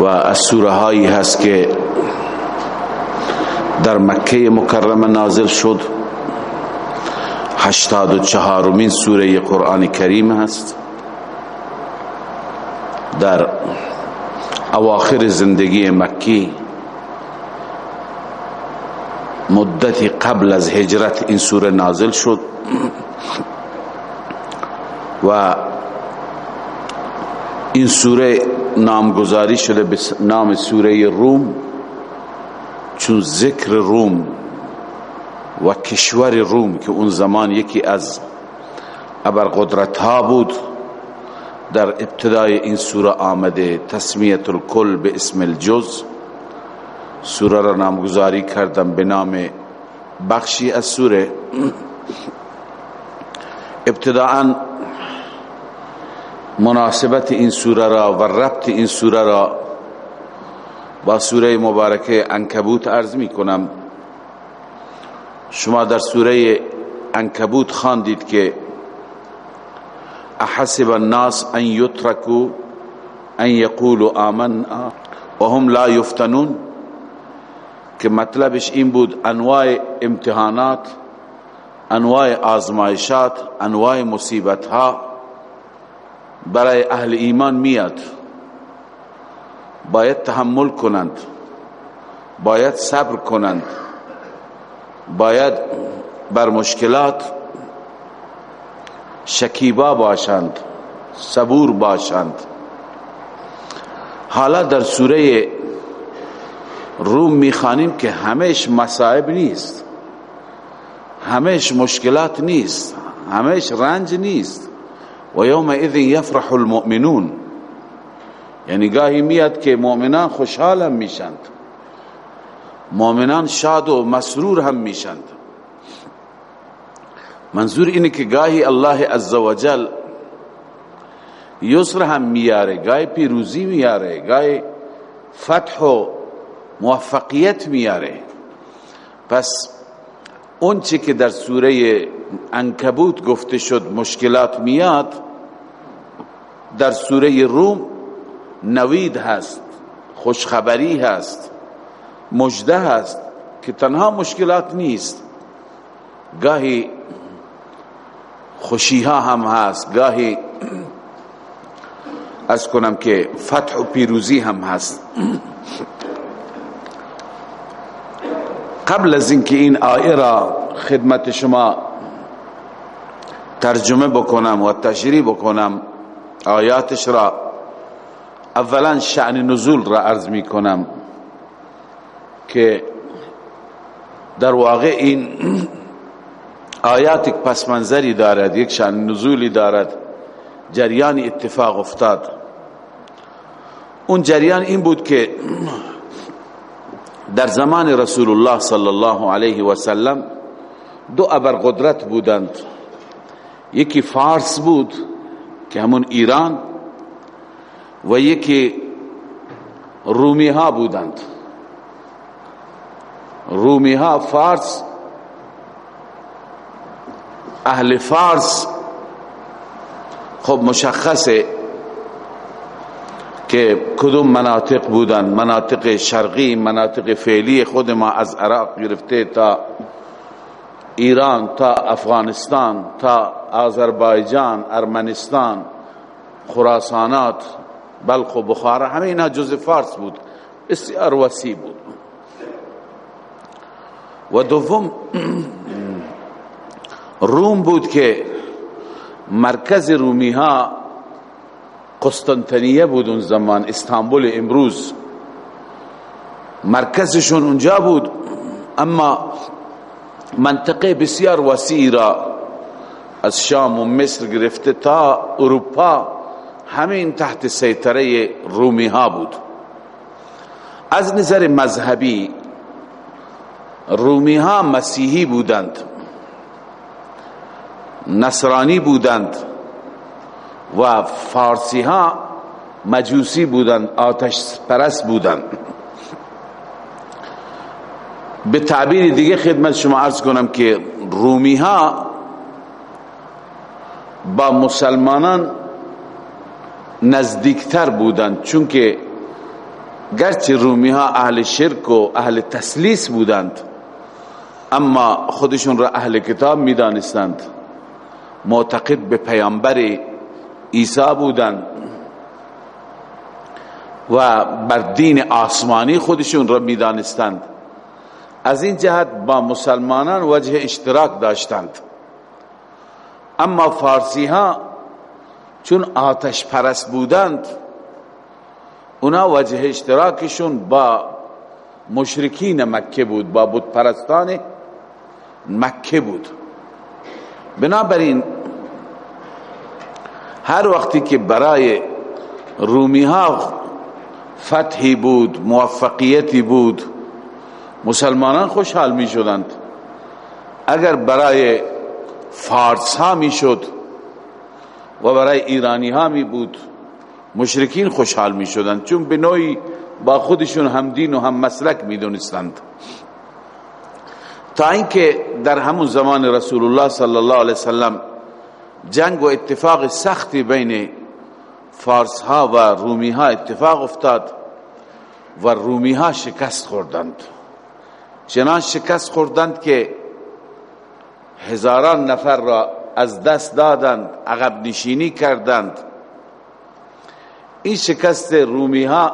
و از سوره هایی هست که در مکه مکرمه نازل شد. هشتاد و چهارمین سوره قرآن کریم هست. در اواخر زندگی مکی مدتی قبل از هجرت این سوره نازل شد. و این سوره نامگذاری شده به نام سوره روم چون ذکر روم و کشور روم که اون زمان یکی از ابرقدرت ها بود در ابتدای این سوره آمده تسمیت الکل به اسم الجز. سوره را نامگذاری کردم به نام بخشی از سوره. ابتداعا مناسبت این سوره را و ربط این سوره را با سوره مبارکه انکبوت عرض می کنم. شما در سوره انکبوت خواندید که احسب الناس ان یترکو ان یقولوا آمنا و هم لا یفتنون که مطلبش این بود انواع امتحانات انواع آزمایشات انواع مصیبت ها برای اهل ایمان میاد. باید تحمل کنند. باید صبر کنند. باید بر مشکلات شکیبا باشند صبور باشند. حالا در سوره روم می‌خوانیم که همش مصائب نیست. همش مشکلات نیست. همش رنج نیست. و یوم اذن یفرح المؤمنون. یعنی گاهی میاد که مؤمنان خوشحال هم میشند. مؤمنان شاد و مسرور هم میشند. منظور اینه که گاهی الله عزوجل یسر هم میاره گاهی پیروزی میاره گاهی فتح و موفقیت میاره. پس اون چی که در سوره انکبوت گفته شد مشکلات میاد در سوره روم نوید هست خوشخبری هست مجده هست که تنها مشکلات نیست. گاهی خوشی ها هم هست گاهی از کنم که فتح و پیروزی هم هست. قبل از اینکه این آیه را خدمت شما ترجمه بکنم و تشریح بکنم آیاتش را اولا شعن نزول را عرض می کنم که در واقع این آیات یک پس منظری دارد یک شعن نزولی دارد جریان اتفاق افتاد. اون جریان این بود که در زمان رسول الله صلی الله علیه و سلم دو ابرقدرت بودند. یکی فارس بود که همون ایران و یکی رومی ها بودند۔ رومی ها فارس اهل فارس۔ خب مشخصه که کدوم مناطق بودن مناطق شرقی مناطق فعلی خود ما از عراق گرفته تا ایران تا افغانستان تا آذربایجان ارمنستان خراسانات بلخ و بخارا همه اینا جز فارس بود. بسیار وسیع بود. و دوم روم بود که مرکز رومی ها قسطنطنیه بود اون زمان استانبول امروز. مرکزشون اونجا بود. اما منطقه بسیار وسیع را از شام و مصر گرفته تا اروپا همین تحت سیطره رومی ها بود. از نظر مذهبی رومی ها مسیحی بودند نصرانی بودند و فارسی ها مجوسی بودند آتش پرست بودند. به تعبیر دیگه خدمت شما عرض کنم که رومی ها با مسلمانان نزدیکتر بودند چون که گرچه رومی ها اهل شرک و اهل تسلیس بودند اما خودشون را اهل کتاب می‌دانستند. معتقد به پیامبر عیسی بودند و بر دین آسمانی خودشون را می‌دانستند. از این جهت با مسلمانان وجه اشتراک داشتند. اما فارسی ها چون آتش پرست بودند اونا وجه اشتراکشون با مشرکین مکه بود با بود پرستان مکه بود. بنابراین هر وقتی که برای رومی ها فتحی بود موفقیتی بود مسلمانان خوشحال می شدند اگر برای فارس ها می شد و برای ایرانی ها می بود مشرکین خوشحال می شدند چون به نوعی با خودشون هم دین و هم مسلک می دونستند تا اینکه در همون زمان رسول الله صلی الله علیه وسلم جنگ و اتفاق سختی بین فارس ها و رومی ها اتفاق افتاد و رومی ها شکست خوردند. چنان شکست خوردند که هزاران نفر را از دست دادند عقب نشینی کردند. این شکست رومی ها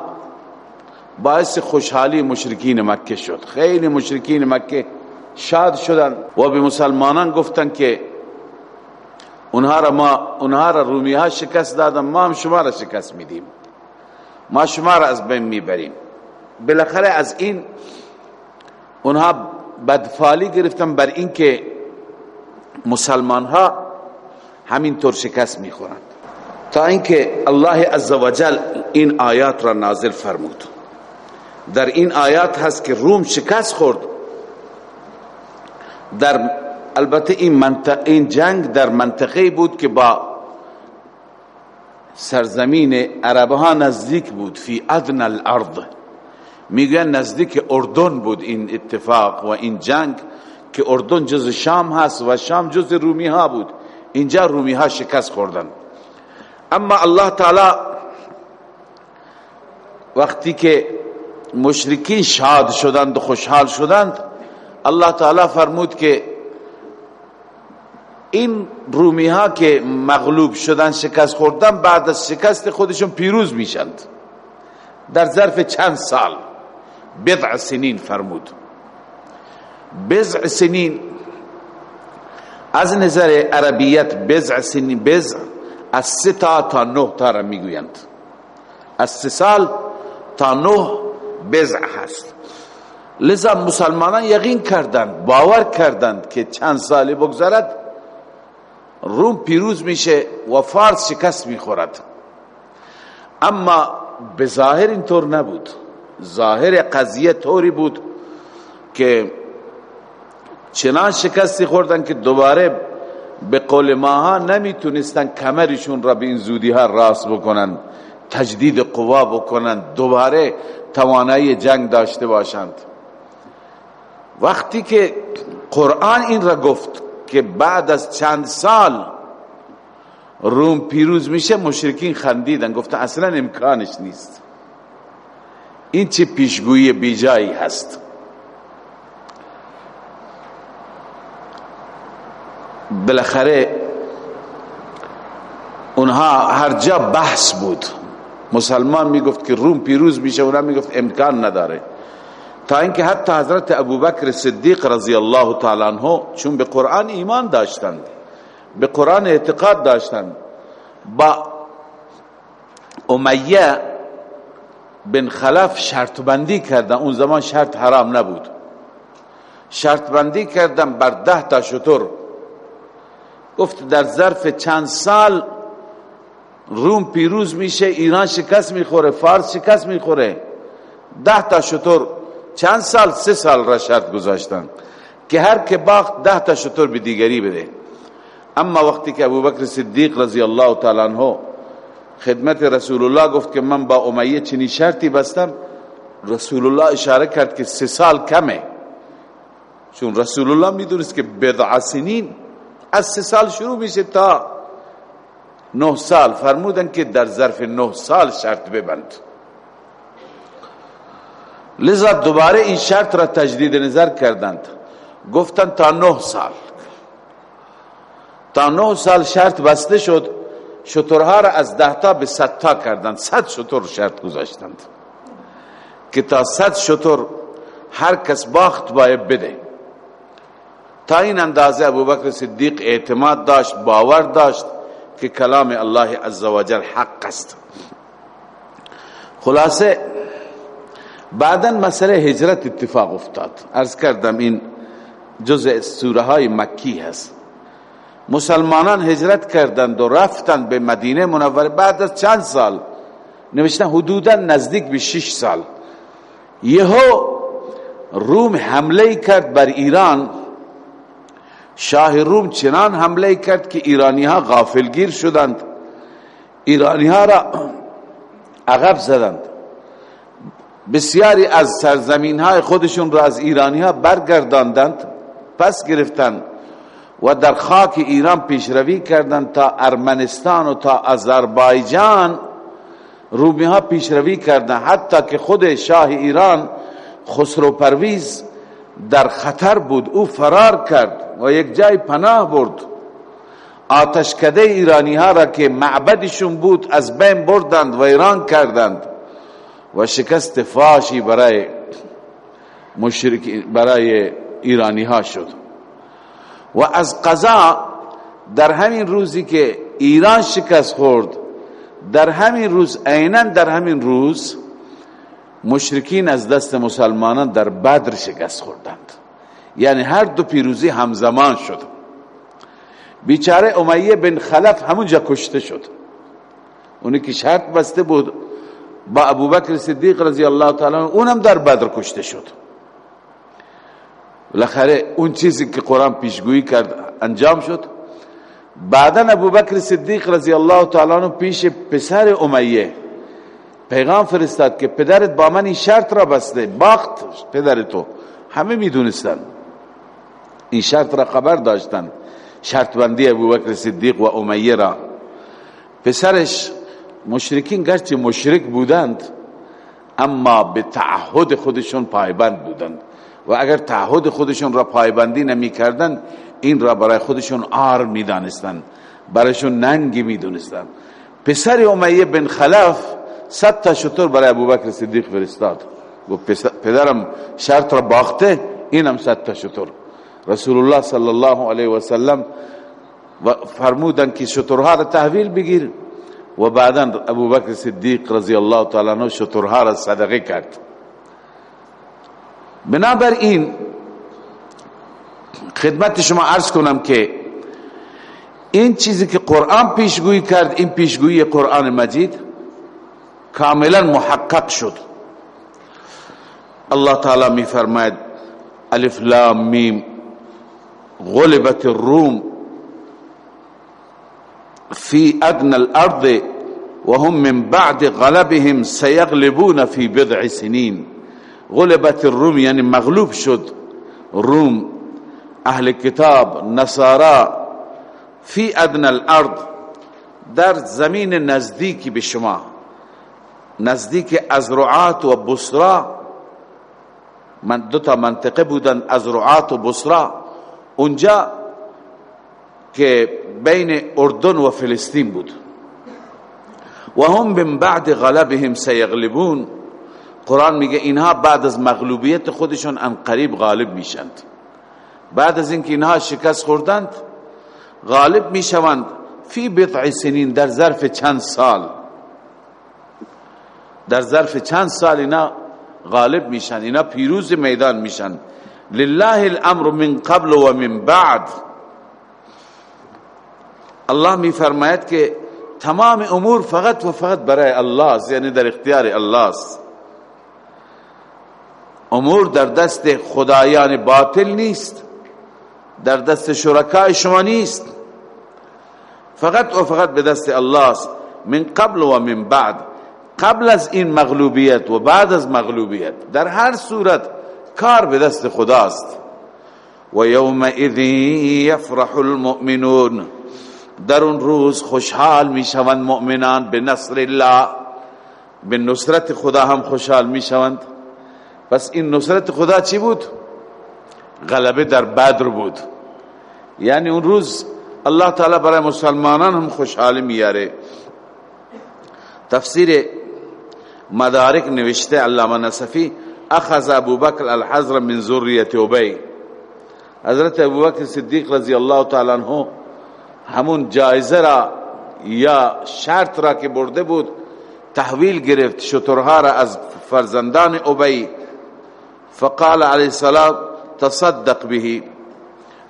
باعث خوشحالی مشرکین مکه شد. خیلی مشرکین مکه شاد شدند و به مسلمانان گفتند که اونها را ما اونها را رومی ها شکست دادن ما هم شما را شکست میدیم. ما شما را از بین می‌بریم. بالاخره از این اونها بدفالی گرفتن بر اینکه مسلمان ها همینطور شکست می‌خورند. تا اینکه الله عزوجل این آیات را نازل فرمود. در این آیات هست که روم شکست خورد. در البته این, منطقه این جنگ در منطقه بود که با سرزمین عربها ها نزدیک بود فی ادن الارض. میگن نزدیک اردن بود این اتفاق و این جنگ که اردن جز شام هست و شام جز رومی ها بود. اینجا رومی ها شکست خوردن. اما الله تعالی وقتی که مشرکین شاد شدند و خوشحال شدند الله تعالی فرمود که این رومی ها که مغلوب شدن شکست خوردن بعد از شکست خودشون پیروز میشند در ظرف چند سال. بضع سنین فرمود. بضع سنین از نظر عربیت بضع سنین بضع از سه تا تا نه تا را می‌گویند. از سه سال تا نه بضع هست. لذا مسلمانان یقین کردند باور کردند که چند سالی بگذرد روم پیروز میشه و فارس شکست می‌خورد. اما به ظاهر اینطور نبود. ظاهر قضیه طوری بود که چنان شکستی خوردن که دوباره به قول ماها نمی‌تونستن کمرشون را به این زودی ها راست بکنن تجدید قوا بکنن دوباره توانایی جنگ داشته باشند. وقتی که قرآن این را گفت که بعد از چند سال روم پیروز میشه مشرکین خندیدن گفتن اصلا امکانش نیست. این چه پیشگویی بیجایی هست؟ بالاخره اونها هر جا بحث بود. مسلمان می‌گفت که روم پیروز میشه اونها می‌گفت امکان نداره. تا اینکه حتی حضرت ابوبکر صدیق رضی الله تعالی عنہ چون به قرآن ایمان داشتند به قرآن اعتقاد داشتند با امیه بن خلف شرط بندی کردن. اون زمان شرط حرام نبود. شرط بندی کردن بر ده تا شطور. گفت در ظرف چند سال روم پیروز میشه ایران شکست می‌خوره فارس شکست می‌خوره. ده تا شطور چند سال؟ سه سال را شرط گذاشتن. که هر که باخت ده تا شطور به دیگری بده. اما وقتی که ابوبکر صدیق رضی الله تعالی عنہ خدمت رسول الله گفت که من با امیه چنی شرطی بستم. رسول الله اشاره کرد که سه سال کمه. چون رسول الله می‌دونست که بضع سنین از سه سال شروع میشه تا نه سال. فرمودن که در ظرف نه سال شرط ببند. لذا دوباره این شرط را تجدید نظر کردند. گفتن تا نه سال. تا نه سال شرط بسته شد. شطورها را از ده تا به صد تا کردند. صد شطور شرط گذاشتند. که تا صد شطور هر کس باخت باید بده. تا این اندازه ابوبکر صدیق اعتماد داشت باور داشت که کلام الله عزوجل حق است. خلاصه بعدا مسئله هجرت اتفاق افتاد. ارز کردم این جزء سوره های مکی هست. مسلمانان هجرت کردند و رفتند به مدینه منوره بعد از چند سال. نوشتن حدودا نزدیک به شش سال. یهو روم حمله کرد بر ایران. شاه روم چنان حمله کرد که ایرانی ها غافلگیر شدند. ایرانی ها را عقب زدند. بسیاری از سرزمین های خودشون را از ایرانی ها برگرداندند. پس گرفتند. و در خاک ایران پیشروی کردند تا ارمنستان و تا آذربایجان رومی ها پیشروی کردند حتی که خود شاه ایران خسرو پرویز در خطر بود. او فرار کرد و یک جای پناه برد. آتشکده ایرانی ها را که معبدشون بود از بین بردند و ایران کردند و شکست فاشی برای مشرک برای ایرانی ها شد. و از قضا در همین روزی که ایران شکست خورد در همین روز عینا در همین روز مشرکین از دست مسلمانان در بدر شکست خوردند. یعنی هر دو پیروزی همزمان شد. بیچاره امیه بن خلف همونجا کشته شد. اونی که شرط بسته بود با ابوبکر صدیق رضی الله تعالی اونم در بدر کشته شد. بالاخره اون چیزی که قرآن پیشگویی کرد انجام شد. بعدا ابوبکر صدیق رضی الله تعالی پیش پسر امیه پیغام فرستاد که پدرت با من این شرط را بسته باخت پدر تو. همه می‌دونستن. این شرط را خبر داشتن. شرط بندی ابوبکر صدیق و امیه را. پسرش مشرکین گرچه مشرک بودند اما به تعهد خودشون پایبند بودند. و اگر تعهد خودشون را پایبندی نمی کردن این را برای خودشون آر می دانستن برایشون ننگی می دونستن پسر امیه بن خلف صد تا شطور برای ابوبکر صدیق فرستاد. و پدرم شرط را باخته اینم صد تا شطور. رسول الله صلی الله علیه و سلم فرمودن که شطورها را تحویل بگیر. و بعدا ابوبکر صدیق رضی الله تعالی عنہ شطورها را صدقه کرد. بنابراین خدمت شما عرض کنم که این چیزی که قرآن پیشگویی کرد این پیشگویی قرآن مجید کاملا محقق شد. الله تعالی می فرماید الف لام میم غلبت الروم في ادنى الارض وهم من بعد غلبهم سيغلبون في بضع سنين غلبت الروم یعنی مغلوب شد. روم أهل کتاب نصارا فی ادن الأرض در زمین نزدیکی به شما. نزدیک ازرعات و بسرا من دو تا منطقه بودن ازرعات و بسرا اونجا که بین اردن و فلسطین بود. و هم من بعد غلبهم سیغلبون. قرآن میگه اینها بعد از مغلوبیت خودشون ان قریب غالب میشند. بعد از اینکه اینها شکست خوردند غالب می‌شوند. فی بضع سنین در ظرف چند سال. در ظرف چند سال اینا غالب میشن اینا پیروز میدان میشن. لله الامر من قبل و من بعد. الله میفرماید که تمام امور فقط و فقط برای الله است یعنی در اختیار الله است. امور در دست خدایان باطل نیست در دست شرکای شما نیست. فقط و فقط به دست الله است من قبل و من بعد. قبل از این مغلوبیت و بعد از مغلوبیت در هر صورت کار به دست خداست. و یومئذ یفرح المؤمنون. در اون روز خوشحال می‌شوند مؤمنان به نصر الله به نصرت خدا هم خوشحال می‌شوند. پس این نصرت خدا چی بود؟ غلبه در بدر بود. یعنی اون روز الله تعالی برای مسلمانان هم خوشحالی میاره. تفسیر مدارک نوشته علامه نصفی اخذ ابو بکر الحذر من ذریه ابی. حضرت ابو بکر صدیق رضی الله تعالی عنہ همون جایزه را یا شرط را که برده بود تحویل گرفت شترها را از فرزندان ابی فقال علیه السلام تصدق به.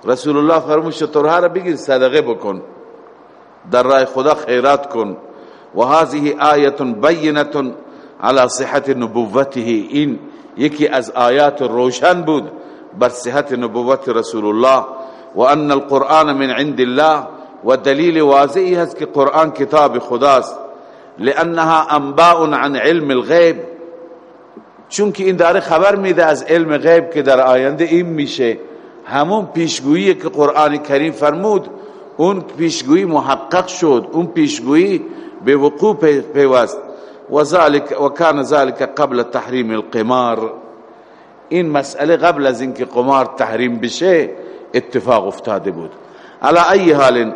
رسول الله فرمود شترها را بگیر صدقه بکن. در راه خدا خیرات کن. و هذه آیه بینه على صحت نبوته. این یکی از آیات روشن بود بر صحت نبوت رسول الله. و ان القرآن من عند الله. و دلیل واضحی هست که قرآن کتاب خداست. لأنها انباء عن علم الغیب. چون که این داره خبر میده از علم غیب که در آینده این میشه. همون پیشگویی که قرآن کریم فرمود اون پیشگویی محقق شد اون پیشگویی به وقوع پیوست. و ذلك و کان ذلك قبل تحریم القمار. این مسئله قبل از اینکه قمار تحریم بشه اتفاق افتاده بود. على ای حال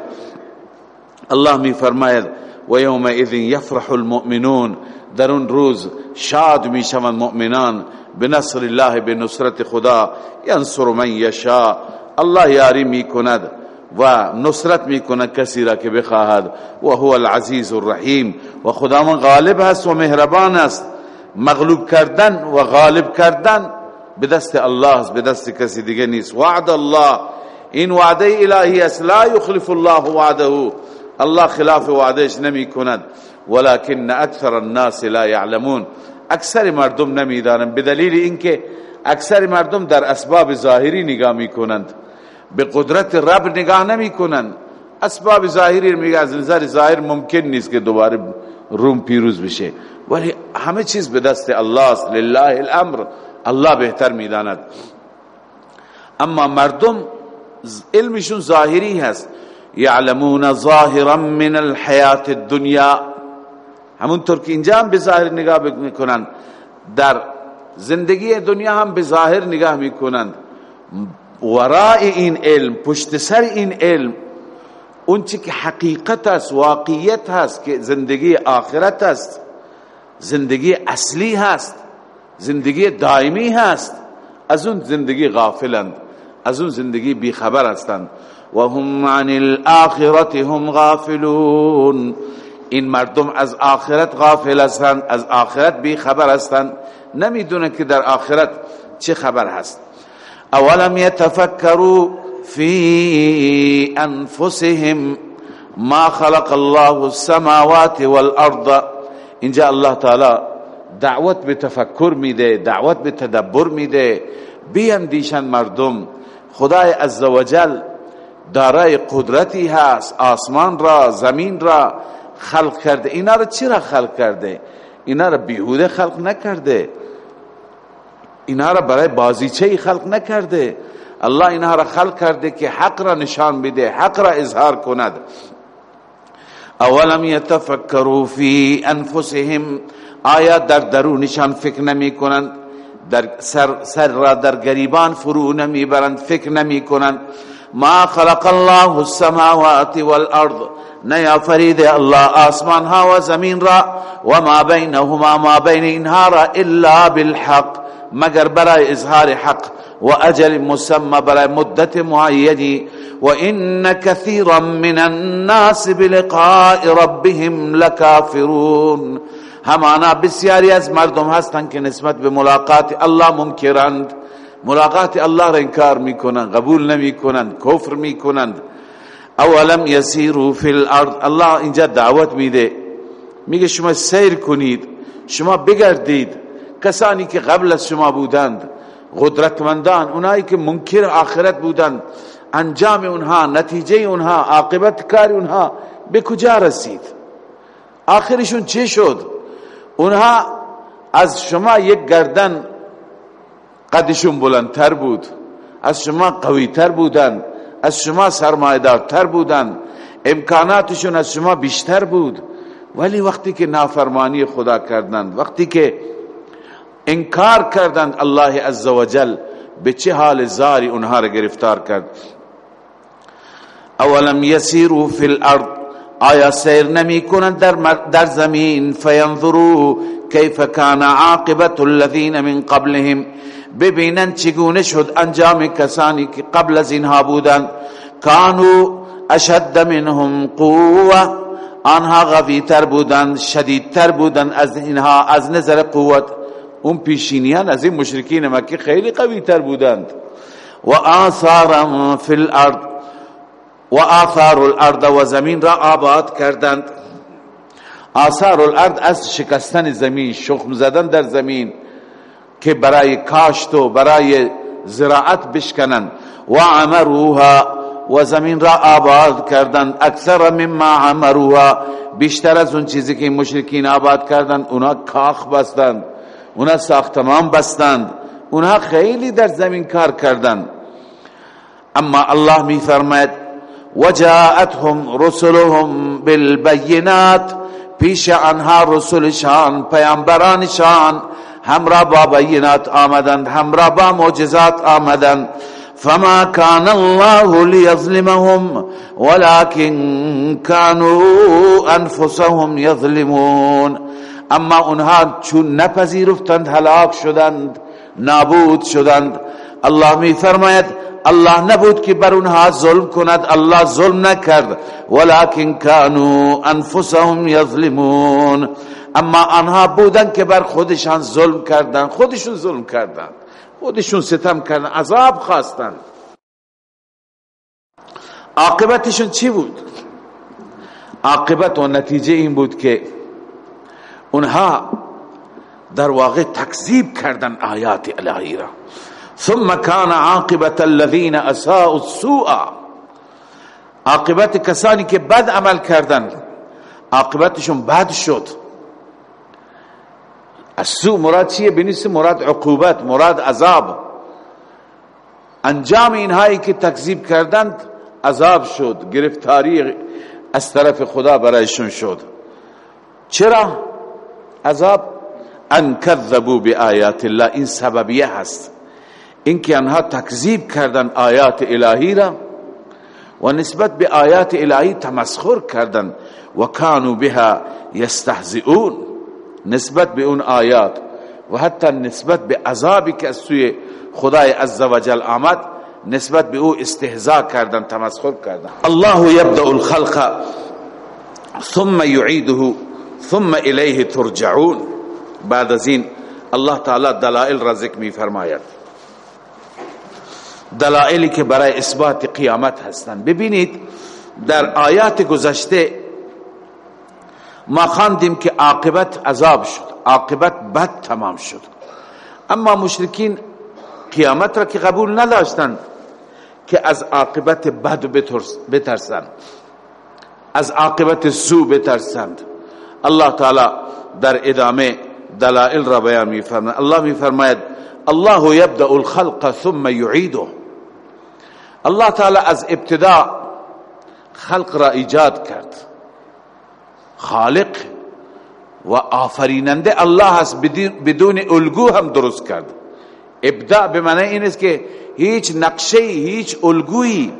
الله می فرماید و یومئذ یفرح المؤمنون. در اون روز شاد می شوند مؤمنان بنصر الله بنصرت خدا ینصر من یشاء الله یاری می کند و نصرت می‌کنه کسی را که بخواهد و هو العزیز الرحیم و خدا من غالب هست و مهربان است. مغلوب کردن و غالب کردن به دست الله است به دست کسی دیگه نیست. وعد الله این وعده الهی است. لا یخلف الله وعده الله خلاف وعدهش نمی کند ولكن اکثر الناس لا يعلمون. اکثر مردم نمی‌دانند. به دلیل اینکه اکثر مردم در اسباب ظاهری نگاه می‌کنند. به قدرت رب نگاه نمی کنن اسباب ظاهری میگه از نظر ظاهر ممکن نیست که دوباره روم پیروز بشه. ولی همه چیز به دست الله است لله الامر. الله بهتر می‌داند. اما مردم علمشون ظاهری هست. یعلمون ظاهرا من الحیات الدنیا. همونطور که اینجا هم به ظاهر نگاه می‌کنن. در زندگی دنیا هم به ظاهر نگاه می‌کنند ورای این علم پشت سر این علم اون چی که حقیقت است واقعیت هست که زندگی آخرت است زندگی اصلی هست زندگی دائمی هست از اون زندگی غافلند از اون زندگی بیخبر هستند. و هم عن الاخرت هم غافلون. این مردم از آخرت غافل هستند از آخرت بیخبر هستند. نمی‌دونن که در آخرت چه خبر هست. اولم يتفكروا في انفسهم ما خلق الله السماوات والارض. اینجا الله تعالی دعوت به تفکر میده دعوت به تدبر میده. بیندیشن مردم خدای عزوجل دارای قدرتی هست آسمان را زمین را. خلق کرده. اینا را چرا خلق کرده؟ اینا را بیهوده خلق نکرده. اینها را برای بازیچه خلق نکرده. الله اینها را خلق کرده که حق را نشان بده حق را اظهار کند. اولم یتفکروا فی انفسهم. آیا در درونشان فکر نمی کنند؟ در سر, سر را در گریبان فرو نمی برند فکر نمی کنند. ما خلق الله السماوات والارض. نیا فرید الله آسمان ها و زمین را و ما بینهما ما بین اینها را الا بالحق مگر برای اظهار حق و اجل مسمى برای مدت معینی و ان كثيرا من الناس بلقاء ربهم لكافرون همانا بسیاری از مردم هستند که نسبت به ملاقات الله منکرند. ملاقات الله را انکار می‌کنند قبول نمی‌کنند کفر می‌کنند. اولم یسیرو فی الارض الله اینجا دعوت میده. میگه شما سیر کنید. شما بگردید. کسانی که قبل از شما بودند قدرتمندان اونایی که منکر آخرت بودند انجام اونها نتیجه اونها عاقبت کار اونها به کجا رسید؟ آخرشون چه شد؟ اونها از شما یک گردن قدشون بلندتر بود. از شما قویتر بودند. از شما سرمایدارتر بودند امکاناتشون از شما بیشتر بود. ولی وقتی که نافرمانی خدا کردند وقتی که انکار کردند الله عزوجل به چه حال زاری اونها را گرفتار کرد. اولم یسیرو فی الارض آیا سیر نمی کنند در, در زمین؟ فینظرو کیف کان عاقبت الذین من قبلهم. ببینند چگونه شد انجام کسانی که قبل از اینها بودند. کانو اشد منهم قوه آنها غویتر بودند شدیدتر بودند از اینها از نظر قوت. اون پیشینیان از این مشرکین مکه خیلی قویتر بودند. و آثارا فی الارض. و آثار الارض و زمین را آباد کردند. آثار الارض از شکستن زمین شخم زدن در زمین که برای کاشت و برای زراعت بشکنند. و عمروها و زمین را آباد کردند. اکثر مما عمروها بیشتر از اون چیزی که مشرکین آباد کردند اونا کاخ بستند اونا ساختمان بستند اونا خیلی در زمین کار کردند. اما الله می فرماید وجاءتهم رسلهم بالبینات پیش آنها رسولشان پیامبرانشان همراه با بینات آمدند همراه با معجزات آمدند. فما كان الله ليظلمهم ولكن كانوا انفسهم يظلمون اما اونها چون نپذیرفتند هلاک شدند نابود شدند. الله می فرماید الله نبود که بر اونها ظلم کند. الله ظلم نکرد. ولكن كانوا انفسهم يظلمون اما آنها بودن که بر خودشان ظلم کردن خودشون ظلم کردن خودشون ستم کردن عذاب خواستن عاقبتشون چی بود؟ عاقبت و نتیجه این بود که اونها در واقع تکذیب کردن آیات الهی را. ثم كان عاقبت الذين اساءوا السوء. عاقبت کسانی که بد عمل کردن عاقبتشون بد شد. السوء مراد چیه؟ بنیس مراد عقوبت مراد عذاب. انجام اینهایی که تکذیب کردند عذاب شد گرفتاری از طرف خدا برایشون شد. چرا؟ عذاب؟ ان کذبوا بآیات الله. این سببیه هست. اینکه انها تکذیب کردن آیات الهی را و نسبت به آیات الهی تمسخر کردن و کانوا بها یستهزئون نسبت به اون آیات و حتی نسبت به عذابی که از سوی خدای عزوجل آمد نسبت به او استهزاء کردن تمسخر کردن الله یبدأ الخلق ثم يعيده ثم الیه ترجعون. بعد از این الله تعالی دلائل ذکر می فرماید دلائلی که برای اثبات قیامت هستند. ببینید در آیات گذشته ما خواندیم که عاقبت عذاب شد عاقبت بد تمام شد. اما مشرکین قیامت را که قبول نداشتند که از عاقبت بد بترسند از عاقبت سو بترسند. الله تعالی در ادامه دلائل را بیان الله می فرماید الله يبدأ الخلق ثم يعيده الله تعالی از ابتدا خلق را ایجاد کرد. خالق و آفریننده الله هست بدون الگو هم درست کرد. ابداع به معنی این است که هیچ نقشه هیچ الگویی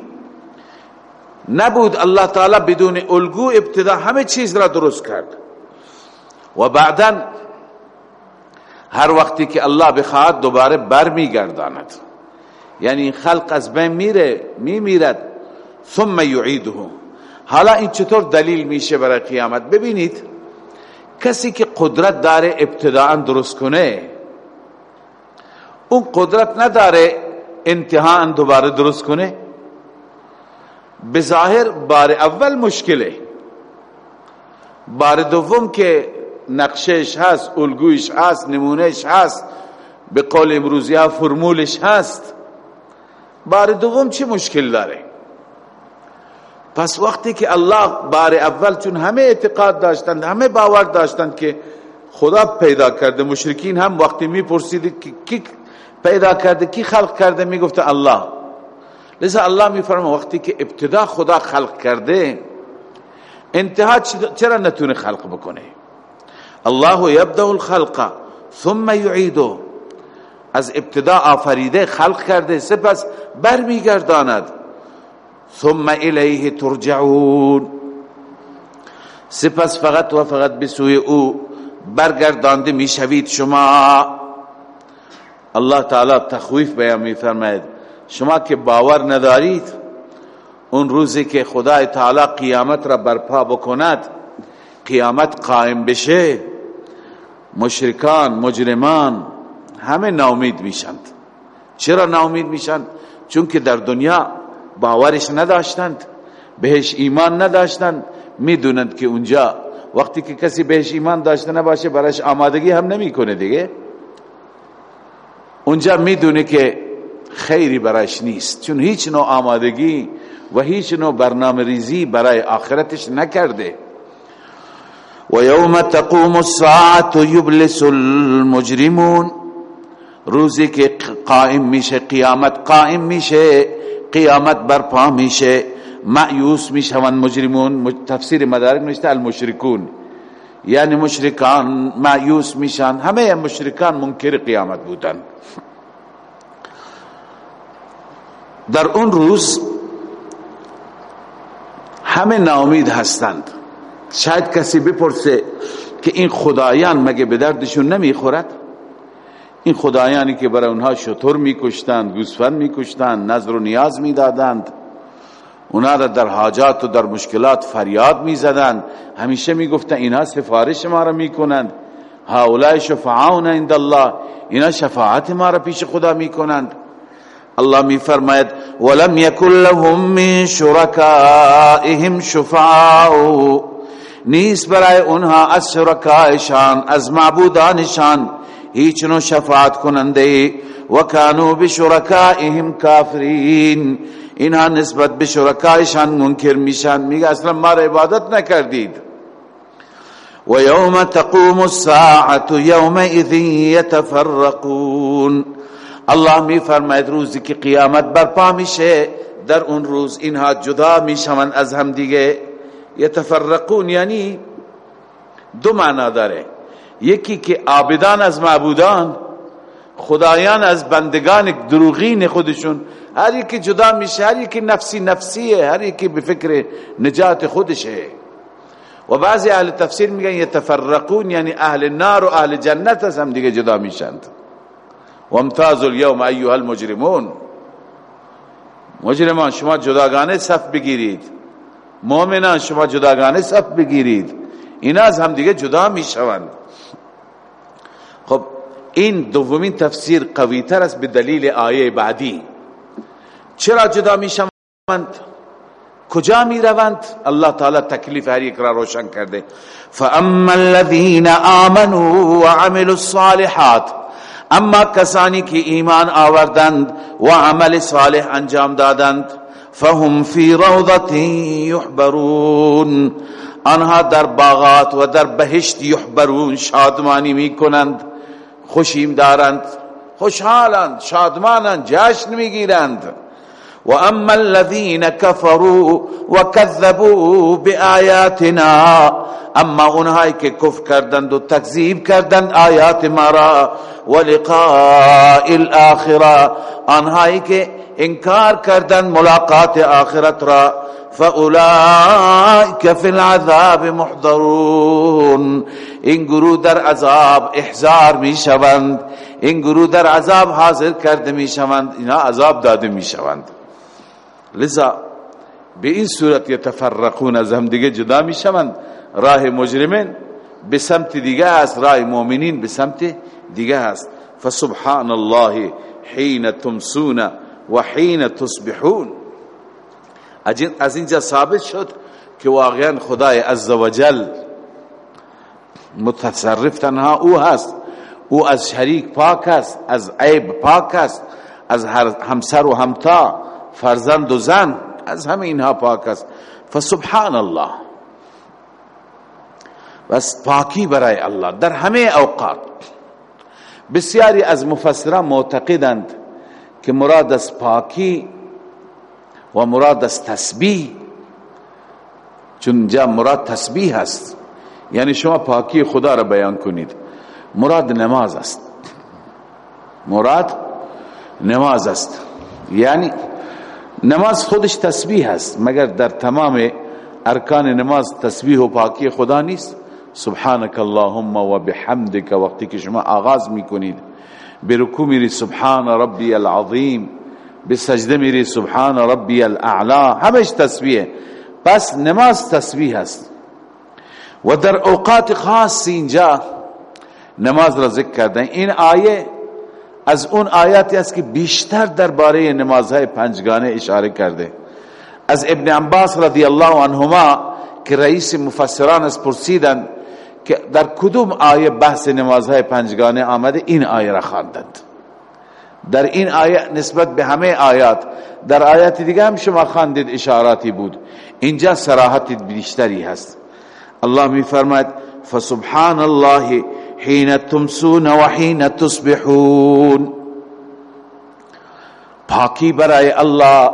نبود الله تعالی بدون الگو ابتدا همه چیز را درست کرد. و بعدا هر وقتی که الله بخواهد دوباره بر یعنی خلق از بین میره میمیرد. ثم یعیده حالا این چطور دلیل میشه برای قیامت؟ ببینید کسی که قدرت داره ابتداعا درست کنه اون قدرت نداره انتها دوباره درست کنه. به ظاهر بار اول مشکله. بار دوم که نقشش هست الگویش هست نمونهش هست به قول امروزی ها فرمولش هست. بار دوم چه مشکل داره پس وقتی که الله بار اول چون همه اعتقاد داشتند همه باور داشتند که خدا پیدا کرده مشرکین هم وقتی می پرسید که کی پیدا کرده کی خلق کرده می گفته الله لذا الله می فرمه وقتی که ابتدا خدا خلق کرده انتها چرا نتونه خلق بکنه الله یبدأ الخلق ثم یعیده از ابتدا آفریده خلق کرده سپس برمیگرداند. ثم الیه ترجعون. سپس فقط و فقط به سوی او برگردانده می‌شوید شما. الله تعالی تخویف بیان میفرماید. شما که باور ندارید اون روزی که خدای تعالی قیامت را برپا بکند قیامت قائم بشه. مشرکان مجرمان همه ناامید میشند. چرا ناامید میشند؟ چون که در دنیا باورش نداشتند بهش ایمان نداشتند. می‌دونند که اونجا وقتی که کسی بهش ایمان داشته نباشه براش آمادگی هم نمی‌کنه دیگه. اونجا می‌دونه که خیری برایش نیست. چون هیچ نوع آمادگی و هیچ نوع برنامه ریزی برای آخرتش نکرده. و یوم تقوم الساعت یبلس المجرمون. روزی که قائم میشه قیامت قائم میشه قیامت برپا میشه. معیوس می‌شوند مجرمون تفسیر مدارک نوشته المشرکون. یعنی مشرکان معیوس میشن. همه مشرکان منکر قیامت بودن. در اون روز همه ناامید هستند. شاید کسی بپرسه که این خدایان مگه به دردشون نمی‌خورد؟ این خدایانی که برای اونها شطور میکشتند گوسفند میکشتند نظر و نیاز می‌دادند اونا را در حاجات و در مشکلات فریاد می‌زدند. همیشه می‌گفتند اینها سفارش ما را می‌کنند. هؤلاء شفعاون عند الله. اینا شفاعت ما را پیش خدا می‌کنند. الله میفرماید ولم یکن لهم من شرکائهم شفعاء. نیست برای اونها از شرکایشان از معبودانشان. هیچ نو شفاعت کننده و کانو بشرکائهم کافرین. اینها نسبت به شرکایشان منکر میشن. میگه اصلا ما عبادت نکردید. و یوم تقوم الساعت یومئذ یتفرقون. الله می فرماید روزی که قیامت برپا میشه در اون روز اینها جدا می‌شوند از هم دیگه. یتفرقون یعنی دو معنا داره. یکی که عابدان از معبودان خدایان از بندگان دروغین خودشون هر یکی جدا میشه هر یکی نفسی نفسیه هر یکی به فکر نجات خودشه. و بعضی اهل تفسیر میگن یتفرقون یعنی اهل نار و اهل جنت از هم دیگه جدا میشند. و امتاز اليوم ایها المجرمون. مجرمان شما جداگانه صف بگیرید. مؤمنان شما جداگانه صف بگیرید. اینا از هم دیگه جدا می‌شوند. خب این دومین تفسیر قوی تر است به دلیل آیه بعدی. چرا جدا می‌شوند؟ کجا می روند الله تعالی تکلیف هر یک را روشن کرده. فاما الذين امنوا وعملوا الصالحات اما کسانی که ایمان آوردند و عمل صالح انجام دادند فهم فی روضت یحبرون آنها در باغات و در بهشت یحبرون شادمانی می کنند خوشیم دارند خوشحالند شادمانند جشن می‌گیرند. و اما الذين كفروا وكذبوا بآياتنا اما اونهایی که کفر کردند و تکذیب کردند آیات ما را و لقاء الاخره آنهایی که انکار کردند ملاقات آخرت را فاولئک فی العذاب محضرون این گروه در عذاب احزار می شوند این گروه در عذاب حاضر کرده می شوند اینا عذاب داده می شوند. لذا به این صورت یتفرقون از هم دیگه جدا می شوند. راه مجرمین به سمت دیگه است راه مؤمنین به سمت دیگه است. فسبحان الله حين تمسون و تصبحون از اینجا ثابت شد که واقعا خدای عزوجل متصرف تنها او هست. او از شریک پاک است از عیب پاک است از همسر و همتا فرزند و زن از همه اینها پاک است. فسبحان الله بس پاکی برای الله. در همه اوقات. بسیاری از مفسران معتقدند که مراد از پاکی و مراد از تسبیح. چون جا مراد تسبیح است. یعنی شما پاکی خدا را بیان کنید. مراد نماز است. مراد نماز است. یعنی نماز خودش تسبیح است. مگر در تمام ارکان نماز تسبیح و پاکی خدا نیست؟ سبحانك اللهم و بحمدك وقتی که شما آغاز می‌کنید. به رکوع میری. سبحان ربی العظیم. به سجده میری سبحان ربی الاعلا. همش تسبیح پس نماز تسبیح است. و در اوقات خاص اینجا نماز را ذکر کردن. این آیه از اون آیاتی است که بیشتر درباره نمازهای پنجگانه اشاره کرده. از ابن عباس رضی الله عنهما که رئیس مفسران از پرسیدند که در کدوم آیه بحث نمازهای پنجگانه آمده این آیه را خواندند. در این آیه نسبت به همه آیات در آیات دیگه هم شما خواندید اشاراتی بود. اینجا صراحت بیشتری هست. الله می فرماید فسبحان الله حين تمسون و تصبحون. پاکی برای الله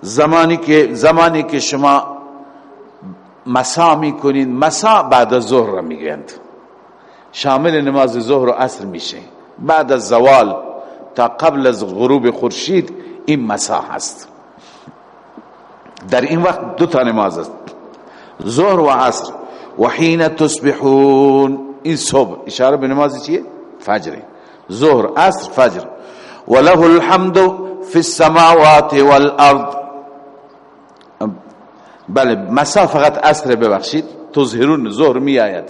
زمانی که زمانی که شما مسا می‌کنید مسا بعد از ظهر میگند شامل نماز ظهر و عصر میشه. بعد از زوال. تا قبل از غروب خورشید این مسا هست در این وقت دو تا نماز است. ظهر و عصر و حین تصبحون. این صبح. اشاره به نماز چیه? فجر. ظهر عصر فجر. وله الحمد في السماوات والارض. بله مسا فقط عصر ببخشید. تظهرون ظهر می آید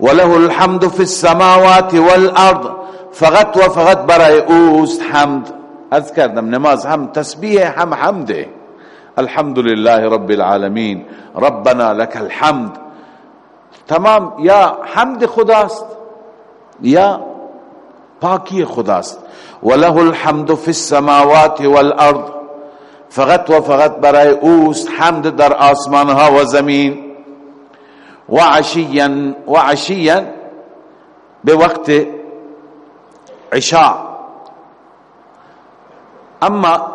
وله الحمد في السماوات والارض. فقط و فقط برای اوست حمد. از کردم نماز هم تسبیح هم حمده. الحمد لله رب العالمين ربنا لك الحمد. تمام یا حمد خداست یا پاکی خداست. وله الحمد في السماوات والارض. فقط و فقط برای اوست حمد در آسمان ها و زمین. و عشیا و عشیا به وقت عشاء. اما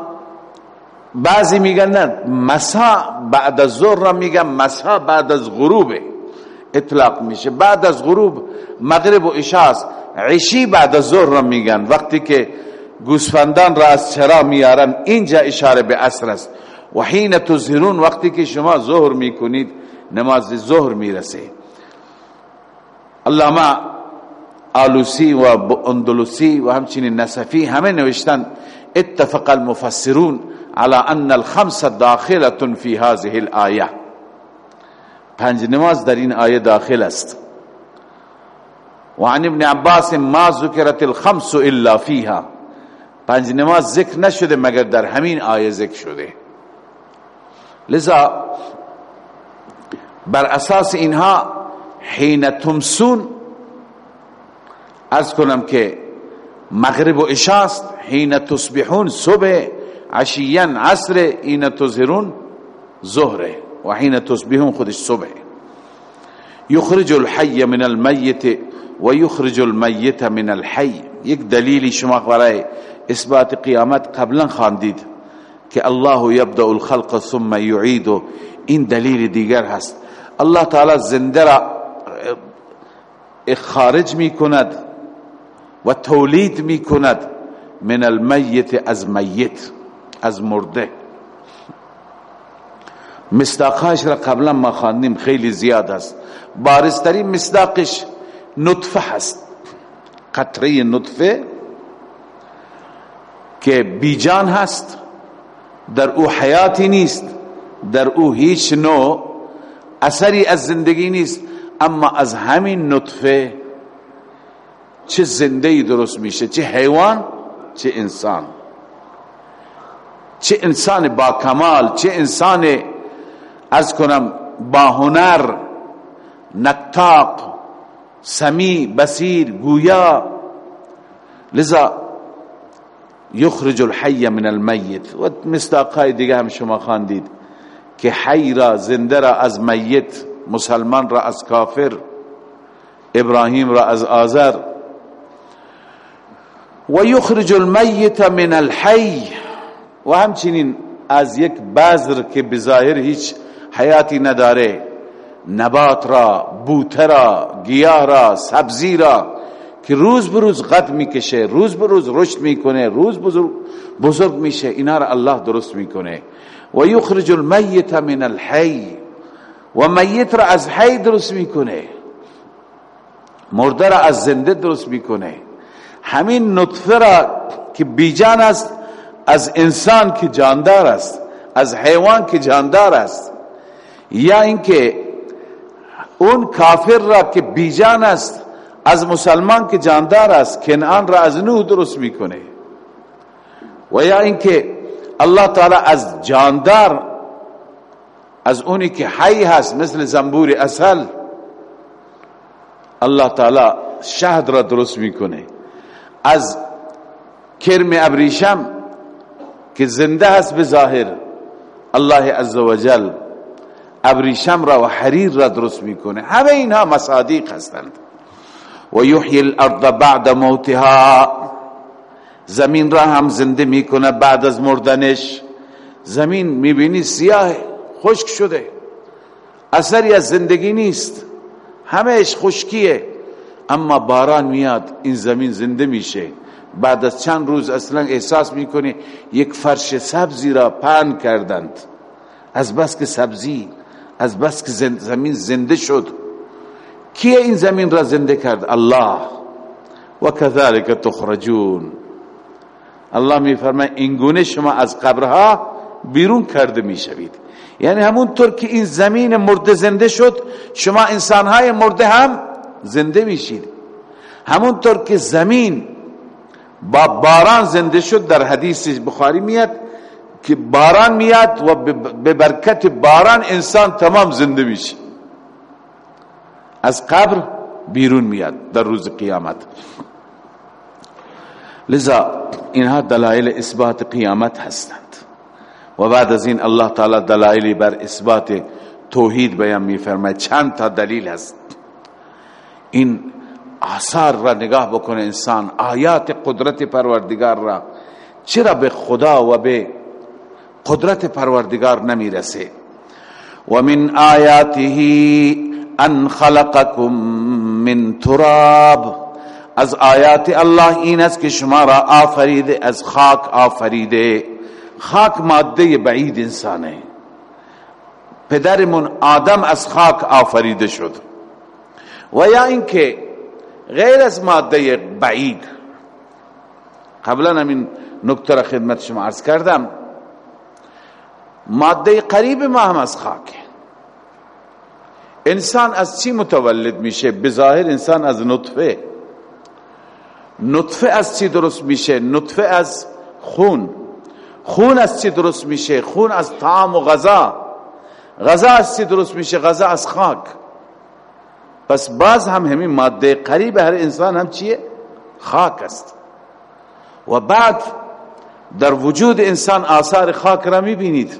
بعضی میگن نه مسا بعد از ظهر را میگن مسا بعد از غروب اطلاق میشه. بعد از غروب مغرب و عشاء عشی بعد از ظهر را میگن. وقتی که گوسفندان را از چرا میارن اینجا اشاره به عصر است. و حین تظهرون وقتی که شما ظهر می‌کنید نماز ظهر می‌رسه. علامه آلوسی و اندلوسی و همچنین نصفی همه نوشتن اتفق المفسرون على ان الخمس داخلة في هذه الآیه. پنج نماز در این آیه داخل است. و عن ابن عباس ما ذکرت الخمس الا فيها پنج نماز ذکر نشده مگر در همین آیه ذکر شده. لذا بر أساس اینها حین تمسون از کنم که مغرب و اشاست حین تصبحون صبح عشیا عصر حین تظهرون ظهره و حین تصبحون خودش صبح. یخرج الحی من المیت و یخرج المیت من الحی. یک دلیلی شما برای اثبات قیامت قبلا خواندید که الله یبدأ الخلق ثم یعید. این دلیل دیگر هست. الله تعالی زنده را خارج می کند و تولید می کند من المیت از میت از مرده. مصداقهاش را قبلا ما خواندیم خیلی زیاد است. بارسترین مصداقش نطفه هست. قطره نطفه که بیجان هست. در او حیاتی نیست در او هیچ نوع اثری از زندگی نیست. اما از همین نطفه چه زنده درست میشه چه حیوان چه انسان. چه انسان با کمال چه انسان از کنم با هنر نکتاق سمی بسیر گویا. لذا یخرج الحی من المیت. و مصداقهای دیگه هم شما خواندید که حی را زنده را از میت مسلمان را از کافر ابراهیم را از آذر و یخرج المیت من الحی. و همچنین از یک بذر که بظاهر هیچ حیاتی نداره نبات را بوته را گیاه را سبزی را که روز به روز قد می‌کشه روز به روز رشد می‌کنه روز بزرگ, بزرگ میشه اینا را الله درست می‌کنه. و یخرج المیت من الحی. و میت را از حی درست می‌کنه. مرده را از زنده درست می‌کنه. همین نطفه را که بیجان است از انسان که جاندار است از حیوان که جاندار است. یا اینکه اون کافر را که بیجان است از مسلمان که جاندار است کنعان را از نوح درست می‌کنه. و یا اینکه الله تعالی از جاندار از اونی که حی هست مثل زنبور اصل الله تعالی شهد را درست می‌کنه. از کرم ابریشم که زنده هست به ظاهر. الله عزوجل ابریشم را و حریر را درست می‌کنه. همه اینها مصادیق هستند. و یحیی الارض بعد موتها. زمین را هم زنده می‌کنه بعد از مردنش. زمین می‌بینی سیاه خشک شده. اثری از زندگی نیست. همهش خشکیه. اما باران میاد این زمین زنده میشه. بعد از چند روز اصلا احساس می‌کنی یک فرش سبزی را پهن کردند. از بس که سبزی از بس که زمین زنده شد. کیه این زمین را زنده کرد؟ الله. و کذالک تخرجون. الله می فرماید این گونه شما از قبرها بیرون کرده می‌شوید. یعنی همونطور که این زمین مرده زنده شد شما انسانهای مرده هم زنده میشید. همونطور که زمین با باران زنده شد در حدیث بخاری میاد که باران میاد و به برکت باران انسان تمام زنده میشه. از قبر بیرون میاد در روز قیامت. لذا اینها دلائل اثبات قیامت هستند. و بعد از این الله تعالی دلائلی بر اثبات توحید بیان میفرماید. چند تا دلیل هست. این آثار را نگاه بکنه انسان آیات قدرت پروردگار را. چرا به خدا و به قدرت پروردگار نمی‌رسه؟ و من آیاته ان خلقکم من تراب. از آیات الله این است که شما را آفریده از خاک آفریده. خاک ماده بعید انسانه. پدرمون آدم از خاک آفریده شد. و یا اینکه غیر از ماده بعید. قبلا همین نکته را خدمت شما عرض کردم. ماده قریب ما هم از خاک انسان از چی متولد میشه؟ بظاهر انسان از نطفه. نطفه از چی درست میشه؟ نطفه از خون. خون از چی درست میشه؟ خون از طعام و غذا. غذا از چی درست میشه؟ غذا از خاک. پس باز هم همین ماده قریب هر انسان هم چیه؟ خاک است. و بعد در وجود انسان آثار خاک را می‌بینید.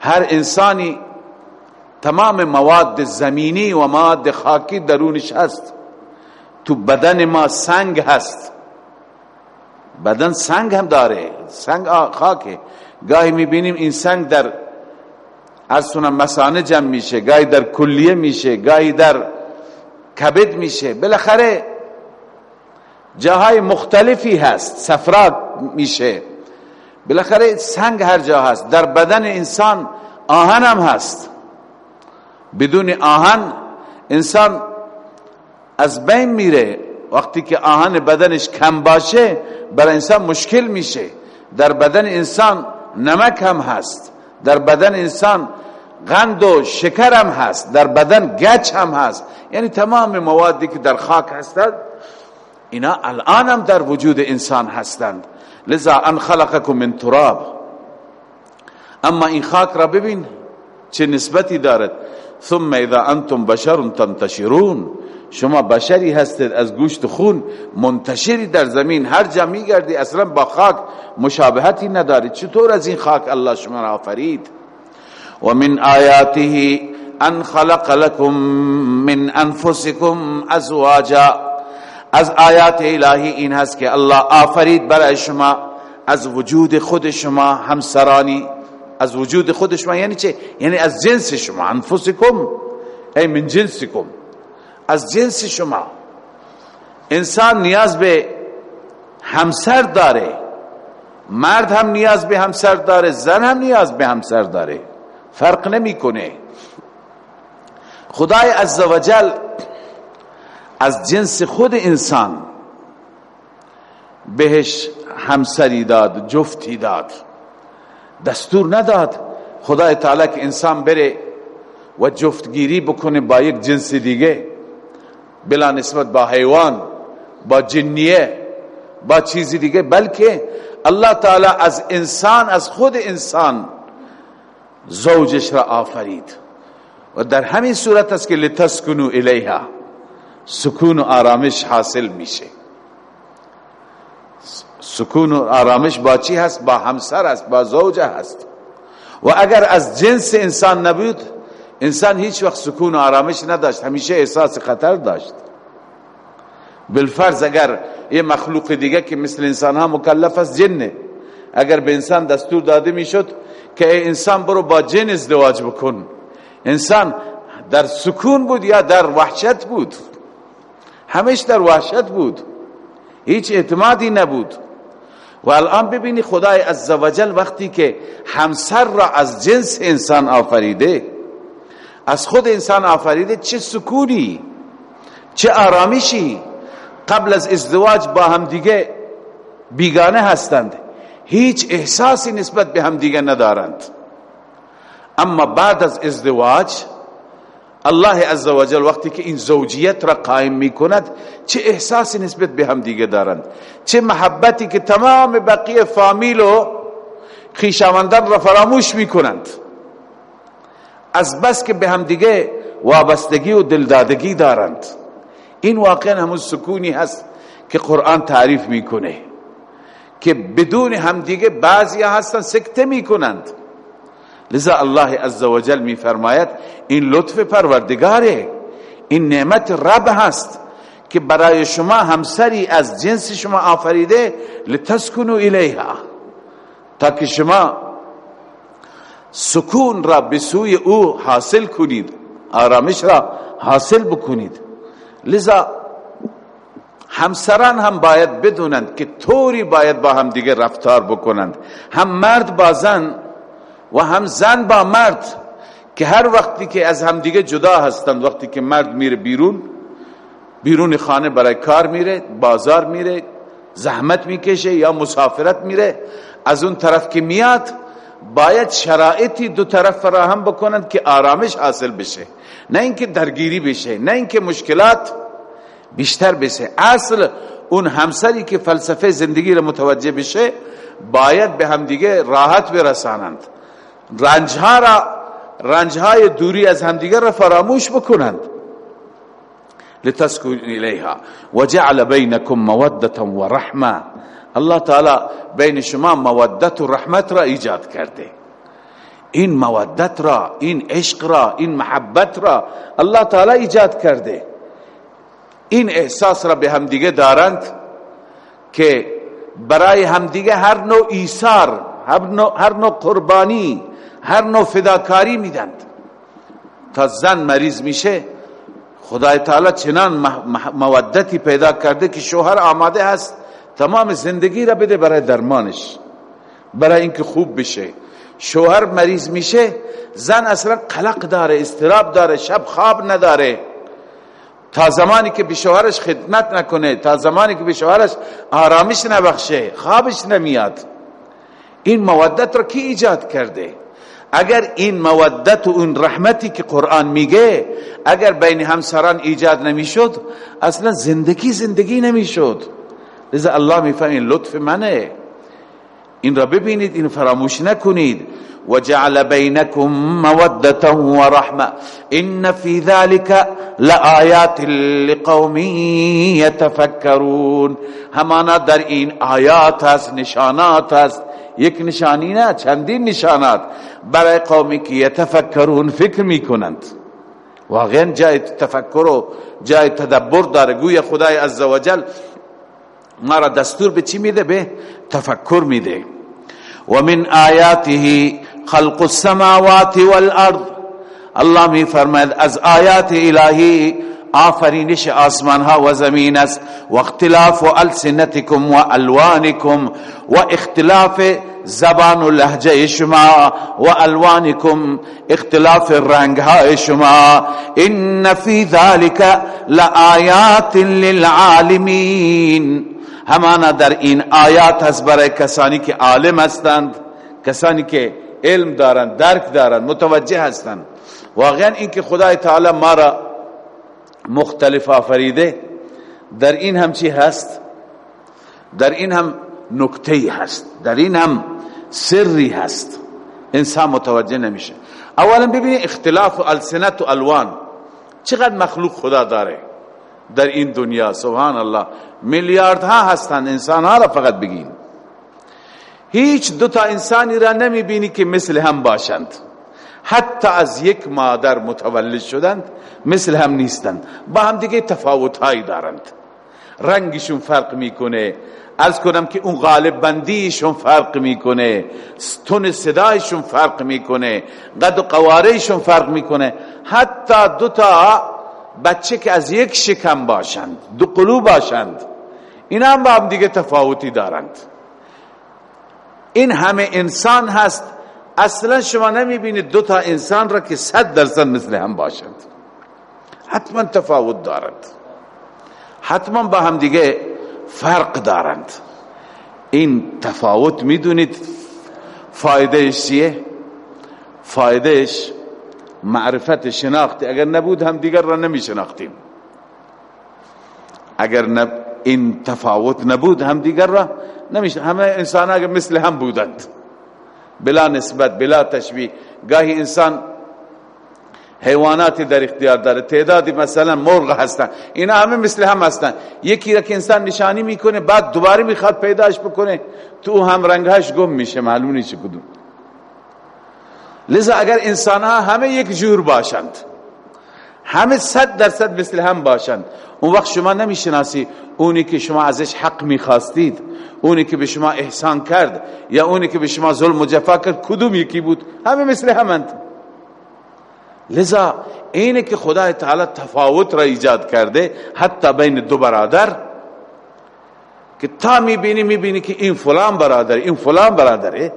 هر انسانی تمام مواد زمینی و مواد خاکی درونش هست. تو بدن ما سنگ هست. بدن سنگ هم داره. سنگ خاکه. گاهی می‌بینیم این سنگ در از مسانه جمع میشه گاهی در کلیه میشه گاهی در کبد میشه. بالاخره جاهای مختلفی هست سفرات میشه. بالاخره سنگ هر جا هست در بدن انسان آهن هم هست. بدون آهن انسان از بین میره. وقتی که آهن بدنش کم باشه بر انسان مشکل میشه. در بدن انسان نمک هم هست. در بدن انسان غند و شکر هم هست در بدن گچ هم هست. یعنی تمام موادی که در خاک هستند اینا الان هم در وجود انسان هستند. لذا ان خلقکم من تراب. اما این خاک را ببین چه نسبتی دارد. ثم اذا انتم بشر تنتشرون. شما بشری هستید از گوشت خون منتشری در زمین. هر جا میگردی اصلا با خاک مشابهتی ندارید چطور از این خاک الله شما را آفرید؟ و من آیاته ان خلق لكم من انفسكم ازواجا. از آیات الهی این هست که الله آفرید برای شما. از وجود خود شما همسرانی. از وجود خود شما یعنی چه؟ یعنی از جنس شما. انفسکم ای من جنسکم. از جنس شما. انسان نیاز به همسر داره. مرد هم نیاز به همسر داره. زن هم نیاز به همسر داره. فرق نمی‌کنه. خدای عزوجل از جنس خود انسان بهش همسری داد جفتی داد. دستور نداد خدای تعالی که انسان بره و جفتگیری بکنه با یک جنس دیگه. بلا نسبت با حیوان با جنیه با چیزی دیگه بلکه الله تعالی از انسان از خود انسان زوجش را آفرید. و در همین صورت است که لتسکنو الیها سکون و آرامش حاصل میشه. سکون و آرامش با چی هست؟ با همسر است با زوجه هست. و اگر از جنس انسان نبود انسان هیچ وقت سکون و آرامش نداشت همیشه احساس خطر داشت. بالفرض اگر یه مخلوق دیگه که مثل انسان ها مکلف است جنه. اگر به انسان دستور داده می‌شد که ای انسان برو با جن ازدواج بکن. انسان در سکون بود یا در وحشت بود؟ همش در وحشت بود. هیچ اعتمادی نبود. و الان ببینی خدای عزوجل وقتی که همسر را از جنس انسان آفریده از خود انسان آفریده چه سکونی چه آرامشی. قبل از ازدواج با هم دیگه بیگانه هستند. هیچ احساسی نسبت به هم دیگه ندارند. اما بعد از ازدواج الله عزوجل وقتی که این زوجیت را قائم می کند چه احساسی نسبت به هم دیگه دارند. چه محبتی که تمام بقیه فامیل و خیشاوندان را فراموش می کنند از بس که به هم دیگه وابستگی و دلدادگی دارند. این واقعا همون سکونی هست که قرآن تعریف می‌کنه که بدون همدیگه بعضی هستن سکته می‌کنند. لذا الله عزوجل میفرماید این لطف پروردگاره این نعمت رب هست که برای شما همسری از جنس شما آفریده لتسکنو الیها. تا که شما سکون را به سوی او حاصل کنید آرامش را حاصل بکنید. لذا همسران هم باید بدونند که طوری باید با هم دیگه رفتار بکنند. هم مرد با زن و هم زن با مرد که هر وقتی که از هم دیگه جدا هستند وقتی که مرد میره بیرون بیرون خانه برای کار میره بازار میره زحمت می‌کشه یا مسافرت میره از اون طرف که میاد باید شرایطی دو طرف فراهم بکنند که آرامش حاصل بشه. نه اینکه درگیری بشه نه اینکه مشکلات بیشتر بشه. اصل اون همسری که فلسفه زندگی را متوجه بشه باید به همدیگه راحت برسانند. رنجها را رنجهای دوری از همدیگه را فراموش بکنند. لتسکن الیها. وجعل بینکم موده و رحمه الله تعالی بین شما مودت و رحمت را ایجاد کرده. این مودت را این عشق را این محبت را الله تعالی ایجاد کرده. این احساس را به همدیگه دارند که برای همدیگه هر نوع ایثار هر نوع, هر نوع قربانی هر نوع فداکاری میدند. تا زن مریض میشه خدای تعالی چنان مودتی پیدا کرده که شوهر آماده هست. تمام زندگی را بده برای درمانش. برای اینکه خوب بشه. شوهر مریض میشه زن اصلا قلق داره استراب داره شب خواب نداره. تا زمانی که به شوهرش خدمت نکنه تا زمانی که به شوهرش آرامش نبخشه خوابش نمیاد. این مودت را کی ایجاد کرده؟ اگر این مودت و اون رحمتی که قرآن میگه اگر بین همسران ایجاد نمی‌شد اصلا زندگی زندگی نمی‌شد. لذا الله میفهم این لطف منه. این را ببینید این فراموش نکنید. وجعل بينكم مودة ورحمة إن في ذلك لآيات لقوم يتفكرون همانا در این آیات هست نشانات هست یک نشانی نه چندین نشانات. برای قومی که یتفکرون فکر می‌کنند. واقعا جای تفکر و جای تدبر داره. گویا خدای عزوجل ما را دستور به چی میده؟ به تفکر میده. و من آیاته خلق السماوات والارض. الله می فرماید از آیات الهی آفرینش آسمان ها و زمین است. و اختلاف السنتکم و الوانکم و اختلاف زبان و لهجه شما و الوانکم اختلاف رنگ های شما. ان فی ذلك لآیات للعالمین. همانا در این آیات هست برای کسانی که عالم هستند کسانی که علم دارند درک دارند متوجه هستند. واقعا این که خدای تعالی ما را مختلف آفریده در این هم چی هست؟ در این هم نکته هست در این هم سری هست. انسان متوجه نمیشه. اولا ببینید اختلاف و السنت و الوان چقدر مخلوق خدا داره در این دنیا سبحان الله. میلیاردها هستن انسان ها را فقط بگین. هیچ دو تا انسانی را نمی بینی که مثل هم باشند. حتی از یک مادر متولد شدند مثل هم نیستند. با هم دیگه تفاوت هایی دارند. رنگشون فرق می‌کنه. از کنم که اون غالب بندیشون فرق می‌کنه. ستون صدایشون فرق می‌کنه. قد و قوارهشون فرق می‌کنه. حتی دو تا بچه که از یک شکم باشند دو قلوب باشند. این هم با هم دیگه تفاوتی دارند. این همه انسان هست. اصلا شما نمی‌بینید دو تا انسان را که صد درصد مثل هم باشند. حتما تفاوت دارند. حتما با هم دیگه فرق دارند. این تفاوت می‌دونید فایدهش چیه؟ فایدهش معرفت شناختی. اگر نبود هم دیگر را نمی شناختیم اگر این تفاوت نبود هم دیگر را نمی همه انسان اگر مثل هم بودند. بلا نسبت بلا تشبیه. گاهی انسان حیواناتی در اختیار داره. تعدادی مثلا مرغ هستن. اینا همه مثل هم هستن. یکی را که انسان نشانی می‌کنه بعد دوباره می‌خواد پیداش بکنه تو هم رنگهاش گم میشه. معلوم نیست کدوم. لذا اگر انسان ها همه یک جور باشند همه صد درصد مثل هم باشند اون وقت شما نمی‌شناسی اونی که شما ازش حق می‌خواستید اونی که به شما احسان کرد یا اونی که به شما ظلم و جفا کرد کدوم یکی بود؟ همه مثل همند. لذا اینه که خدا تعالی تفاوت را ایجاد کرده حتی بین دو برادر که تا می‌بینی می‌بینی که این فلان برادر این فلان برادره.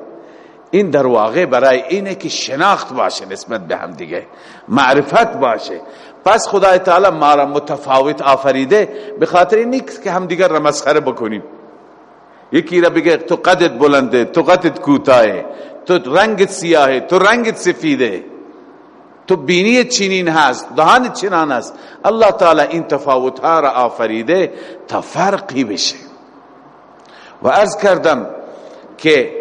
این در واقع برای اینه که شناخت باشه نسبت به هم دیگه معرفت باشه. پس خدای تعالی ما را متفاوت آفریده به خاطر این که هم دیگر را مسخره بکنیم. یکی را بگه تو قدت بلنده تو قدت کوتاهه تو رنگت سیاهه تو رنگت سفیده. تو بینی چنین هست دهان چنان هست الله تعالی این تفاوت ها را آفریده تا فرقی بشه. و از کردم که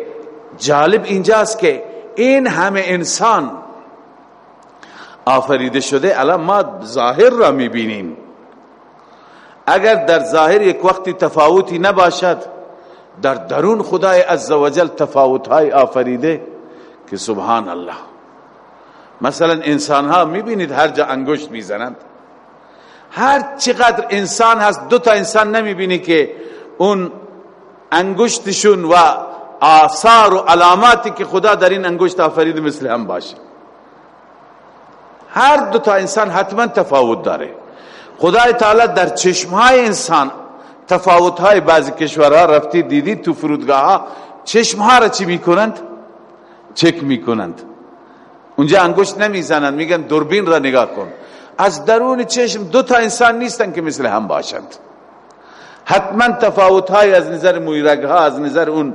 جالب اینجاست که این همه انسان آفریده شده الان ما ظاهر را می‌بینیم. اگر در ظاهر یک وقتی تفاوتی نباشد در درون خدای عزوجل تفاوت های آفریده که سبحان الله مثلا انسان ها می‌بینید هر جا انگشت می‌زنند. هر چقدر انسان هست دو تا انسان نمی‌بینی که اون انگشتشون و آثار و علاماتی که خدا در این انگشت آفرید مثل هم باشه. هر دو تا انسان حتما تفاوت داره. خدای تعالی در چشمهای انسان تفاوتهای بعضی کشورها رفتی دیدی تو فرودگاه ها چشمها را چی می‌کنند؟ چک می‌کنند. اونجا انگشت نمی‌زنند میگن دوربین را نگاه کن. از درون چشم دو تا انسان نیستن که مثل هم باشند. حتما تفاوت های از نظر مویرگ ها از نظر اون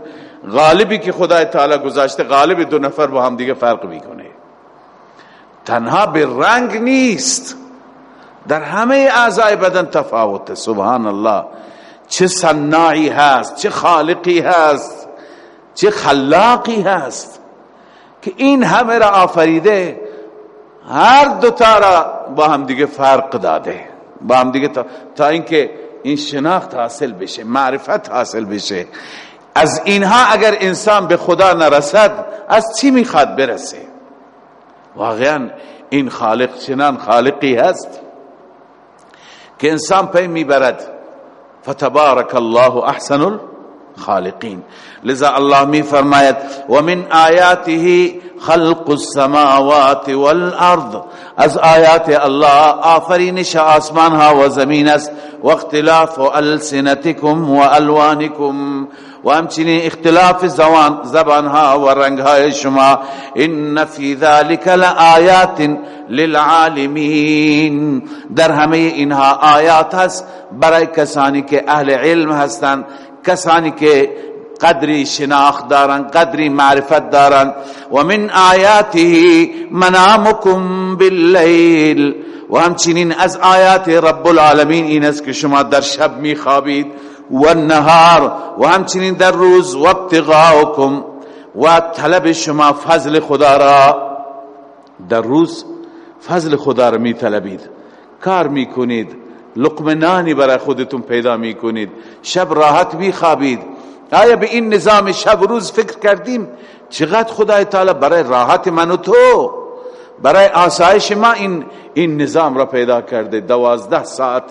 غالبی که خدای تعالی گذاشته غالب دو نفر با هم دیگه فرق می‌کنه. تنها به رنگ نیست. در همه اعضای بدن تفاوت. سبحان الله چه صناعی هست چه خالقی هست چه خلاقی هست که این همه را آفریده هر دو تا را با هم دیگه فرق داده. با هم دیگه تا, تا اینکه این شناخت حاصل بشه معرفت حاصل بشه. از اینها اگر انسان به خدا نرسد از چی می‌خواد برسه؟ واقعا این خالق چنان خالقی هست که انسان پی می‌برد. فتبارک الله احسن الخالقین. لذا الله می فرماید و من آیاته خلق السماوات والارض. از آیات الله آفرینش آسمان ها و زمین است. و اختلاف السنتکم و الوانکم. و همچنین اختلاف زبان زبانها و رنگهای شما. ان فی ذلك لآیات للعالمین. در همه اینها آیات هست برای کسانی که أهل علم هستند کسانی که قدری شناخت دارن قدری معرفت دارن. و من آیاته منامکم باللیل. و همچنین از آیات رب العالمین این است که شما در شب می خوابید و النهار و همچنین در روز و ابتغاؤکم و طلب شما فضل خدا را در روز فضل خدا را می طلبید کار می کنید لقمنانی برای خودتون پیدا می کنید شب راحت می خوابید آیا به این نظام شب روز فکر کردیم؟ چقدر خدای تعالی برای راحت من و تو برای آسایش ما این این نظام را پیدا کرده دوازده ساعت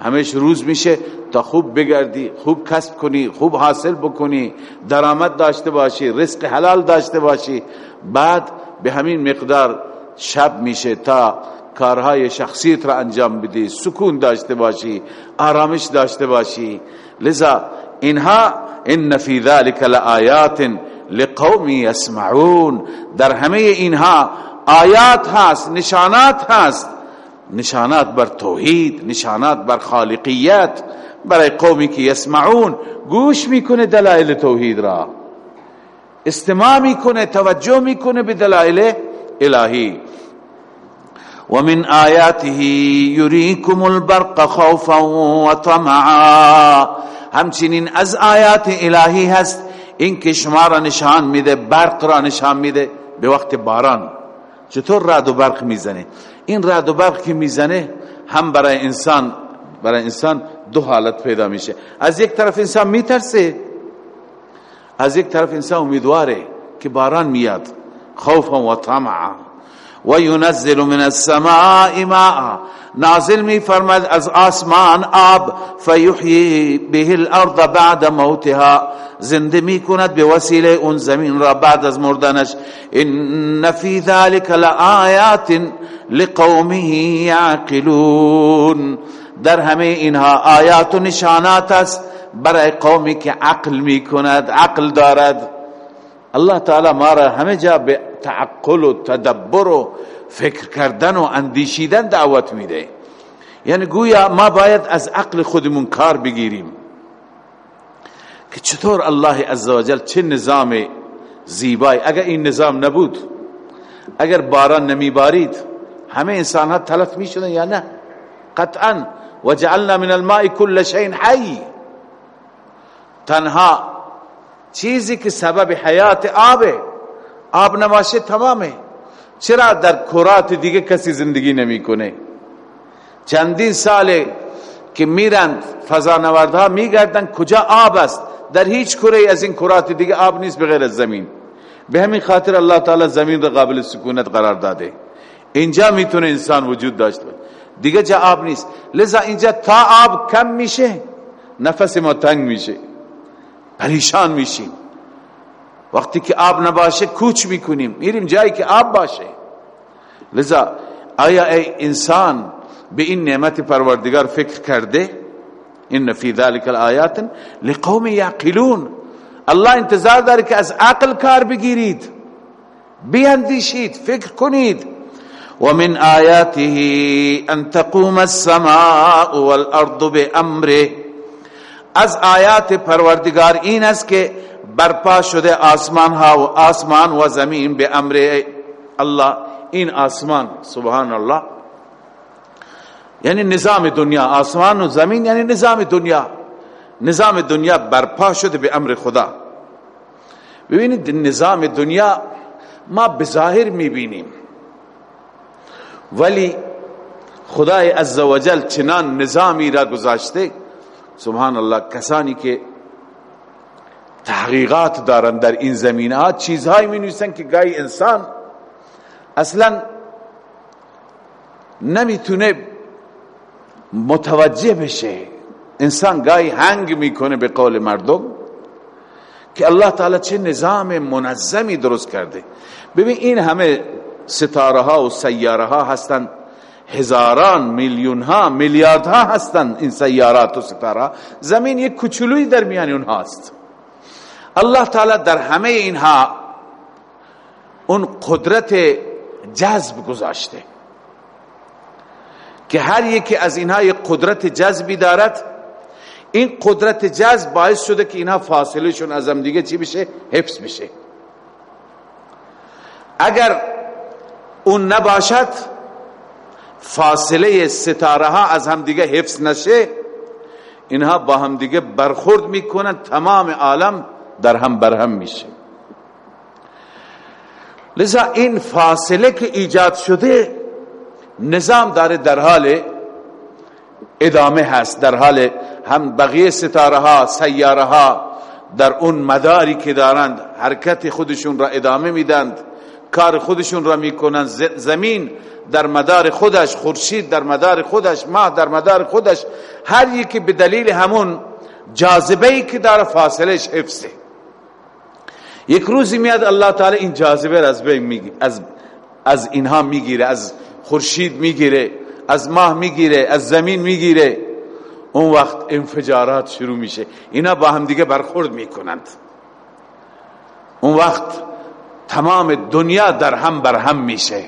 همیش روز میشه تا خوب بگردی خوب کسب کنی خوب حاصل بکنی درآمد داشته باشی رزق حلال داشته باشی. بعد به همین مقدار شب میشه تا کارهای شخصیت را انجام بدی سکون داشته باشی آرامش داشته باشی. لذا اینها ان فی ذلك لآیات لقوم یسمعون. در همه اینها آیات هست نشانات هست. نشانات بر توحید نشانات بر خالقیت. برای قومی که یسمعون گوش می‌کنه دلائل توحید را. استماع می‌کنه توجه می‌کنه به دلائل الهی. ومن آیاته یریکم البرق خوفا و طمعا. همچنین از آیات الهی هست این که شما را نشان میده برق را نشان میده به وقت باران. چطور رعد و برق می‌زنه؟ این رعد و برق که می‌زنه هم برای انسان برای انسان دو حالت پیدا میشه. از یک طرف انسان میترسه از یک طرف انسان امیدواره که باران میاد خوفا و طمعا. و ينزل من السماء ماء. نازل می از آسمان آب فیحیی به الارض بعد موتها. زنده می کند به وسیله اون زمین را بعد از مردنش. ان فی ذلك لآیات. لقوم یعقلون در همه اینها آیات و نشانات است. برای قومی که عقل می کند عقل دارد. الله تعالی ما را همه جا به تعقل و تدبر و فکر کردن و اندیشیدن دعوت میده. یعنی گویا ما باید از عقل خودمون کار بگیریم. که چطور الله عزوجل چه نظام زیبای اگر این نظام نبود اگر باران نمی بارید همه انسان ها تلف می شدن یا نه؟ قطعا. وجعلنا من الماء كل شيء حی تنها چیزی که سبب حیات آبه آب نباشه تمامه. چرا در کرات دیگه کسی زندگی نمی‌کنه؟ چندین ساله که میرند فضانوردها میگردن کجا آب است؟ در هیچ کره از این کرات دیگه آب نیست بغیر از زمین. به همین خاطر الله تعالی زمین را قابل سکونت قرار داده. اینجا می‌تونه انسان وجود داشته دیگه جا آب نیست. لذا اینجا تا آب کم میشه نفس ما تنگ میشه. پریشان میشیم. وقتی که آب نباشه کوچ می‌کنیم. میریم جایی که آب باشه. لذا آیا ای انسان به این نعمت پروردگار فکر کرده؟ این فی ذلك الآیات لقوم یعقلون. الله انتظار داره که از عقل کار بگیرید. بیاندیشید فکر کنید. ومن آیاته ان تقوم السماء والارض بامره از آیات پروردگار این است که برپا شده آسمان ها و آسمان و زمین به امر الله این آسمان سبحان الله یعنی نظام دنیا آسمان و زمین یعنی نظام دنیا. نظام دنیا برپا شده به امر خدا. ببینید نظام دنیا ما بظاهر می‌بینیم. ولی خدای عزوجل چنان نظامی را گذاشته سبحان الله کسانی که تحقیقات دارن در این زمینه ها چیزهایی می نویسن که گاهی انسان اصلا نمی‌تونه متوجه بشه. انسان گاهی هنگ می‌کنه به قول مردم که الله تعالی چه نظام منظمی درست کرده. ببین این همه ستاره ها و سیاره ها هستند. هزاران میلیون ها میلیارد ها هستند این سیارات و ستاره زمین یک کوچولوی در میان اونها است. الله تعالی در همه اینها اون قدرت جذب گذاشته. که هر یکی از اینها یک قدرت جذبی دارد. این قدرت جذب باعث شده که اینها فاصله شون از هم دیگه چی بشه؟ حفظ بشه. اگر اون نباشد فاصله ستاره ها از هم دیگه حفظ نشه. اینها با هم دیگه برخورد می‌کنن تمام عالم در هم برهم میشه. لذا این فاصله که ایجاد شده نظام داره در حال ادامه هست در حال هم بقیه ستاره ها سیاره ها در اون مداری که دارند حرکت خودشون را ادامه میدند. کار خودشون را می‌کنند زمین در مدار خودش خورشید در مدار خودش ماه در مدار خودش هر یکی به دلیل همون جاذبه ای که داره فاصلش حفظه. یک روزی میاد الله تعالی این جاذبه را از بین می‌گیره از از اینها می‌گیره از خورشید می‌گیره از ماه می‌گیره از زمین می‌گیره. اون وقت انفجارات شروع میشه. اینا با هم دیگه برخورد می‌کنند. اون وقت تمام دنیا در هم بر هم میشه.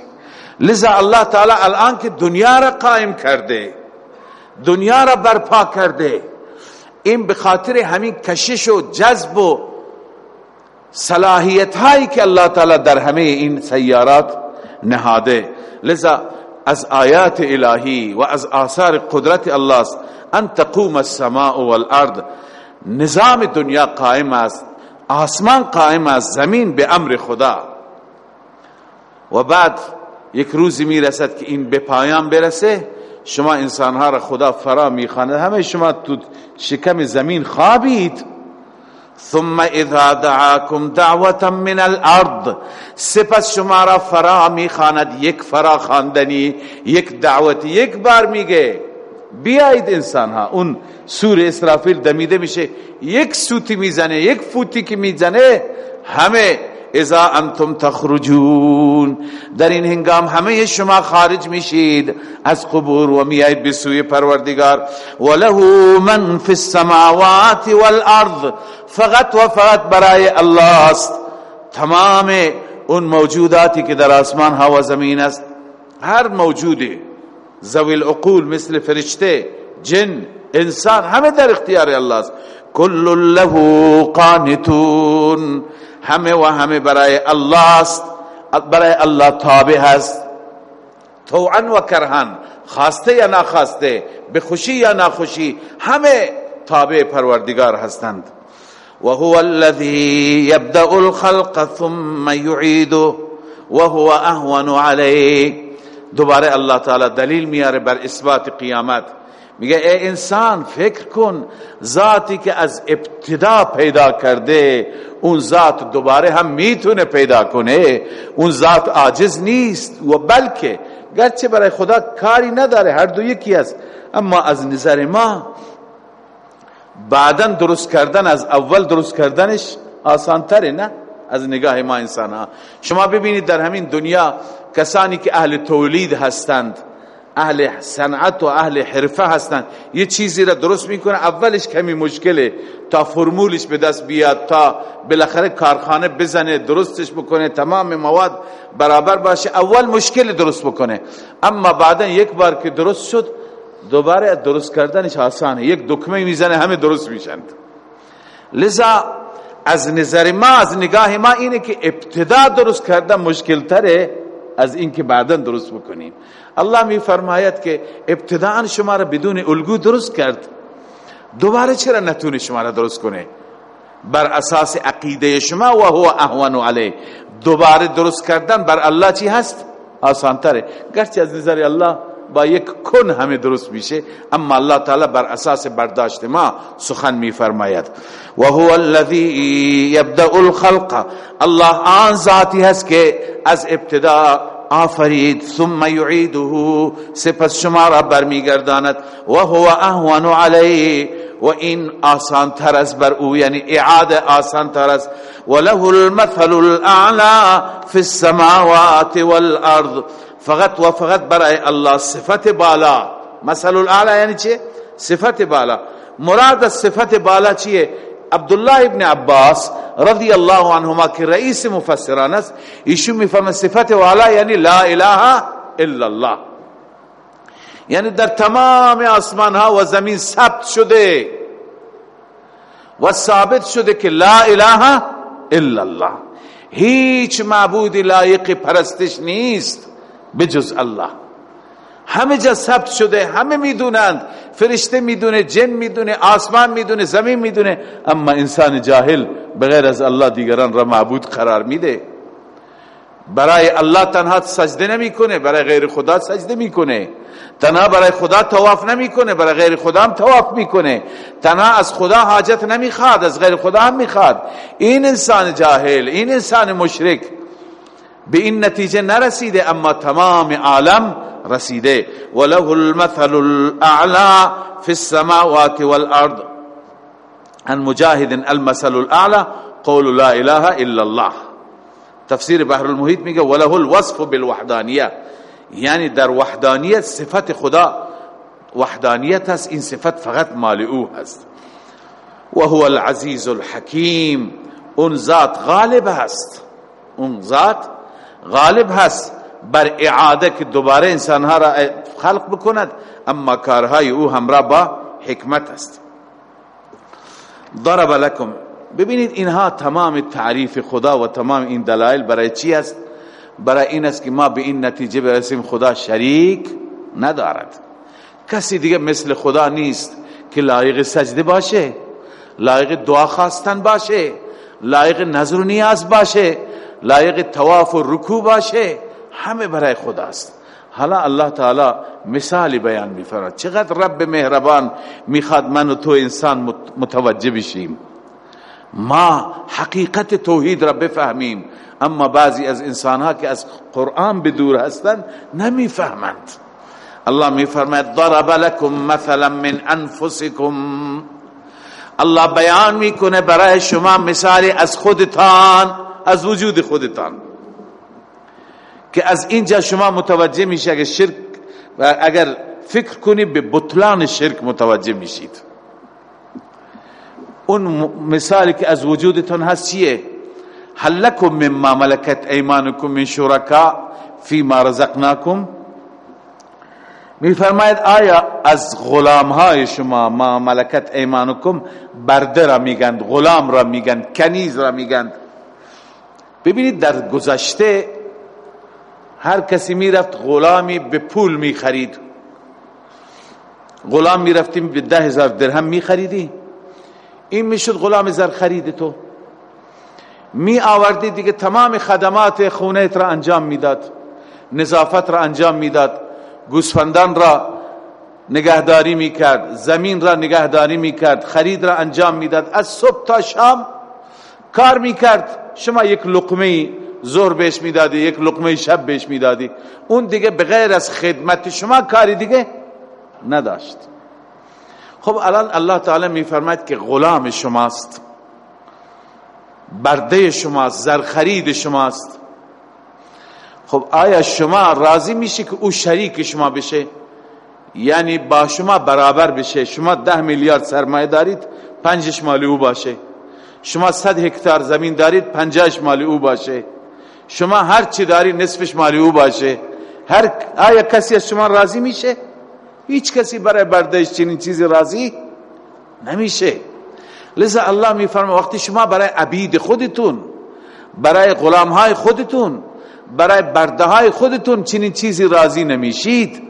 لذا الله تعالی الان که دنیا را قائم کرده دنیا را برپا کرده این به خاطر همین کشش و جذب و صلاحیت هایی که الله تعالی در همه این سیارات نهاده. لذا از آیات الهی و از آثار قدرت الله است ان تقوم السماء والارض نظام دنیا قائم است. آسمان قائم است زمین به امر خدا. و بعد یک روزی می‌رسد که این به پایان برسه شما انسانها را خدا فرا می‌خواند. همه شما تو شکم زمین خوابید. ثم اذا دعاكم دعوة من الارض سپس شما را فرا می‌خواند. یک فرا خواندنی یک دعوت یک بار میگه. بیایید انسان ها اون سور اسرافیل دمیده میشه. یک سوتی می‌زنه یک فوتی که می‌زنه همه اذا انتم تخرجون. در این هنگام همه شما خارج میشید. از قبور و میایید به سوی پروردگار. وله من فی السماوات والارض. فقط و فقط برای الله است. تمام اون موجوداتی که در آسمان ها و زمین است. هر موجودی ذوی العقول مثل فرشتة جن إنسان همه در اختیار الله است. کل له قانتون همه و همه برای الله است برای الله تابع هست توعا و کرهن خواسته یا نخواسته به خوشی یا ناخوشی همه تابع پروردگار هستند. و هو الذي يبدأ الخلق ثم يعيده وهو اهون عليه دوباره الله تعالی دلیل میاره بر اثبات قیامت. میگه ای انسان فکر کن ذاتی که از ابتدا پیدا کرده اون ذات دوباره هم می‌تونه پیدا کنه. اون ذات عاجز نیست و بلکه گرچه برای خدا کاری نداره هر دو یکی است. اما از نظر ما بعدا درست کردن از اول درست کردنش آسان تره نه؟ از نگاه ما انسان ها شما ببینید در همین دنیا کسانی که اهل تولید هستند اهل صنعت و اهل حرفه هستند یه چیزی را درست می‌کنه اولش کمی مشکله تا فرمولش به دست بیاد تا بالاخره کارخانه بزنه درستش بکنه تمام مواد برابر باشه اول مشکل درست بکنه. اما بعدا یک بار که درست شد دوباره درست کردنش آسانه. یک دکمه می‌زنه همه درست میشند لذا از نظر ما از نگاه ما اینه که ابتدا درست کردن مشکل تره از اینکه بعدا درست بکنیم. الله می فرماید که ابتداء شما را بدون الگو درست کرد. دوباره چرا نتونه شما را درست کنه؟ بر اساس عقیده شما و هو اهون علی. دوباره درست کردن بر الله چی هست؟ آسان تره گرچه از نظر الله با یک کن همه درست میشه اما الله تعالی بر اساس برداشت ما سخن میفرماید. و هو الذی یبدأ الخلق. الله آن ذاتی هست که از ابتدا آفرید ثم یعیده سپس شما را برمیگرداند. و هو اهون علی و این آسان تر است بر او یعنی اعاده آسان تر است. و له المثل الاعلى فی السماوات والارض. فقط و فقط برای الله صفت بالا. مثل الاعلى یعنی چه صفت بالا. مراد صفت بالا چیه؟ عبدالله ابن عباس رضی الله عنهما که رئیس مفسران است ایشون میفرمه صفت والا یعنی لا اله الا الله. یعنی در تمام آسمان ها و زمین ثبت شده و ثابت شده که لا اله الا الله. هیچ معبود لایق پرستش نیست. بجز الله. همه جا ثبت شده همه می‌دونند. فرشته می‌دونه جن می‌دونه آسمان می‌دونه زمین می‌دونه. اما انسان جاهل بغیر از الله دیگران را معبود قرار میده. برای الله تنها سجده نمی‌کنه برای غیر خدا سجده می‌کنه. تنها برای خدا تواف نمی‌کنه برای غیر خدا هم تواف می‌کنه. تنها از خدا حاجت نمی‌خواد از غیر خدا هم می‌خواد. این انسان جاهل این انسان مشرک به این نتیجه نرسیده أما تمام عالم رسیده وله المثل الأعلى في السماوات والأرض. ان مجاهد المثل الأعلى قول لا إله إلا الله. تفسیر بحر المحیط میگه وله الوصف بالوحدانیه یعنی در وحدانیت صفت خدا وحدانیت هست این صفت فقط مال أو هست. و هو العزیز الحکیم اون ذات غالب هست. اون ذات غالب هست. بر اعاده که دوباره انسانها را خلق بکند اما کارهای او همراه با حکمت است. ضرب لکم. ببینید اینها تمام تعریف خدا و تمام این دلائل برای چی است؟ برای این است که ما به این نتیجه برسیم خدا شریک ندارد. کسی دیگه مثل خدا نیست که لایق سجده باشه لایق دعا خواستن باشه لایق نظر و نیاز باشه. لایق تواف و رکوع باشه همه برای خداست حالا الله تعالی مثالی بیان میفرماید. چقدر رب مهربان می‌خواد من و تو انسان متوجه بشیم. ما حقیقت توحید را بفهمیم اما بعضی از انسان ها که از قرآن بدور هستند نمی‌فهمند. الله میفرماید ضرب لكم مثلا من انفسكم الله بیان می‌کنه برای شما مثالی از خودتان. از وجود خودتان. که از اینجا شما متوجه میشه اگر شرک و اگر فکر کنی به بطلان شرک متوجه میشید. اون مثالی که از وجودتون هست چیه؟ هل لکم مما ملکت ایمانکم من شرکا فیما رزقناکم؟ میفرماید آیا از غلام های شما ما ملکت ایمانکم برده را میگند غلام را میگند کنیز را میگند؟ ببینید در گذشته هر کسی می‌رفت غلامی به پول می‌خرید. غلام می‌رفتیم به ده هزار درهم میخریدی. این می‌شد غلام زر خرید تو. می آوردی دیگه تمام خدمات خونه را انجام می‌داد نظافت را انجام می‌داد گوسفندان را نگهداری می‌کرد زمین را نگهداری می‌کرد خرید را انجام می‌داد. از صبح تا شام کار می‌کرد. شما یک لقمه زور بهش می‌دادی یک لقمه شب بهش می‌دادی. اون دیگه بغیر از خدمت شما کاری دیگه نداشت. خب الان الله تعالی میفرماید که غلام شماست. برده شماست زرخرید شماست. خب آیا شما راضی میشه که او شریک شما بشه؟ یعنی با شما برابر بشه. شما ده میلیارد سرمایه دارید پنجش مال او باشه. شما صد هکتار زمین دارید پنجاش مال او باشه. شما هر چی داری نصفش مال او باشه. هر آیا کسی از شما راضی میشه؟ هیچ کسی برای بردهش چنین چیزی راضی نمیشه. لذا الله میفرما وقتی شما برای عبید خودتون برای غلام های خودتون برای برده های خودتون چنین چیزی راضی نمیشید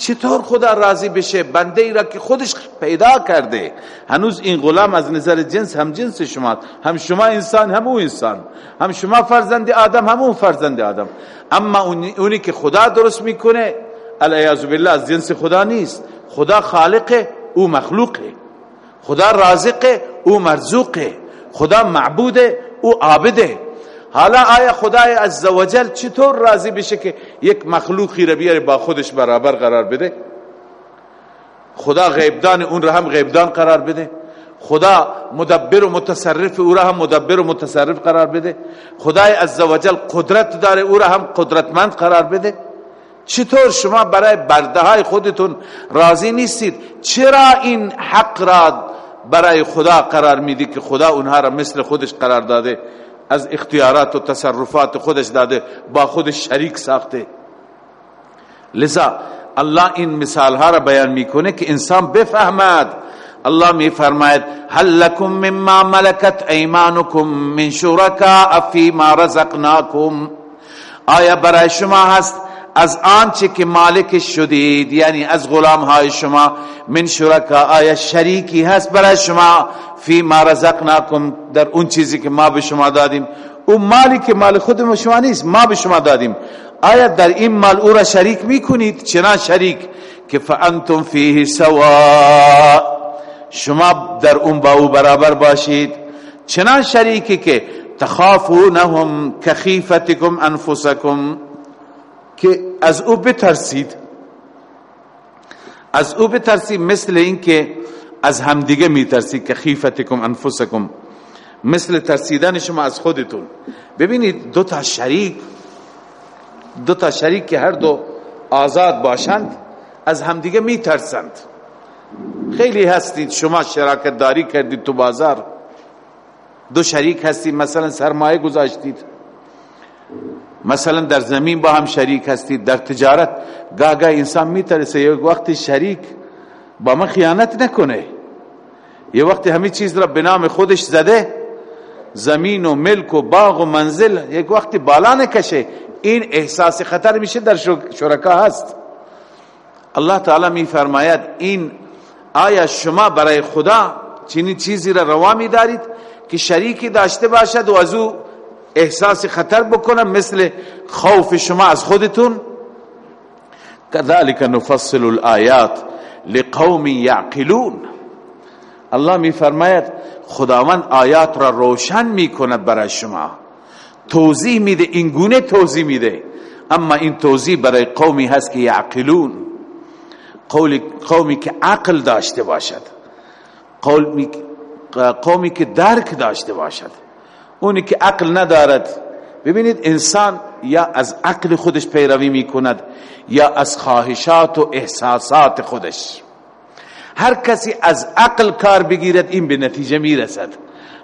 چطور خدا راضی بشه؟ بنده ای را که خودش پیدا کرده. هنوز این غلام از نظر جنس هم جنس شما هم شما انسان هم او انسان. هم شما فرزند آدم هم اون فرزند آدم. اما اونی که خدا درست می‌کنه الایاذ بالله از جنس خدا نیست. خدا خالق او مخلوقه. خدا رازق او مرزوقه. خدا معبود او عابده. حالا آیا خدای عزوجل چطور راضی بشه که یک مخلوقی را بیاره با خودش برابر قرار بده؟ خدا غیبدان اون را هم غیبدان قرار بده. خدا مدبر و متصرف او را هم مدبر و متصرف قرار بده. خدای عزوجل قدرت داره او را هم قدرتمند قرار بده. چطور شما برای برده های خودتون راضی نیستید؟ چرا این حق را برای خدا قرار میدی که خدا اونها را مثل خودش قرار داده؟ از اختیارات و تصرفات خودش داده با خودش شریک ساخته. لذا الله این مثال ها را بیان می‌کنه که انسان بفهمد. الله می فرماید هل لكم مما ملكت ايمانكم من شركاء فيما رزقناكم آیا برای شما هست از آنچه که مالک شدید یعنی از غلام های شما من شرکا آیا شریکی هست برای شما؟ فی ما رزقناکم در اون چیزی که ما به شما دادیم. اون مالی که مال خود شما نیست ما به شما دادیم. آیا در این مال او را شریک می‌کنید؟ چنان شریک که فانتم فیه سوا. شما در اون با او برابر باشید. چنان شریکی که تخافونهم کخیفتکم انفسکم. که از او بترسید. از او بترسید مثل اینکه از همدیگه میترسید که خیفتکم انفسکم. مثل ترسیدن شما از خودتون. ببینید دو تا شریک دو تا شریک که هر دو آزاد باشند از همدیگه میترسند. خیلی هستید شما شراکت داری کردید تو بازار. دو شریک هستید مثلا سرمایه گذاشتید. مثلا در زمین با هم شریک هستید در تجارت گاه انسان میترسه یک وقتی شریک با من خیانت نکنه. یه وقتی همه چیز را به نام خودش زده زمین و ملک و باغ و منزل یک وقتی بالا نکشه. این احساس خطر میشه در شرکا هست. الله تعالی می فرماید این آیا شما برای خدا چنین چیزی را روا می دارید که شریکی داشته باشد و از او احساس خطر بکنم مثل خوف شما از خودتون. كذلك نفصل الآیات لقوم یعقلون. الله می فرماید خداوند آیات را روشن می کند برای شما. توضیح میده این گونه توضیح میده. اما این توضیح برای قومی هست که یعقلون. قومی که عقل داشته باشد. قومی, قومی که درک داشته باشد. اونی که عقل ندارد. ببینید انسان یا از عقل خودش پیروی می کند یا از خواهشات و احساسات خودش. هر کسی از عقل کار بگیرد این به نتیجه می رسد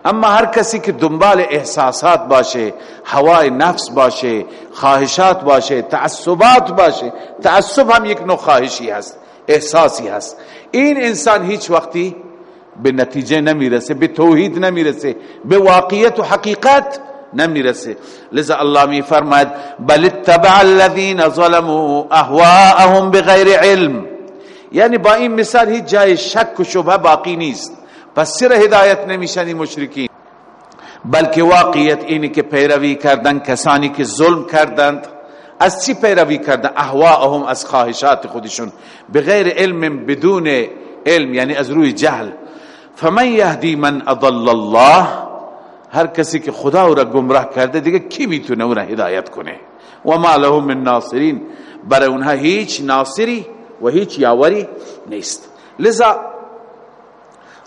اما هر کسی که دنبال احساسات باشه هوای نفس باشه خواهشات باشه تعصبات باشه تعصب هم یک نوع خواهشی هست احساسی هست. این انسان هیچ وقتی به نتیجه نمی‌رسه به توحید نمی‌رسه به واقعیت و حقیقت نمی‌رسه. لذا الله می فرماید بل اتبع الذين ظلموا اهواءهم بغیر علم. یعنی با این مثال هیچ جای شک و شبه باقی نیست. پس سر هدایت نمیشن مشرکین؟ بلکه واقعیت اینی که پیروی کردن کسانی که ظلم کردند. از چی پیروی کردن؟ اهواهم از خواهشات خودشون. بغیر علم بدون علم یعنی از روی جهل. فمن یهدی من اضل الله؟ هر کسی که خدا او را گمراه کرده دیگه کی می‌تونه او را هدایت کنه؟ و ما لهم من ناصرین. برای اونها هیچ ناصری و هیچ یاوری نیست. لذا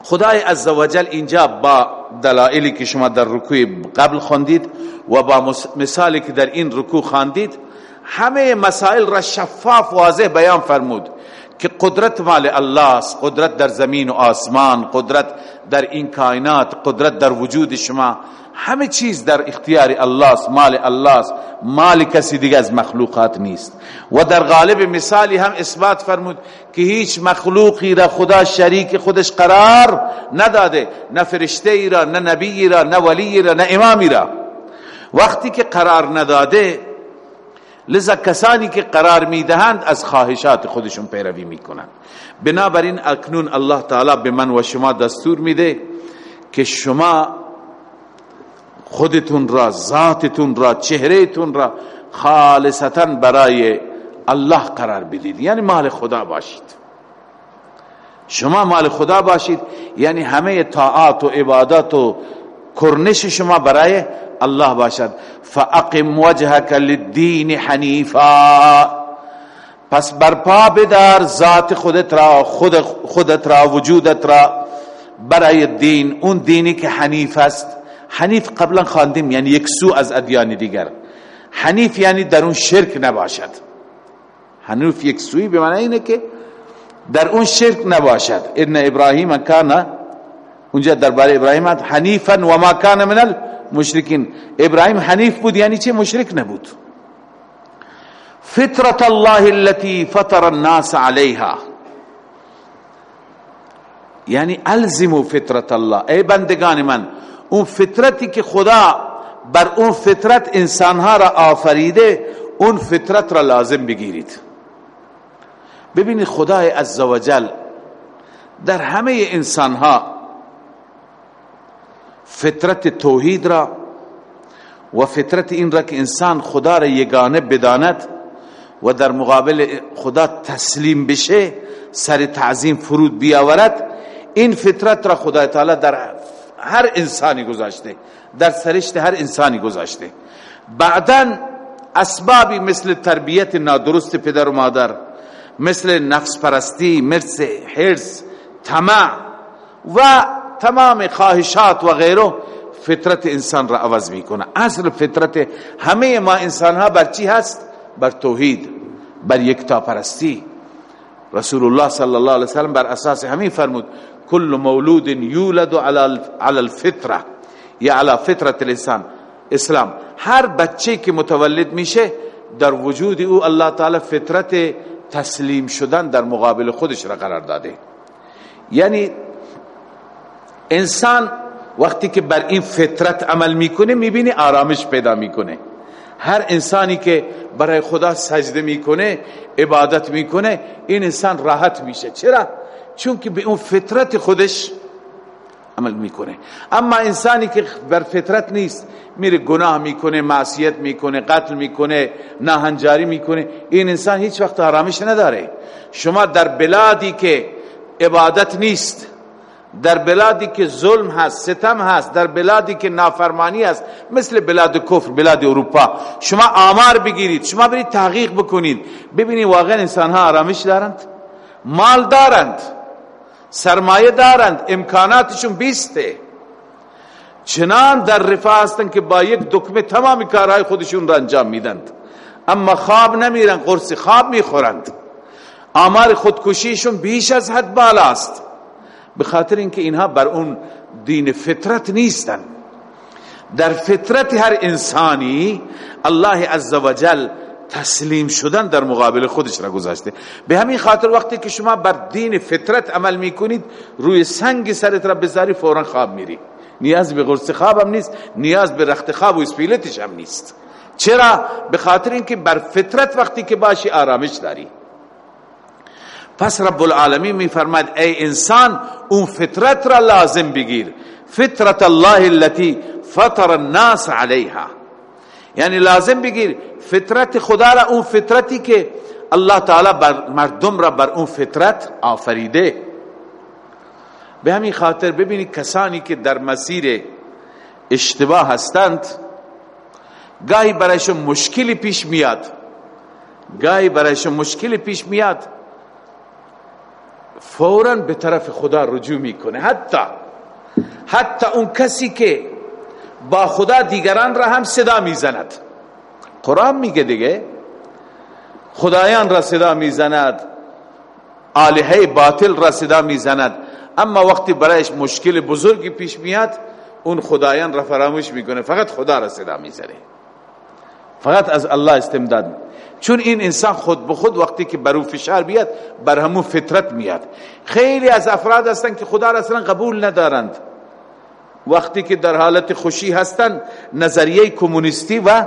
خدای عزوجل اینجا با دلائلی که شما در رکوع قبل خوندید و با مثالی که در این رکوع خواندید همه مسائل را شفاف واضح بیان فرمود. که قدرت مال الله است قدرت در زمین و آسمان قدرت در این کائنات قدرت در وجود شما همه چیز در اختیار الله است مال الله است مال کسی دیگه از مخلوقات نیست. و در غالب مثالی هم اثبات فرمود که هیچ مخلوقی را خدا شریک خودش قرار نداده. نه فرشته ای را نه نبی را نه ولی را نه امامی را. وقتی که قرار نداده لذا کسانی که قرار می‌دهند از خواهشات خودشون پیروی می‌کنند. بنابراین اکنون الله تعالی به من و شما دستور میده که شما خودتون را ذاتتون را چهرهتون را خالصتا برای الله قرار بدید. یعنی مال خدا باشید. شما مال خدا باشید. یعنی همه طاعات و عبادات و کرنش شما برای الله باشد. فاقم وجهك للدین حنیفا. پس برپا بدار ذات خودت را خود خودت را وجودت را برای دین. اون دینی که حنیف است. حنیف قبلا خواندیم یعنی یک سو از ادیان دیگر. حنیف یعنی در اون شرک نباشد. حنیف یک سوی به معنی اینه که در اون شرک نباشد. ان ابراهیم کان اونجا درباره ابراهیم حنیفا و ما کان من المشرکین. ابراهیم حنیف بود یعنی چه مشرک نبود. فطرت الله التي فطر الناس عليها. یعنی الزموا فطرت الله. ای بندگان من اون فطرتی که خدا بر اون فطرت انسانها را آفریده اون فطرت را لازم بگیرید. ببینید خدای عزوجل در همه انسانها فطرت توحید را و فطرت این را که انسان خدا را یگانه بداند و در مقابل خدا تسلیم بشه سر تعظیم فرود بیاورد این فطرت را خدا تعالی در هر انسانی گذاشته در سرشت هر انسانی گذاشته. بعدا اسبابی مثل تربیت نادرست پدر و مادر مثل نفس پرستی مثل حرس طمع و تمام خواهشات و غیره فطرت انسان را عوض می‌کنه. اصل فطرت همه ما انسان ها بر چی هست؟ بر توحید بر یکتا پرستی رسول الله صلی الله علیه وسلم بر اساس همین فرمود كل مولود یولد على الفطره. یا على فطرت الانسان اسلام. هر بچه که متولد میشه در وجود او الله تعالی فطرت تسلیم شدن در مقابل خودش را قرار داده. یعنی انسان وقتی که بر این فطرت عمل می‌کنه می‌بینی آرامش پیدا می‌کنه. هر انسانی که برای خدا سجده می‌کنه عبادت می‌کنه این انسان راحت میشه. چرا؟ چون که به اون فطرت خودش عمل می‌کنه. اما انسانی که بر فطرت نیست میره گناه می‌کنه معصیت می‌کنه قتل می‌کنه ناهنجاری می‌کنه این انسان هیچ وقت آرامش نداره. شما در بلادی که عبادت نیست در بلادی که ظلم هست ستم هست در بلادی که نافرمانی هست مثل بلاد کفر بلاد اروپا. شما آمار بگیرید شما برید تحقیق بکنید. ببینید واقعا انسان ها آرامش دارند مال دارند سرمایه دارند امکاناتشون بیسته. چنان در رفاه هستند که با یک دکمه تمام کارهای خودشون را انجام میدند. اما خواب نمیرن قرص خواب می‌خورند. آمار خودکشیشون بیش از حد بالاست. به خاطر اینکه اینها بر اون دین فطرت نیستن. در فطرت هر انسانی الله عزوجل تسلیم شدن در مقابل خودش را گذاشته. به همین خاطر وقتی که شما بر دین فطرت عمل می‌کنید روی سنگ سرت را بذاری فورا خواب میری. نیاز به قرص خواب هم نیست نیاز به رخت خواب و اسپیلتش هم نیست. چرا؟ به خاطر اینکه بر فطرت وقتی که باشی آرامش داری. پس رب العالمین می فرماید ای انسان اون فطرت را لازم بگیر. فطرت الله التي فطر الناس عليها یعنی لازم بگیر فطرت خدا را اون فطرتی که الله تعالی بر مردم را بر اون فطرت آفریده. به همین خاطر ببینید کسانی که در مسیر اشتباه هستند گاهی برایشون مشکلی پیش میاد. گاهی برایشون مشکلی پیش میاد. فورا به طرف خدا رجوع می‌کنه. حتی حتی اون کسی که با خدا دیگران را هم صدا می‌زند. قرآن میگه دیگه خدایان را صدا می‌زند آلهه باطل را صدا می‌زند. اما وقتی برایش مشکل بزرگی پیش میاد اون خدایان را فراموش می‌کنه. فقط خدا را صدا می‌زنه. فقط از الله استمداد چون این انسان خود به خود وقتی که برو فشار بیاد بر همون فطرت میاد. خیلی از افراد هستند که خدا را اصلا قبول ندارند. وقتی که در حالت خوشی هستند نظریه کمونیستی و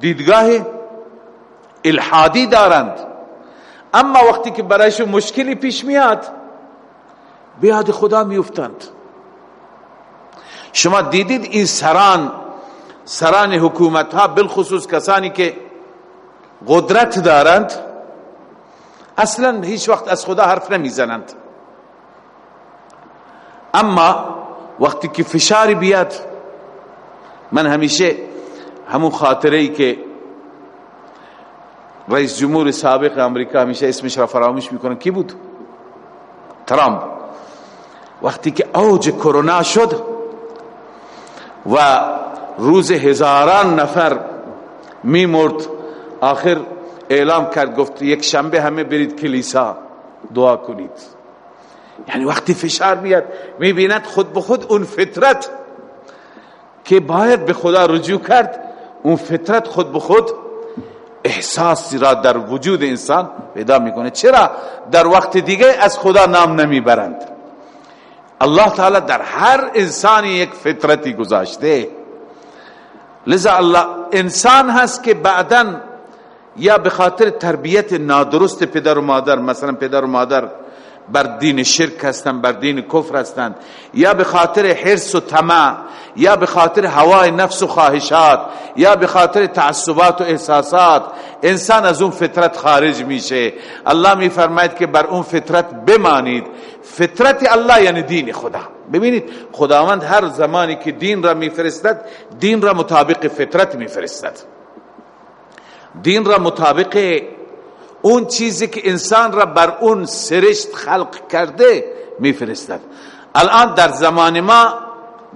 دیدگاه الحادی دارند. اما وقتی که برایش مشکلی پیش میاد بیاد خدا میفتند شما دیدید این سران سران حکومت ها بالخصوص کسانی که قدرت دارند. اصلا هیچ وقت از خدا حرف نمی‌زنند. اما وقتی که فشاری بیاد من همیشه همون خاطره ای که رئیس جمهور سابق امریکا همیشه اسمش را فراموش می‌کنه کی بود؟ ترامپ. وقتی که اوج کرونا شد و روز هزاران نفر میمرد آخر اعلام کرد گفت یک شنبه همه برید کلیسا دعا کنید. یعنی وقتی فشار میاد می‌بیند خود به خود اون فطرت که باید به خدا رجوع کرد اون فطرت خود به خود احساسی را در وجود انسان پیدا می‌کنه. چرا؟ در وقت دیگه از خدا نام نمی‌برند. الله تعالی در هر انسانی یک فطرتی گذاشته. لذا الله انسان هست که بعدا یا به خاطر تربیت نادرست پدر و مادر مثلا پدر و مادر بر دین شرک هستند بر دین کفر هستند یا به خاطر حرص و طمع یا به خاطر هوای نفس و خواهشات یا به خاطر تعصبات و احساسات انسان از اون فطرت خارج میشه. الله میفرماید که بر اون فطرت بمانید. فطرت الله یعنی دین خدا. ببینید خداوند هر زمانی که دین را میفرستد دین را مطابق فطرت میفرستد. دین را مطابق اون چیزی که انسان را بر اون سرشت خلق کرده میفرستد. الان در زمان ما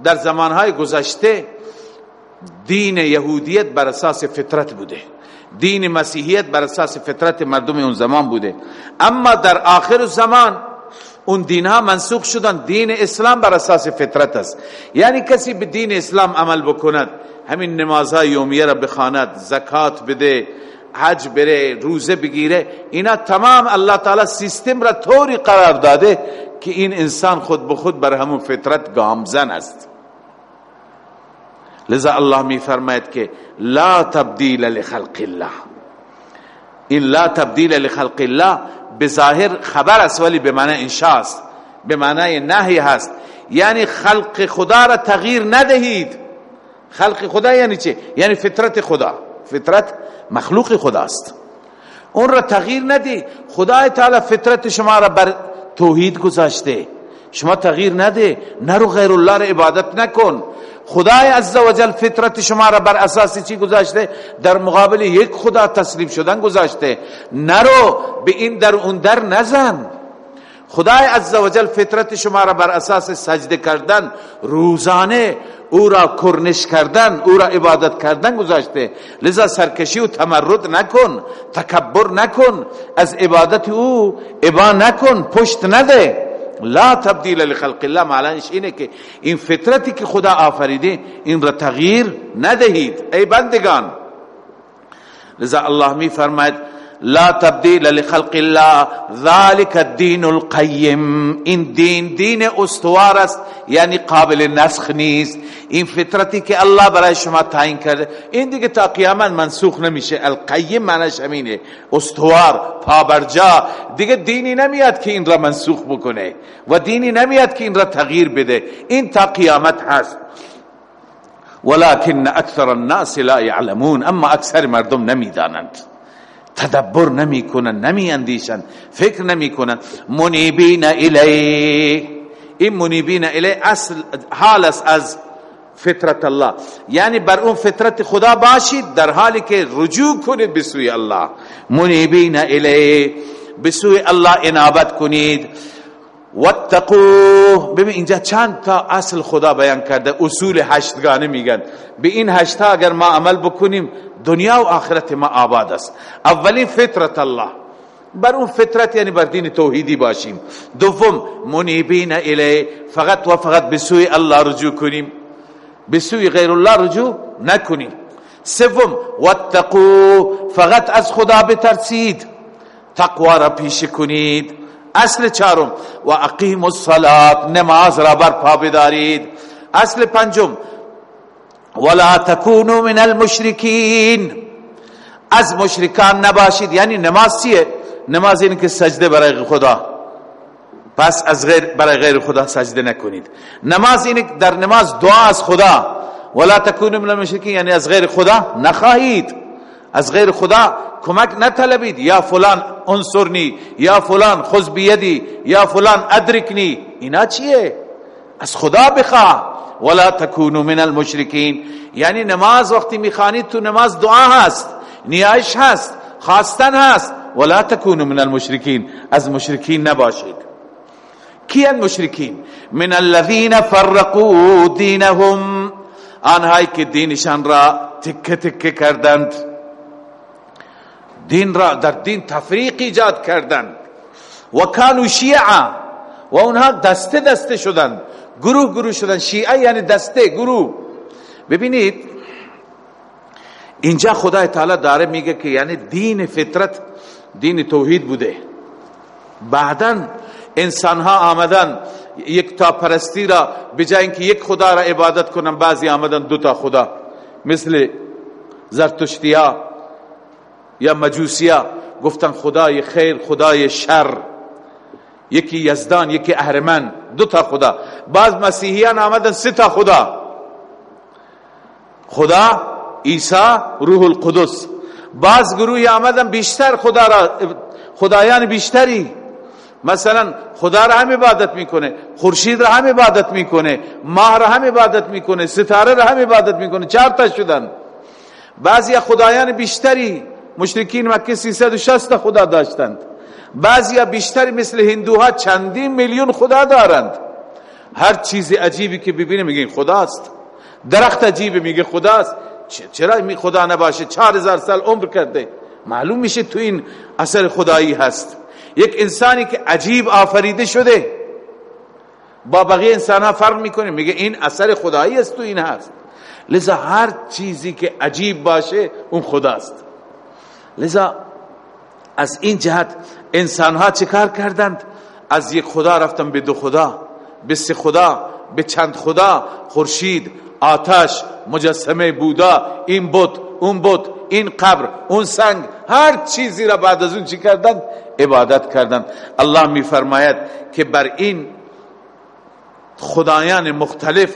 در زمانهای گذشته دین یهودیت بر اساس فطرت بوده. دین مسیحیت بر اساس فطرت مردم اون زمان بوده. اما در آخر زمان اون دین ها منسوخ شدن. دین اسلام بر اساس فطرت است. یعنی کسی به دین اسلام عمل بکند همین نمازهای یومیه را بخواند زکات بده حج بره روزه بگیره اینا تمام الله تعالی سیستم را طوری قرار داده که این انسان خود به خود بر همون فطرت گامزن است. لذا الله می فرماید که لا تبدیل لخلق الله. این لا تبدیل لخلق الله به ظاهر خبر است ولی به معنی انشاء است به معنی نهی هست. یعنی خلق خدا را تغییر ندهید. خلق خدا یعنی چه یعنی فطرت خدا. فطرت مخلوق خداست. اون را تغییر ندی. خدای تعالی فطرت شما را بر توحید گذاشته. شما تغییر نده. نرو غیر الله را عبادت نکن. خدای عزوجل فطرت شما را بر اساس چی گذاشته؟ در مقابل یک خدا تسلیم شدن گذاشته. نرو به این در اون در نزن. خدای عزوجل فطرت شما را بر اساس سجده کردن روزانه او را کرنش کردن او را عبادت کردن گذاشته. لذا سرکشی و تمرد نکن تکبر نکن از عبادت او عبا نکن پشت نده. لا تبدیل لخلق الله معنیش اینه که این فطرتی که خدا آفریده این را تغییر ندهید. ای بندگان لذا الله می فرماید لا تبدیل لخلق الله. ذلك الدین القیم این دین دین استوار است یعنی قابل نسخ نیست. این فطرتی که الله برای شما تعیین کرده. این دیگه تا قیامت منسوخ نمیشه. القیم معنیش همینه. استوار پابرجا. دیگه دینی نمیاد که این را منسوخ بکنه. و دینی نمیاد که این را تغییر بده. این تا قیامت هست. ولكن اکثر الناس لا يعلمون اما اکثر مردم نمی‌دانند. تدبر نمی کنن نمی اندیشن فکر نمی کنن منیبین الیه. این منیبین الیه اصل حال است از فطرت الله. یعنی بر اون فطرت خدا باشید در حالی که رجوع کنید به سوی الله. منیبین الیه. به سوی الله انابت کنید. واتقوه ببین اینجا چند تا اصل خدا بیان کرده اصول هشتگانه میگن. به این هشتا اگر ما عمل بکنیم دنیا و آخرت ما آباد است. اولین فطرت الله. بر اون فطرت یعنی بر دین توحیدی باشیم. دوم منیبین الی فقط و فقط به سوی الله رجوع کنیم. به سوی غیر الله رجوع نکنیم. سوم واتقو. فقط از خدا بترسید. تقوا را پیش کنید. اصل چهارم. و اقیم الصلاة نماز را برپا بدارید. اصل پنجم. ولا تکونوا من المشرکین. از مشرکان نباشید. یعنی نماز چیه؟ نماز این که سجده برای خدا. پس از غیر برای غیر خدا سجده نکنید. نماز این در نماز دعا از خدا. ولا تکونوا من المشرکین یعنی از غیر خدا نخواهید. از غیر خدا کمک نطلبید. یا فلان انصرنی یا فلان خذ بیدی یا فلان ادرکنی. اینا چیه؟ از خدا بخواه ولا تکونو من المشرکین. یعنی نماز وقتی می‌خوانید تو نماز دعا هست نیایش هست خواستن هست. ولا تکونو من المشرکین. از مشرکین نباشید. کیان مشرکین؟ من الذين فرقوا دینهم. آنهایی که دینشان را تکه تکه کردند. دین را در دین تفریق ایجاد کردند. و کانو شیعا و اونها دسته دسته شدند. گروه گروه شدن شیعه یعنی دسته گروه. ببینید اینجا خدا تعالی داره میگه که یعنی دین فطرت دین توحید بوده. بعدا انسان ها آمدن یک تا پرستی را بجای اینکه یک خدا را عبادت کنن بعضی آمدن دو تا خدا. مثل زرتشتیا یا مجوسیا گفتن خدای خیر خدای شر. یکی یزدان یکی اهرمن دو تا خدا. بعض مسیحیان آمدن سه تا خدا. خدا عیسی روح القدس. بعض گروهی آمدن بیشتر خدا را خدایان بیشتری. مثلا خدا را هم عبادت می‌کنه خورشید را هم عبادت می‌کنه ماه را هم عبادت می‌کنه ستاره را هم عبادت می‌کنه چهار تا شدن. بعضی خدایان بیشتری. مشرکین مکه 360 خدا داشتند. بعضی بیشتر مثل هندوها چندین میلیون خدا دارند. هر چیز عجیبی که ببینه میگه خداست. درخت عجیبی میگه خداست. چرا می خدا نباشه چهار هزار سال عمر کرده؟ معلوم میشه تو این اثر خدایی هست. یک انسانی که عجیب آفریده شده. با بقیه انسان ها فرق می‌کنه. میگه این اثر خدایی است تو این هست. لذا هر چیزی که عجیب باشه اون خداست. لذا از این جهت انسان ها چه کار کردند؟ از یک خدا رفتن به دو خدا به سه خدا به چند خدا خورشید آتش مجسمه بودا این بود اون بود این قبر اون سنگ هر چیزی را بعد از اون چی کردند؟ عبادت کردند. الله می فرماید که بر این خدایان مختلف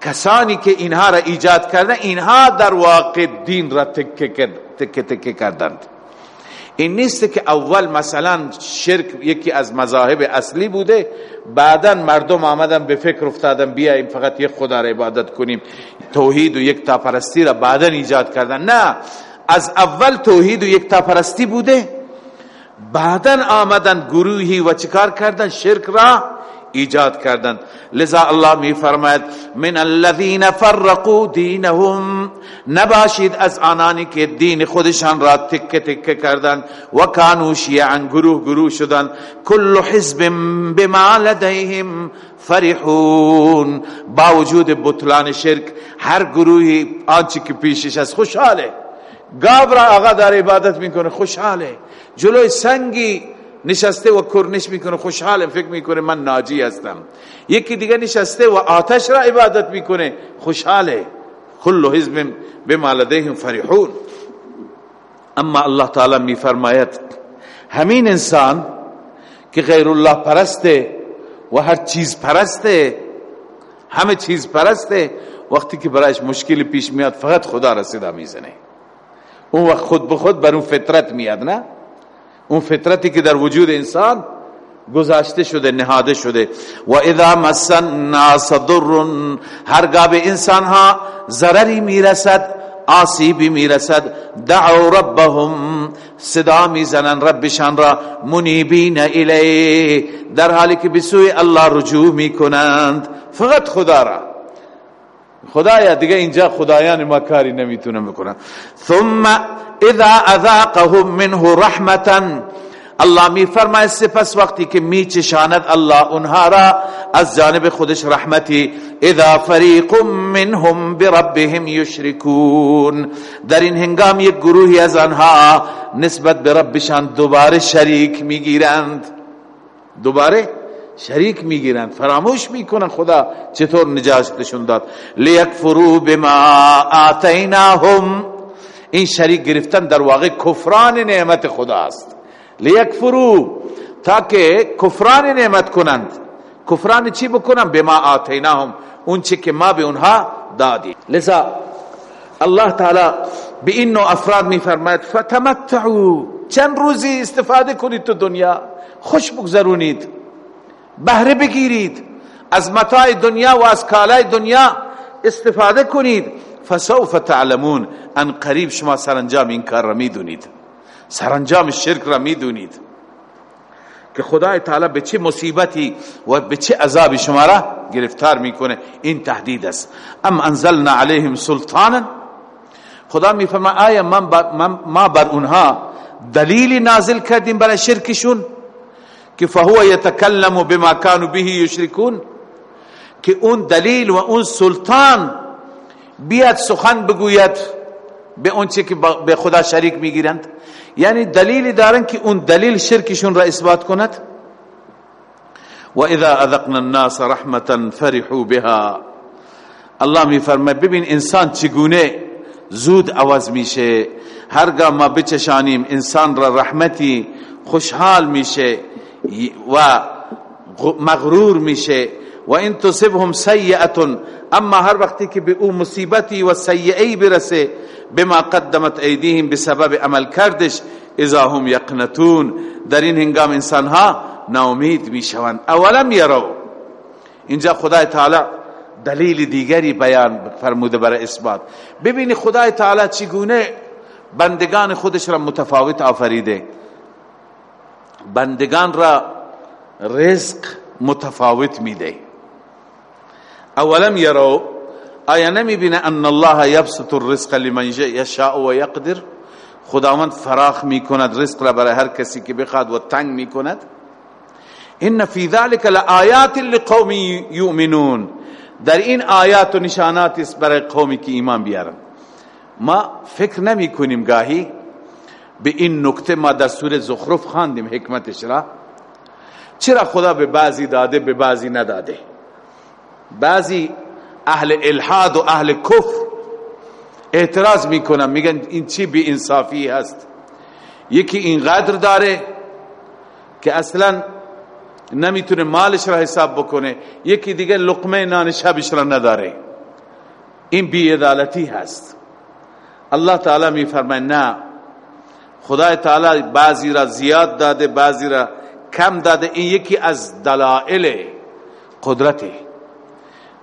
کسانی که اینها را ایجاد کردن اینها در واقع دین را تکه تکه کردند. این نیست که اول مثلا شرک یکی از مذاهب اصلی بوده بعدا مردم آمدن به فکر افتادن بیایم فقط یک خدا را عبادت کنیم توحید و یک تاپرستی را بعدا ایجاد کردن. نه از اول توحید و یک تاپرستی بوده بعدا آمدن گروهی و چکار کردن؟ شرک را ایجاد کردند لذا الله می فرماید من الذين فرقوا دینهم. نباشید از آنانی که دین خودشان را تکه تکه کردند و کانوا شیعا گروه گروه شدند. کل حزب بما لديهم فرحون. با وجود بطلان شرک هر گروهی آنچه که پیشش از خوشحاله. گاو را آقا در عبادت می‌کنه خوشحاله. جلوی سنگی نشسته و کرنش می‌کنه خوشحال فکر می‌کنه من ناجی هستم. یکی دیگه نشسته و آتش را عبادت می‌کنه خوشحاله. کل حزب بما لديهم فرحون. اما الله تعالی میفرماید همین انسان که غیر الله پرسته و هر چیز پرسته همه چیز پرسته وقتی که برایش مشکل پیش میاد فقط خدا را صدا می‌زنه. اون وقت خود به خود بر اون فطرت میاد نه؟ اون فطرتی که در وجود انسان گذاشته شده نهاده شده. و اذا مسن الناس ضر هرگاه به انسان ها ضرری می‌رسد آسیبی می‌رسد. دعو ربهم صدا می‌زنن ربشان را منیبین الیه. در حالی که بسوی الله رجوع می‌کنند فقط خدا را. خدایا دیگه اینجا خدایان ما کاری نمی‌تونن بکنن. ثم اذا اذاقهم منه رحمتا الله می فرماید سپس وقتی که می چشاند الله اونها را از جانب خودش رحمتی اذا فریق منهم بربهم یشرکون. در این هنگام یک گروهی از آنها نسبت به ربشان دوباره شریک می‌گیرند. دوباره؟ شریک می‌گیرند فراموش می‌کنن خدا چطور نجاتشون داد. لیکفروا بما آتیناهم. این شریک گرفتن در واقع کفران نعمت خدا است لیکفرو تاکه کفران نعمت کنند. کفران چی بکنند بما آتیناهم. اون چی که ما به اونها دادی لذا الله تعالی به این نوع افراد می فرماید فتمتعو. چند روزی استفاده کنید تو دنیا. خوش بگذرونید. بهره بگیرید. از متاع دنیا و از کالای دنیا استفاده کنید. فسوف تعلمون. ان قریب شما سرانجام این کار را می‌دونید. سرانجام شرک را می‌دونید. که خدای تعالی به چه مصیبتی و به چه عذابی شما را گرفتار می‌کنه. این تهدید است. ام انزلنا علیهم سلطانا. خدا میفرما آیا ما بر اونها دلیلی نازل کردیم برای شرکشون؟ که فهو یتکلم بما كانوا به یشرکون که اون دلیل و اون سلطان بیاد سخن بگوید به اون چی که به خدا شریک می‌گیرند. یعنی دلیلی دارن که اون دلیل شرکشون را اثبات کند. و اذا اذقنا الناس رحمتا فرحوا بها. الله میفرمه ببین انسان چگونه زود عوض میشه. هرگاه ما بچشانیم انسان را رحمتی خوشحال میشه. و مغرور میشه. و این تصبهم سیئه اما هر وقتی که به او مصیبتی و سیئه برسه بما قدمت ایدیهم بسبب عمل کردش اذا هم یقنتون. در این هنگام انسان ها ناامید می‌شوند. اولم یرو. اینجا خدای تعالی دلیل دیگری بیان فرموده برای اثبات. ببینی خدای تعالی چگونه بندگان خودش را متفاوت آفریده. بندگان را رزق متفاوت میده. اولم یرو آیا نمی بینه ان الله یبسط الرزق لمن یشاء و یقدر؟ خداوند فراخ می کند رزق را برای هر کسی که بخواد و تنگ می کند ان فی ذلک لآیات لقوم یؤمنون. در این آیات و نشانات است برای قومی که ایمان بیارن. ما فکر نمی کنیم گاهی به این نکته ما در سوره زخرف خواندیم حکمتش را. چرا خدا به بعضی داده به بعضی نداده؟ بعضی اهل الحاد و اهل کفر اعتراض می‌کنن میگن این چی بی انصافی هست؟ یکی اینقدر داره که اصلا نمی‌تونه مالش را حساب بکنه یکی دیگه لقمه نان شبش را نداره. این بی عدالتی هست. الله تعالی میفرماید نه خدای تعالی بعضی را زیاد داده بعضی را کم داده. این یکی از دلائل قدرته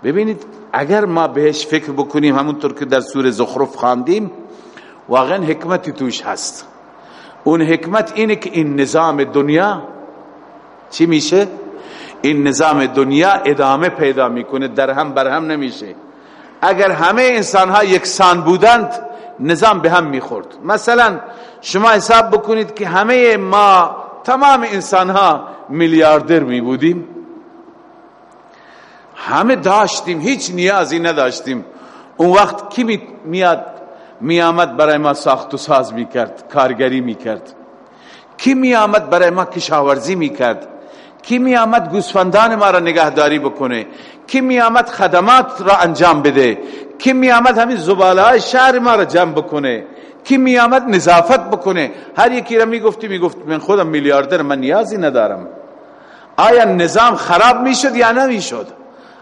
ببینید اگر ما بهش فکر بکنیم همونطور که در سوره زخرف خواندیم واقعا حکمتی توش هست. اون حکمت اینه که این نظام دنیا چی میشه؟ این نظام دنیا ادامه پیدا می‌کنه در هم بر هم نمیشه. اگر همه انسان ها یکسان بودند نظام به هم می‌خورد. مثلا شما حساب بکنید که همه ما تمام انسان ها میلیاردر می بودیم همه داشتیم هیچ نیازی نداشتیم. اون وقت کی میاد میامد برای ما ساخت و ساز می‌کرد کارگری می‌کرد. کی میامد برای ما کشاورزی می‌کرد؟ کی میامد گوسفندان ما را نگهداری بکنه؟ کی میامد خدمات را انجام بده؟ کی میامد همین زباله های شهر ما را جمع بکنه؟ کی میامد نظافت بکنه؟ هر یکی را می‌گفتی می‌گفت من خودم میلیاردر من نیازی ندارم. آیا نظام خراب می‌شد یا نمی‌شد؟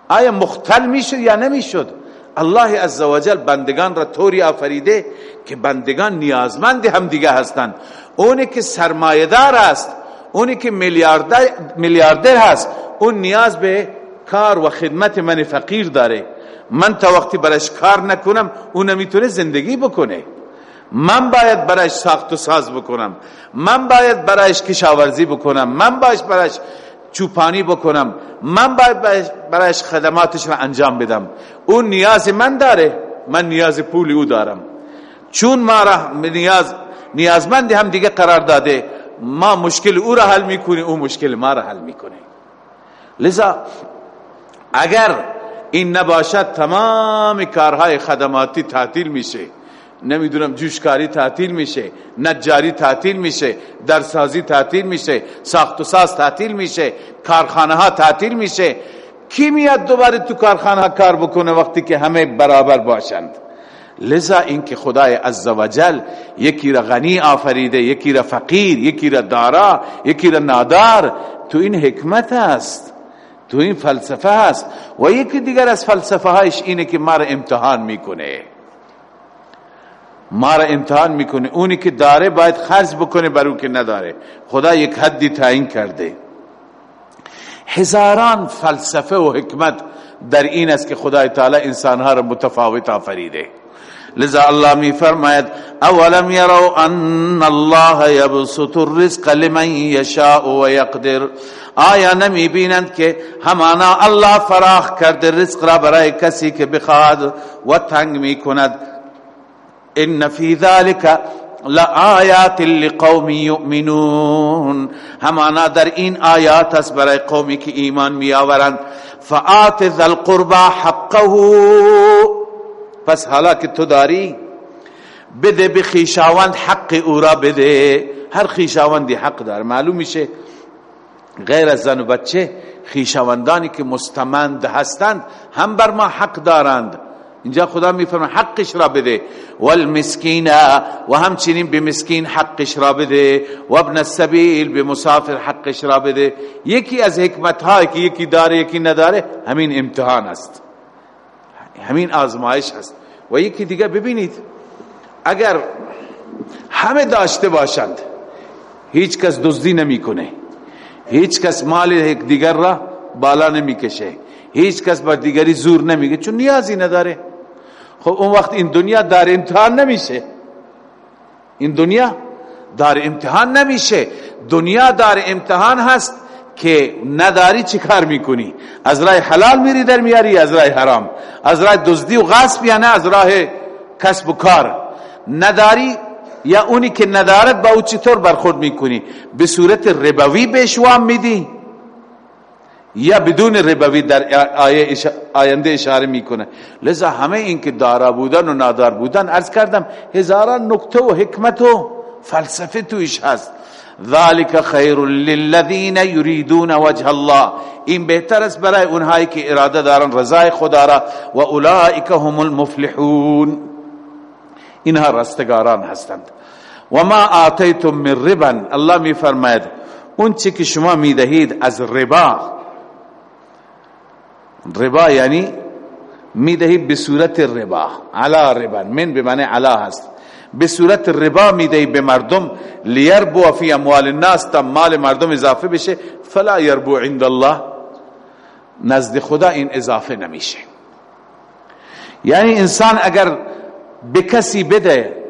آیا مختل می‌شد یا نمی‌شد؟ الله عزوجل بندگان را طوری آفریده که بندگان نیازمند هم دیگه هستند. اونی که سرمایدار است اونی که میلیاردر هست اون نیاز به کار و خدمت من فقیر داره. من تا وقتی برش کار نکنم اون نمی‌تونه زندگی بکنه. من باید برایش ساخت و ساز بکنم. من باید برایش کشاورزی بکنم. من باید برایش چوپانی بکنم. من باید برایش خدماتش را انجام بدم. اون نیاز من داره. من نیاز پولی او دارم. چون ما را نیاز نیازمند هم دیگه قرار داده. ما مشکل او را حل می‌کنه او مشکل ما را حل می‌کنه. لذا اگر این نباشد تمام کارهای خدماتی تعطیل میشه. نمی‌دونم جوشکاری تعطیل میشه نجاری تعطیل میشه درسازی تعطیل میشه ساخت و ساز تعطیل میشه کارخانه ها تعطیل میشه. کی میاد دوباره تو کارخانه کار بکنه وقتی که همه برابر باشند؟ لذا اینکه خدای عزوجل یکی را غنی آفریده یکی را فقیر یکی را دارا یکی را نادار تو این حکمت است. تو این فلسفه هست و یکی دیگر از فلسفه هایش اینه که ما را امتحان می‌کنه. ما را امتحان می‌کنه. اونی که داره باید خرج بکنه بر اون که نداره. خدا یک حدی تعیین کرده. هزاران فلسفه و حکمت در این است که خدای تعالی انسانها را متفاوت آفریده. لذا الله می فرماید أولم یرو أن الله یبسط الرزق لمن یشاء و یقدر آیا نمی بینند که همانا الله فراخ کرده رزق را برای کسی که بخواد و تنگ می کند إن فی ذلك لآیات لقوم یؤمنون همانا در این آیات است برای قومی که ایمان می آورند فآت ذا القربى حقه پس حالا که تو داری بده به خیشاوند حق او را بده. هر خیشاوندی حق داره. معلوم میشه غیر از زن و بچه خیشاوندانی که مستمند هستند هم بر ما حق دارند. اینجا خدا میفرما حقش را بده. والمسکین و همچنین به مسکین حقش را بده. و ابن السبیل به مسافر حقش را بده. یکی از حکمت که یکی داره یکی نداره همین امتحان است. همین آزمایش هست. و یکی دیگه ببینید اگر همه داشته باشند هیچ کس دزدی نمی‌کنه. هیچ کس مال یک دیگر را بالا نمی‌کشه. هیچ کس بر دیگری زور نمیگه چون نیازی نداره. خب اون وقت این دنیا دار امتحان نمیشه. این دنیا دار امتحان نمیشه. دنیا دار امتحان هست. که نداری چی کار می‌کنی؟ از راه حلال میری در میاری از راه حرام؟ از راه دزدی و غصب یا نه؟ از راه کسب و کار؟ نداری؟ یا اونی که ندارد با او چطور برخورد می‌کنی؟ به صورت ربوی بهش وام میدی؟ یا بدون ربوی در آیه آینده اشاره می‌کنه؟ لذا همه این که دارا بودن و نادار بودن ارز کردم هزاران نکته و حکمت و فلسفه تویش هست. ذالک خیر للذین یریدون وجه الله. این بهتر است برای اونهایی که اراده دارن رضای خدا را و اولئک هم المفلحون. اینها رستگاران هستند. و ما آتیتم من ربا. الله می فرماید اون چی که شما می دهید از ربا ربا یعنی می دهید به صورت ربا علا ربا. من به معنی علا هست. به صورت ربا می‌دهی به مردم لیربو فی اموال الناس تا مال مردم اضافه بشه. فلا یربو عند الله. نزد خدا این اضافه نمیشه. یعنی انسان اگر به کسی بده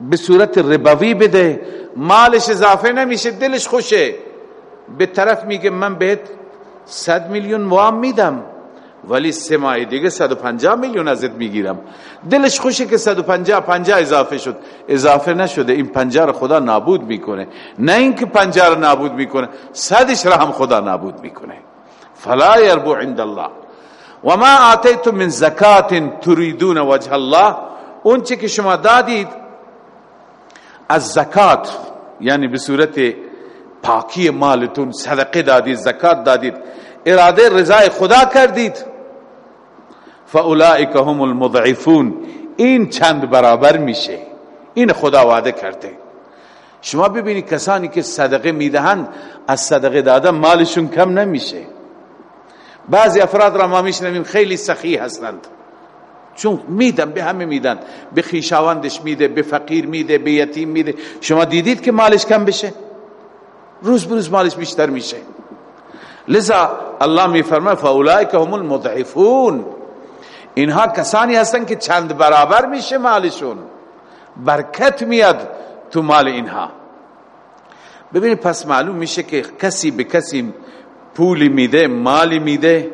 به صورت ربوی بده مالش اضافه نمیشه دلش خوشه. به طرف میگه من بهت صد میلیون وام میدم. ولی سه ماه دیگه 150 میلیون ازت می‌گیرم. دلش خوشه که 150 50 اضافه شد. اضافه نشده. این 50 رو خدا نابود می‌کنه. نه اینکه 50 رو نابود می‌کنه صدش رو هم خدا نابود می‌کنه. فلا يربو عند الله. و ما آتیتم من زکات تريدون وجه الله. اون چه که شما دادید از زکات یعنی به صورت پاکی مالتون صدقه دادید زکات دادید. اراده رضای خدا کردید. فاولائک هم المضعفون. این چند برابر میشه. این خدا وعده کرده. شما ببینید کسانی که صدقه می‌دهند از صدقه دادن مالشون کم نمیشه. بعضی افراد را ما میشنویم خیلی سخی هستند. چون میدن به همه میدن. به خیشاوندش میده به فقیر میده به یتیم میده. شما دیدید که مالش کم بشه؟ روز بروز مالش بیشتر میشه. لذا الله میفرمه فاولئک هم المضعفون. اینها کسانی هستن که چند برابر میشه مالشون. برکت میاد تو مال اینها. ببینید پس معلوم میشه که کسی به کسی پولی میده مالی میده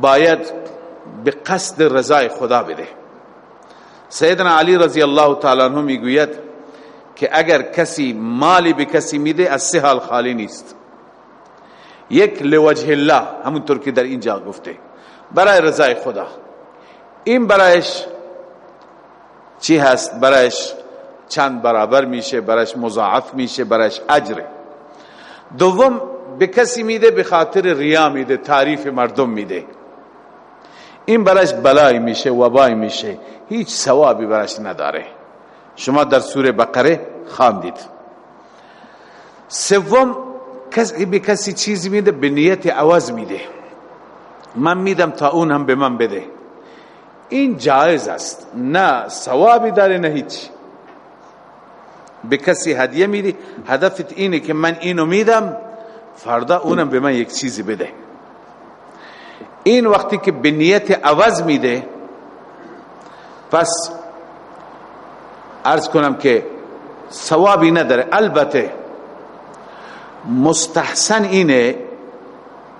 باید به قصد رضای خدا بده. سیدنا علی رضی الله تعالی عنہ می‌گوید که اگر کسی مالی به کسی میده از سه حال خالی نیست. یک لوجه الله همونطور که در اینجا گفته. برای رضای خدا. این برایش چی هست؟ برایش چند برابر میشه برایش مضاعف میشه برایش اجره دوم به کسی میده به خاطر ریا میده تعریف مردم میده. این برایش بلای میشه وبای میشه. هیچ ثوابی برایش نداره. شما در سوره بقره خواندید. سوم کسی به کسی چیزی میده به نیت عوض میده. من میدم تا اون هم به من بده. این جایز است. نه ثوابی داره نه هیچ. به کسی هدیه میدی هدفت اینه که من اینو میدم فردا اونم به من یک چیزی بده. این وقتی که به نیت عوض میده پس ارز کنم که ثوابی نداره. البته مستحسن اینه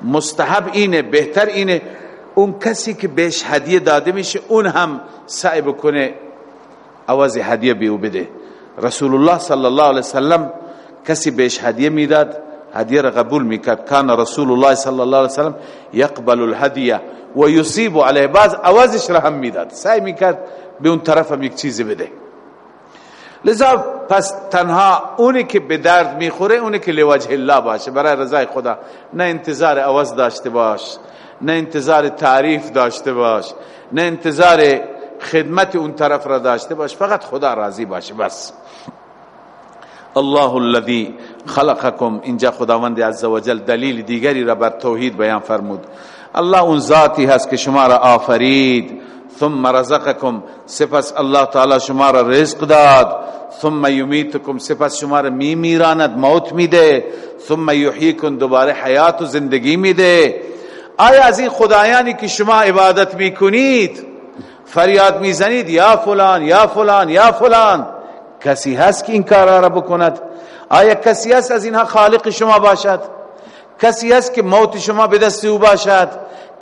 مستحب اینه بهتر اینه. اون کسی که بهش هدیه داده میشه اون هم سعی بکنه عوض هدیه بیو بده. رسول الله صلی الله علیه وسلم کسی بهش هدیه می‌داد هدیه را قبول می‌کرد. کان رسول الله صلی الله علیه وسلم یقبل الهدیه و یصیب علیه. بعض عوضش را هم می‌داد. سعی می‌کرد به اون طرف هم یک چیزی بده. لذا پس تنها اونی که به درد می‌خوره اونی که لوجه الله باشه. برای رضای خدا نه انتظار عوض داشته باش نه انتظار تعریف داشته باش نه انتظار خدمت اون طرف را داشته باش. فقط خدا راضی باشه بس. الله الذي خلقكم اینجا خداوند عزوجل دلیل دیگری را بر توحید بیان فرمود. الله اون ذاتی هست که شما را آفرید. ثم رزقكم سپس الله تعالی شما را رزق داد. ثم یمیتکم سپس شما را می میراند موت میده. ثم یحییکم دوباره حیات و زندگی میده. آیا از این خدایانی که شما عبادت می‌کنید فریاد می‌زنید یا فلان یا فلان یا فلان کسی هست که این کارا را بکند؟ آیا کسی هست از اینها خالق شما باشد؟ کسی هست که موت شما به دست او باشد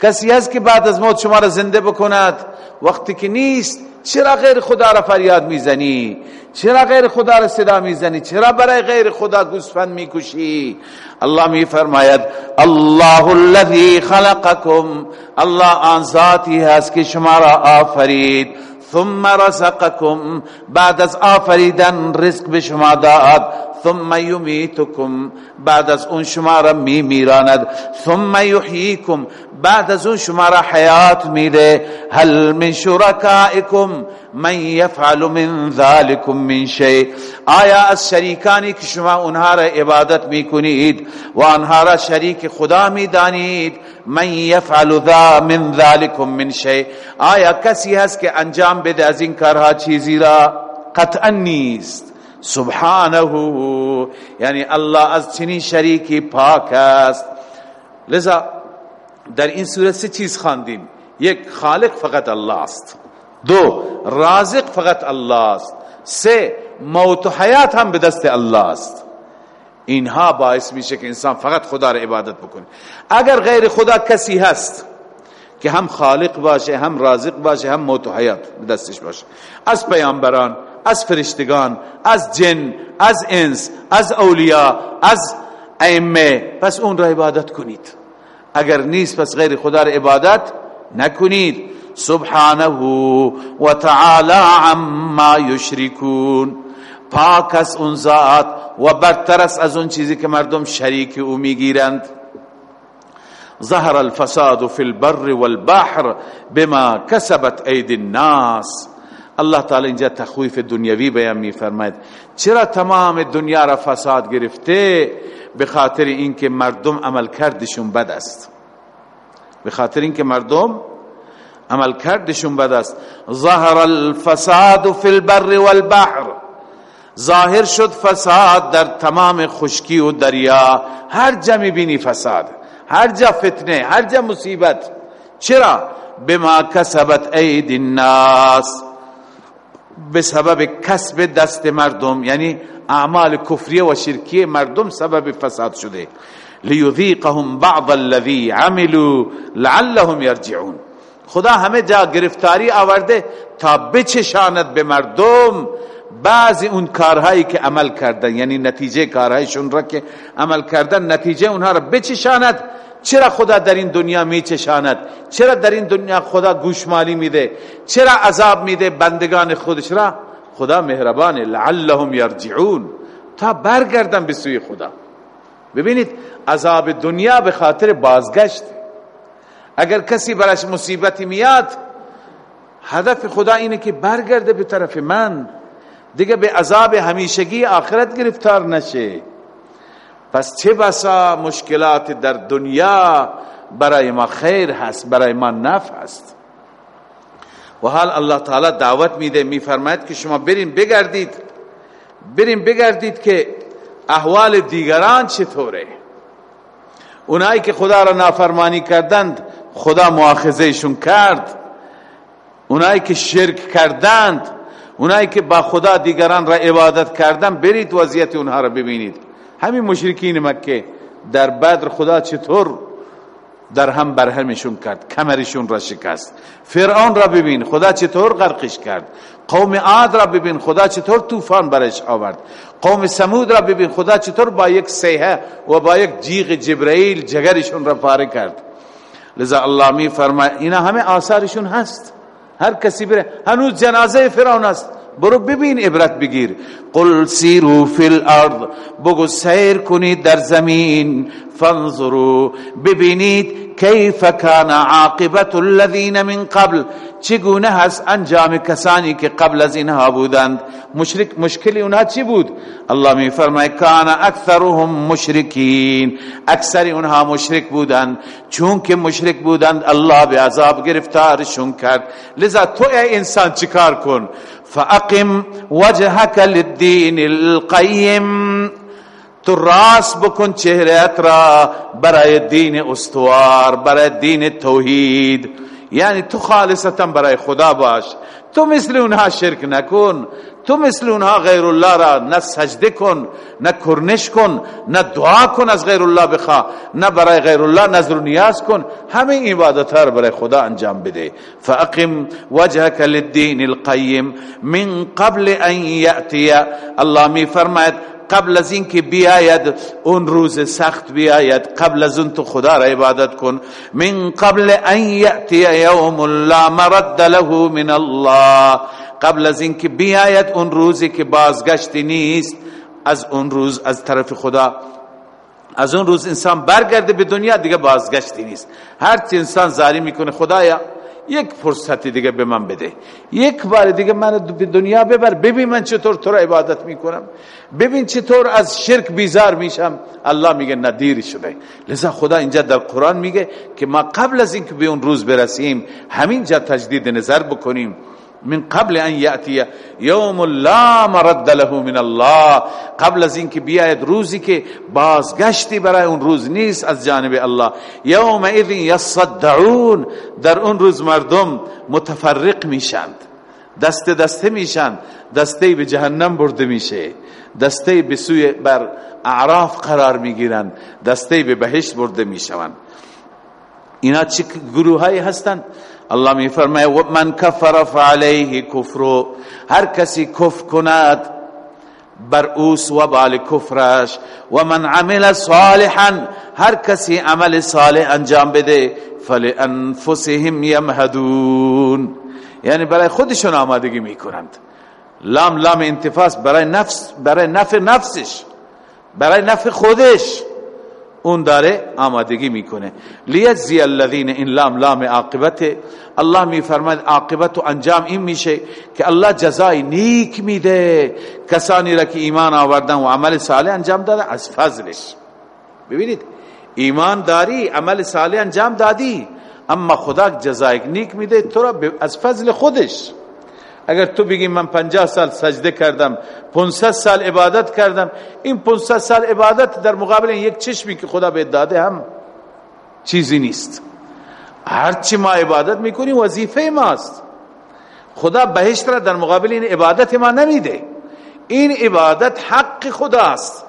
کسی هست که بعد از موت شما را زنده بکند. وقتی که نیست چرا غیر خدا را فریاد می‌زنی؟ چرا غیر خدا را صدا می‌زنی؟ چرا برای غیر خدا گوسفند می‌کشی الله میفرماید الله الذي خلقكم الله آن ذاتی هست که شما را آفرید. ثم رزقكم بعد از آفریدن رزق به شما داد. ثم یمیتکم بعد از اون شما را می میراند. ثم یحییکم بعد از اون شما را حیات میده. هل من شرکائکم؟ من یفعل من ذلكم من شیء آیا از شریکانی که شما اونها را عبادت می‌کنید و آنها را شریک خدا می‌دانید من یفعل ذا من ذلكم من شیء آیا کسی هست که انجام بده از این کارها چیزی را؟ قطعا نیست. سبحانه. یعنی الله از چنین شریکی پاک است. لذا در این صورت سه چیز خواندیم. یک خالق فقط الله است. دو رازق فقط الله است. سه موت و حیات هم به دست الله است. اینها باعث میشه که انسان فقط خدا را عبادت بکنه. اگر غیر خدا کسی هست که هم خالق باشه هم رازق باشه هم موت و حیات به دستش باشه. از پیامبران از فرشتگان از جن از انس از اولیاء از ائمه. پس اون را عبادت کنید. اگر نیست پس غیر خدا را عبادت نکنید. سبحانه و تعالی عما یشرکون. پاک از اون ذات و برتر از اون چیزی که مردم شریک او می‌گیرند. ظهر الفساد في البر والبحر بما كسبت ايدي الناس. الله تعالی اینجا تخویف دنیوی بیان میفرماید. چرا تمام دنیا را فساد گرفته؟ به خاطر اینکه مردم عمل کردشون بد است. به خاطر اینکه مردم عمل کردشون بد است. ظهر الفساد فی البر والبحر. ظاهر شد فساد در تمام خشکی و دریا. هر جا بینی فساد هر جا فتنه هر جا مصیبت. چرا؟ بما کسبت اید الناس. به سبب کسب دست مردم یعنی اعمال کفریه و شرکیه مردم سبب فساد شده. لیذیقهم بعض الذی عملوا لعلهم یرجعون. خدا همه جا گرفتاری آورده تا بچشاند به مردم بعضی اون کارهایی که عمل کردن یعنی نتیجه کارهایشون را که عمل کردن نتیجه اونها را بچشاند. چرا خدا در این دنیا میچشاند؟ چرا در این دنیا خدا گوشمالی میده؟ چرا عذاب میده بندگان خودش را؟ خدا مهربان لعلهم یرجعون. تا برگردن به سوی خدا. ببینید عذاب دنیا به خاطر بازگشت. اگر کسی برش مصیبتی میاد هدف خدا اینه که برگرده به طرف من. دیگه به عذاب همیشگی آخرت گرفتار نشه. پس چه بسا مشکلات در دنیا برای ما خیر هست برای ما نفع هست؟ و حال الله تعالی دعوت میده میفرماید که شما برین بگردید برین بگردید که احوال دیگران چطوره؟ اونایی که خدا را نافرمانی کردند خدا مؤاخذهشون کرد. اونایی که شرک کردند اونایی که با خدا دیگران را عبادت کردند برید وضعیت اونها را ببینید. همین مشرکین مکه در بدر خدا چطور در هم برهمشون کرد کمرشون را شکست. فرعون را ببین خدا چطور غرقش کرد. قوم عاد را ببین خدا چطور طوفان برش آورد. قوم سمود را ببین خدا چطور با یک سیحه و با یک جیغ جبرائیل جگرشون را پاره کرد. لذا الله می فرماید اینا همه آثارشون هست. هر کسی بره هنوز جنازه فرعون است. برو ببین عبرت بگیر. قل سیرو فی الارض. بگو سیر کنید در زمین. فانظرو ببینید کیف کان عاقبت الذین من قبل. چگونه هست انجام کسانی که قبل از اینها بودند؟ مشرک مشکلی اونها چی بود؟ الله می فرمای کان اکثرهم مشرکین. اکثر اونها مشرک بودند. چون که مشرک بودند الله به عذاب گرفتارشون کرد. لذا تو ای انسان چیکار کن؟ فأقم وجهك للدين القیم تو راست بکن چهرت را برای دین استوار برای دین توحید. یعنی تو خالصتا برای خدا باش. تو مثل اونها شرک نکن. تو مثل اونها غیر الله را نه سجده کن نه کرنش کن نه دعا کن از غیر الله بخوا نه برای غیر الله نظر و نیاز کن. همه عبادت ها برای خدا انجام بده. فاقم وجهك للدين القیم من قبل ان یأتی. الله می فرماید قبل از اینکه بیاید اون روز سخت بیاید. قبل از اون تو خدا را عبادت کن. من قبل ان یأتی یوم لا مرد له من الله. قبل از اینکه بیاید اون روزی که بازگشتی نیست از اون روز از طرف خدا. از اون روز انسان برگرده به دنیا دیگه بازگشتی نیست. هر چی انسان زاری می‌کنه خدایا یک فرصتی دیگه به من بده. یک بار دیگه من به دنیا ببر ببین من چطور تو را عبادت می‌کنم. ببین چطور از شرک بیزار میشم. الله میگه ندیر شده. لذا خدا اینجا در قرآن میگه که ما قبل از اینکه به اون روز برسیم همین جا تجدید نظر بکنیم. من قبل ان یأتی یوم لا مرد له من الله. قبل از اینکه بیاید روزی که بازگشتی برای اون روز نیست از جانب الله. یوم اذن یصدعون. در اون روز مردم متفرق میشند. دست دسته میشن. دسته به جهنم برده میشه. دسته به سوی بر اعراف قرار می‌گیرند دسته به بهشت برده می‌شوند. اینا چه گروه هایی هستند؟ الله می فرماید من کفر فعلیه کفر. هر کسی کفر کند بر اوس و بال کفرش. و من عمل صالحا. هر کسی عمل صالح انجام بده فلانفسهم یمهدون. یعنی برای خودشون آمادگی می‌کنند. لام لام انتفاس برای نفس برای نفع نفسش برای نفع خودش. اون داره آمادگی می‌کنه. لیجزی الذین این لام لام عاقبت. الله میفرماید عاقبت و انجام این میشه که الله جزای نیک میده. کسانی را که ایمان آوردن و عمل صالح انجام داده از فضلش. ببینید ایمان داری عمل صالح انجام دادی اما خدا جزای نیک میده تو را از فضل خودش. اگر تو بگی من 50 سال سجده کردم 500 سال عبادت کردم این 500 سال عبادت در مقابل یک چشمی که خدا به داده هم چیزی نیست. هرچی ما عبادت می‌کنیم وظیفه ماست. خدا بهشت را در مقابل این عبادت ما نمیده. این عبادت حق خداست.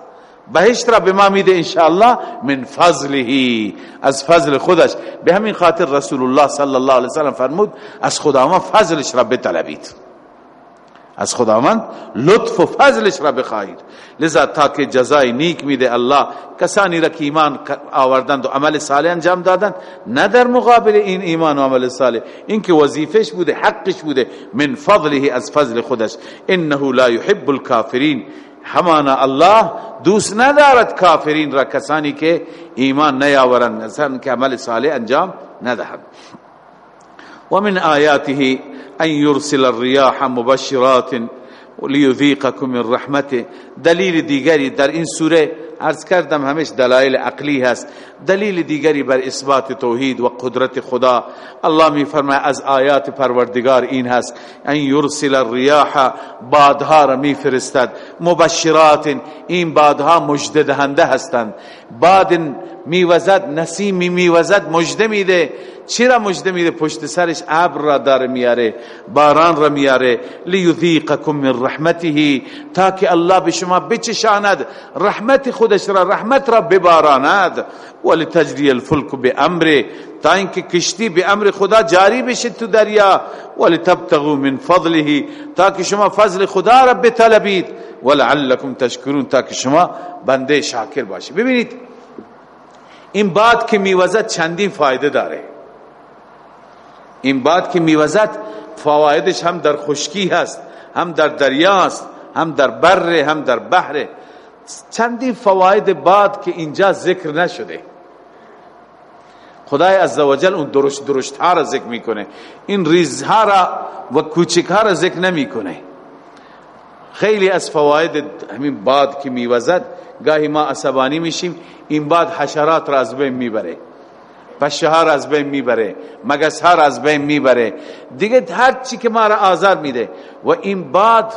بهشت را به ما میده انشاءالله من فضله از فضل خودش. به همین خاطر رسول الله صلی الله علیه وسلم فرمود از خداوند فضلش را بطلبید. از خداوند لطف و فضلش را بخواهید. لذا تا که جزای نیک میده الله کسانی را که ایمان آوردند و عمل صالح انجام دادند نه در مقابل این ایمان و عمل صالح. این که وظیفش بوده حقش بوده من فضله از فضل خودش. انه لا يحب الكافرین همانا الله دوست ندارد کافرین را کسانی که ایمان نیاورند. مثلا که عمل صالح انجام ندهند و من آیاته ان يرسل الرياح مبشرات لیذیقکم من رحمته. دلیل دیگری در این سوره عرض کردم همش دلایل عقلی هست. دلیل دیگری بر اثبات توحید و قدرت خدا. الله می فرماید از آیات پروردگار این هست. ان یرسل الرياح بادها را می فرستد مبشرات این بادها مجد دهنده هستند. باد میوزد نسیم میوزد مجده میده. چرا مجده میده؟ پشت سرش ابر را داره میاره باران را میاره. لیذیقکم من رحمته تا که الله به شما بچشاند. رحمت خودش را رحمت را بباراند. ولتجری الفلک بامره تا اینکه کشتی به امر خدا جاری بشه تو دریا. ولتبتغوا من فضله تا که شما فضل خدا را بطلبید. ولعلکم تشکرون تا که شما بنده شاکر باشید. ببینید این باد که میوزد چندین فایده داره. این باد که میوزد فوایدش هم در خشکی هست هم در دریاست هم در بر هم در بحر. چندین فواید باد که اینجا ذکر نشده. خدای عزوجل اون درشت درشت ها را ذکر می‌کنه. این ریزها را و کوچک ها را ذکر نمی‌کنه. خیلی از فواید همین باد که میوزد گاهی ما عصبانی میشیم این باد حشرات را از بین می‌بره. ها را از بین می‌بره مگس ها را از بین می‌بره. دیگه هر چی که ما را آزار میده. و این باد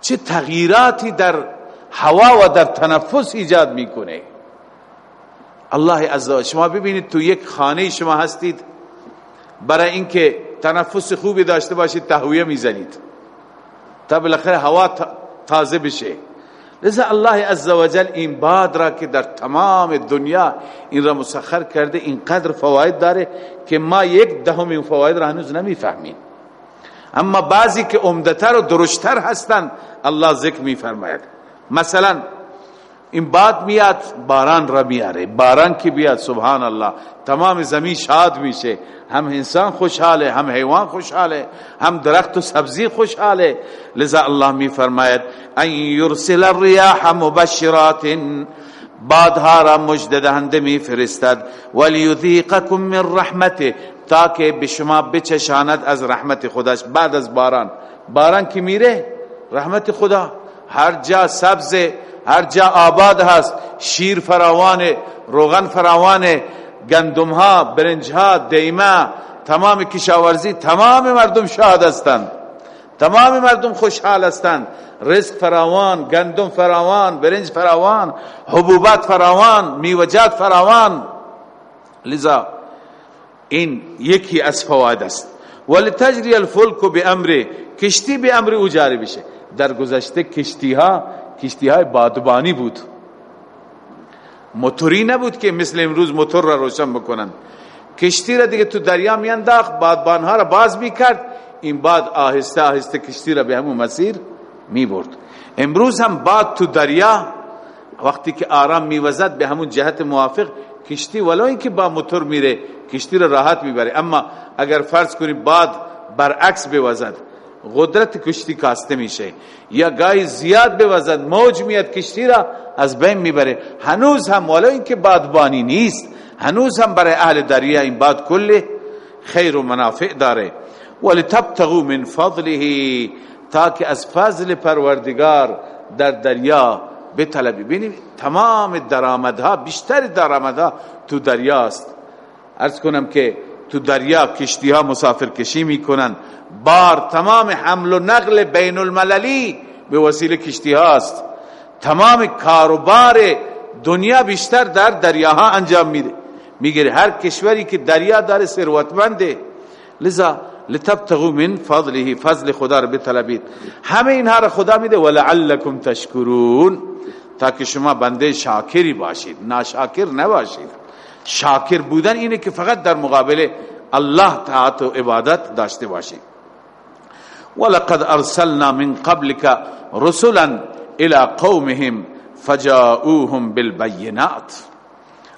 چه تغییراتی در هوا و در تنفس ایجاد می‌کنه. الله عزوجل شما ببینید تو یک خانه شما هستید. برای اینکه تنفس خوبی داشته باشید تهویه می‌زنید. تا بالاخره هوا تازه بشه. لذا الله عزوجل این باد را که در تمام دنیا این را مسخر کرده این قدر فواید داره که ما یک دهم این فواید را هنوز نمی‌فهمیم. اما بعضی که عمدتر و درشتر هستند الله ذکر میفرماید. مثلا این باد میاد باران را میاره. باران کی بیاد سبحان الله تمام زمین شاد میشه. هم انسان خوشحاله هم حیوان خوشحاله هم درخت و سبزی خوشحاله. لذا الله میفرماید ان یرسل الرياح مبشرات بادها را مجد دهنده میفرستد. ولیذیقکم من رحمته تاکه به شما بچشاند از رحمت خودش. بعد از باران. باران کی میره؟ رحمت خدا. هر جا سبز هر جا آباد هست شیر فراوانه روغن فراوانه گندم ها برنج ها دیمه تمام کشاورزی تمام مردم شاد هستند. تمام مردم خوشحال هستند. رزق فراوان گندم فراوان برنج فراوان حبوبات فراوان میوجات فراوان. لذا این یکی از فواید است. ولتجری الفلک بامره کشتی به امر او جاری بشه. در گذشته کشتی ها کشتی های بادبانی بود. موتوری نبود که مثل امروز موتور را روشن بکنن. کشتی را دیگه تو دریا میانداخت بادبان ها را باز می‌کرد. این باد آهسته آهسته کشتی را به همون مسیر می‌برد. امروز هم باد تو دریا وقتی که آرام میوزد به همون جهت موافق کشتی ولو اینکه با موتور میره کشتی را راحت می‌بره. اما اگر فرض کنی باد برعکس بوزد قدرت کشتی کاسته میشه. یا گای زیاد بوزد موج میاد کشتی را از بین می‌بره. هنوز هم والا اینکه بادبانی نیست هنوز هم برای اهل دریا این باد کل خیر و منافع داره. ولتبتغوا من فضله تاکه از فضل پروردگار در دریا بطلبی. ببینید تمام درآمدها بیشتر درآمدها تو دریاست. ارز کنم که تو دریا کشتی ها مسافر کشی می‌کنن. بار تمام حمل و نقل بین المللی به وسیله کشتی هاست تمام کاروبار دنیا بیشتر در دریاها انجام میده. میگه هر کشوری که دریا داره ثروتمنده. لذا لتبتغوا من فضله فضل خدا رو بطلبید. همه اینها رو خدا میده. ولعلکم تشکرون. تا که شما بنده شاکری باشید. ناشاکر نباشید. شاکر بودن اینه که فقط در مقابل الله تعالی و عبادت داشته باشید ولقد ارسلنا من قبلك رسلا الى قومهم فجاؤوهم بالبينات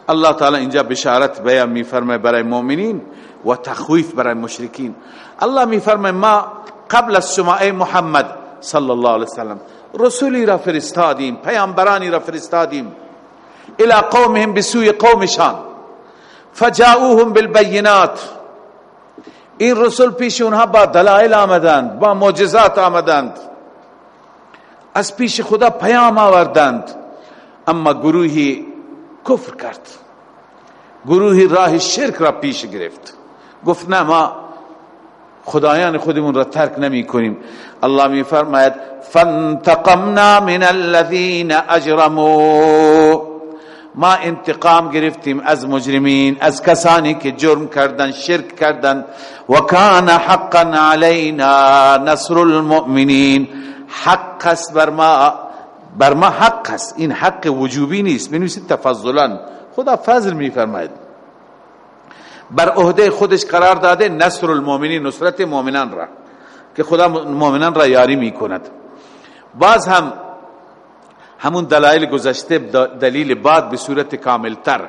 الله تعالی اینجا بشارت بیان میفرمه برای مؤمنین و تخویف برای مشرکین. الله میفرمه ما قبل از شما ای محمد صلی الله علیه وسلم رسولی را فرستادیم پیامبرانی را فرستادیم. الى قومهم بسوی قومشان. فجاؤوهم بالبینات این رسول پیش اونها با دلائل آمدند با معجزات آمدند. از پیش خدا پیام آوردند. اما گروهی کفر کرد. گروهی راه شرک را پیش گرفت. گفت نه ما خدایان خودمون را ترک نمی کنیم. الله می فرماید فانتقمنا من الذين اجرموا. ما انتقام گرفتیم از مجرمین از کسانی که جرم کردن شرک کردن. و کان حقا علینا نصر المؤمنین. حق است بر ما بر ما حق است. این حق وجوبی نیست. بنویسید تفضلا. خدا فضل میفرماید. بر عهده خودش قرار داده نصر المؤمنین نصرت مؤمنان را که خدا مؤمنان را یاری می‌کند. باز هم همون دلایل گذشته دلیل بعد به صورت کامل تر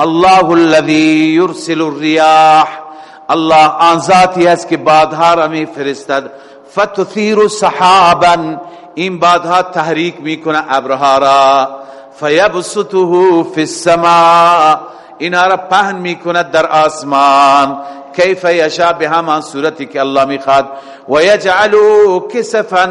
الله الذي يرسل الرياح الله آن ذاتی است که بادها را می فرستد فتثیر سحابا این بادها تحریک می‌کنه ابرها را. فیبسطه فی السماء اینا را پهن می‌کند در آسمان. کیف یشا به همان صورتی که الله می‌خواد. و یجعلو کسفا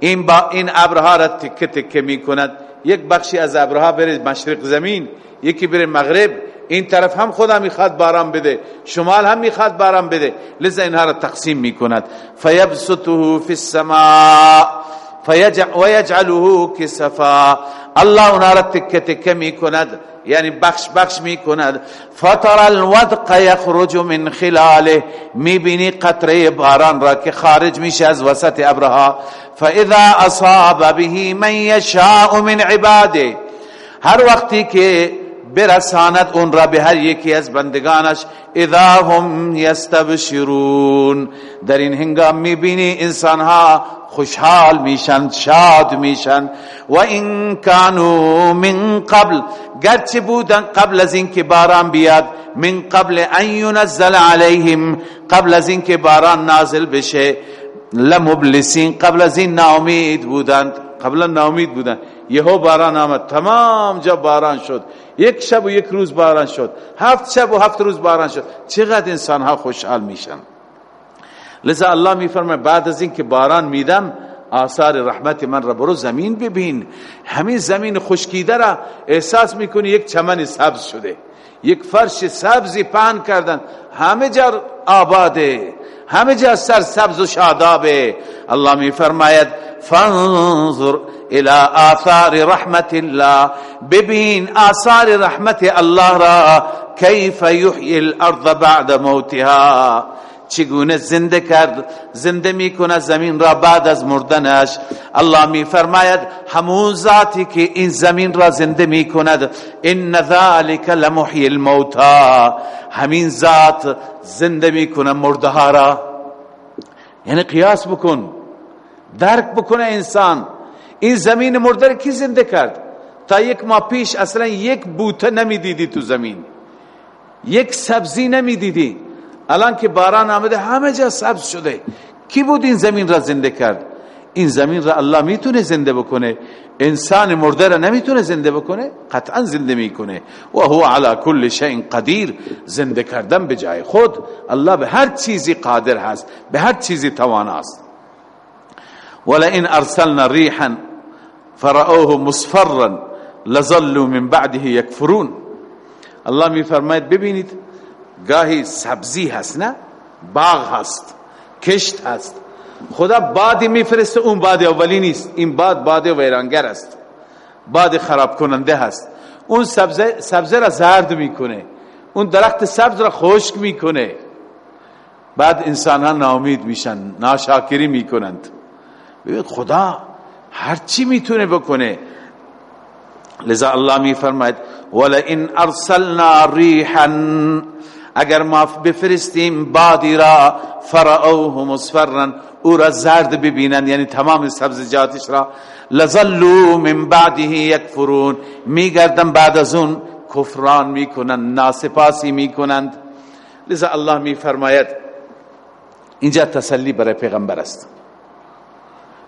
این با این ابرها را تکه تکه می‌کند یک بخشی از ابرها بره مشرق زمین یکی بره مغرب. این طرف هم خدا می‌خواد باران بده شمال هم می‌خواد باران بده. لذا اینها را تقسیم می‌کند فیبسطه فی السماء ويجعله كسفا الله اونها تکه تکه میکند یعنی بخش بخش میکند فطر الودق یخرج من خلاله. میبینی قطره باران را که خارج میشه از وسط أبرها. فإذا أصاب به من یشاء من عباده. هر وقتی که برساند اون را به هر یکی از بندگانش اذا هم یستبشرون. در این هنگام می‌بینی انسانها خوشحال میشن شاد میشن. و این کانو من قبل گرچه بودن قبل از اینکه باران بیاد من قبل ان ينزل علیهم قبل از اینکه باران نازل بشه لمبلسین قبل از این ناامید بودند. قبلا ناامید بودند یهو باران آمد. تمام جا باران شد. یک شب و یک روز باران شد. هفت شب و هفت روز باران شد. چقدر انسان ها خوشحال میشن. لذا الله میفرمه بعد از این که باران میدم آثار رحمت من را برو زمین ببین. همین زمین خشکیده را احساس می‌کنی یک چمن سبز شده. یک فرش سبزی پهن کردن. همه جا آباده. همه جا سر سبز و شادابه. الله میفرماید فانظر إلى آثار رحمت الله. ببین آثار رحمت الله را کیف یحیی الأرض بعد موتها. چگونه زنده کرد زنده می‌کنه زمین را بعد از مردنش. الله می فرماید همون ذاتی که این زمین را زنده می‌کند. ان ذلك لمحی الموتا همین ذات زنده می‌کنه مرده را. یعنی قیاس بکن درک بکنه انسان. این زمین مرده کی زنده کرد؟ تا یک ماه پیش اصلا یک بوته نمی‌دیدی تو زمین. یک سبزی نمی‌دیدی. الان که باران آمده همه جا سبز شده. کی بود این زمین را زنده کرد؟ این زمین را الله می‌تونه زنده بکنه. انسان مرده را نمی‌تونه زنده بکنه قطعا زنده می‌کنه. و هو على كل شيء قدیر زنده کردن به جای خود الله به هر چیزی قادر هست به هر چیزی تواناست ولئن ارسلنا ريحا فرأوه مصفرا لظلوا من بعده يكفرون الله میفرماید ببینید گاهی سبزی هست نه؟ باغ هست کشت هست. خدا بادی میفرسته اون باد اولی نیست. این باد باد ویرانگر است. باد خراب کننده هست. اون سبزه, سبزه را زرد می‌کنه. اون درخت سبز را خشک می‌کنه. بعد انسان ها ناامید میشن ناشاکری می‌کنند. ببین خدا هر چی می‌تونه بکنه. لذا الله میفرماید ولئن ارسلنا ریحا اگر ما بفرستیم بادی را فرعوه مصفرا او را زرد ببینند یعنی تمام سبزجاتش را. لظلوا من بعده یکفرون. میگردن بعد از اون کفران می‌کنند ناسپاسی می‌کنند. لذا الله میفرماید اینجا تسلی برای پیغمبر است.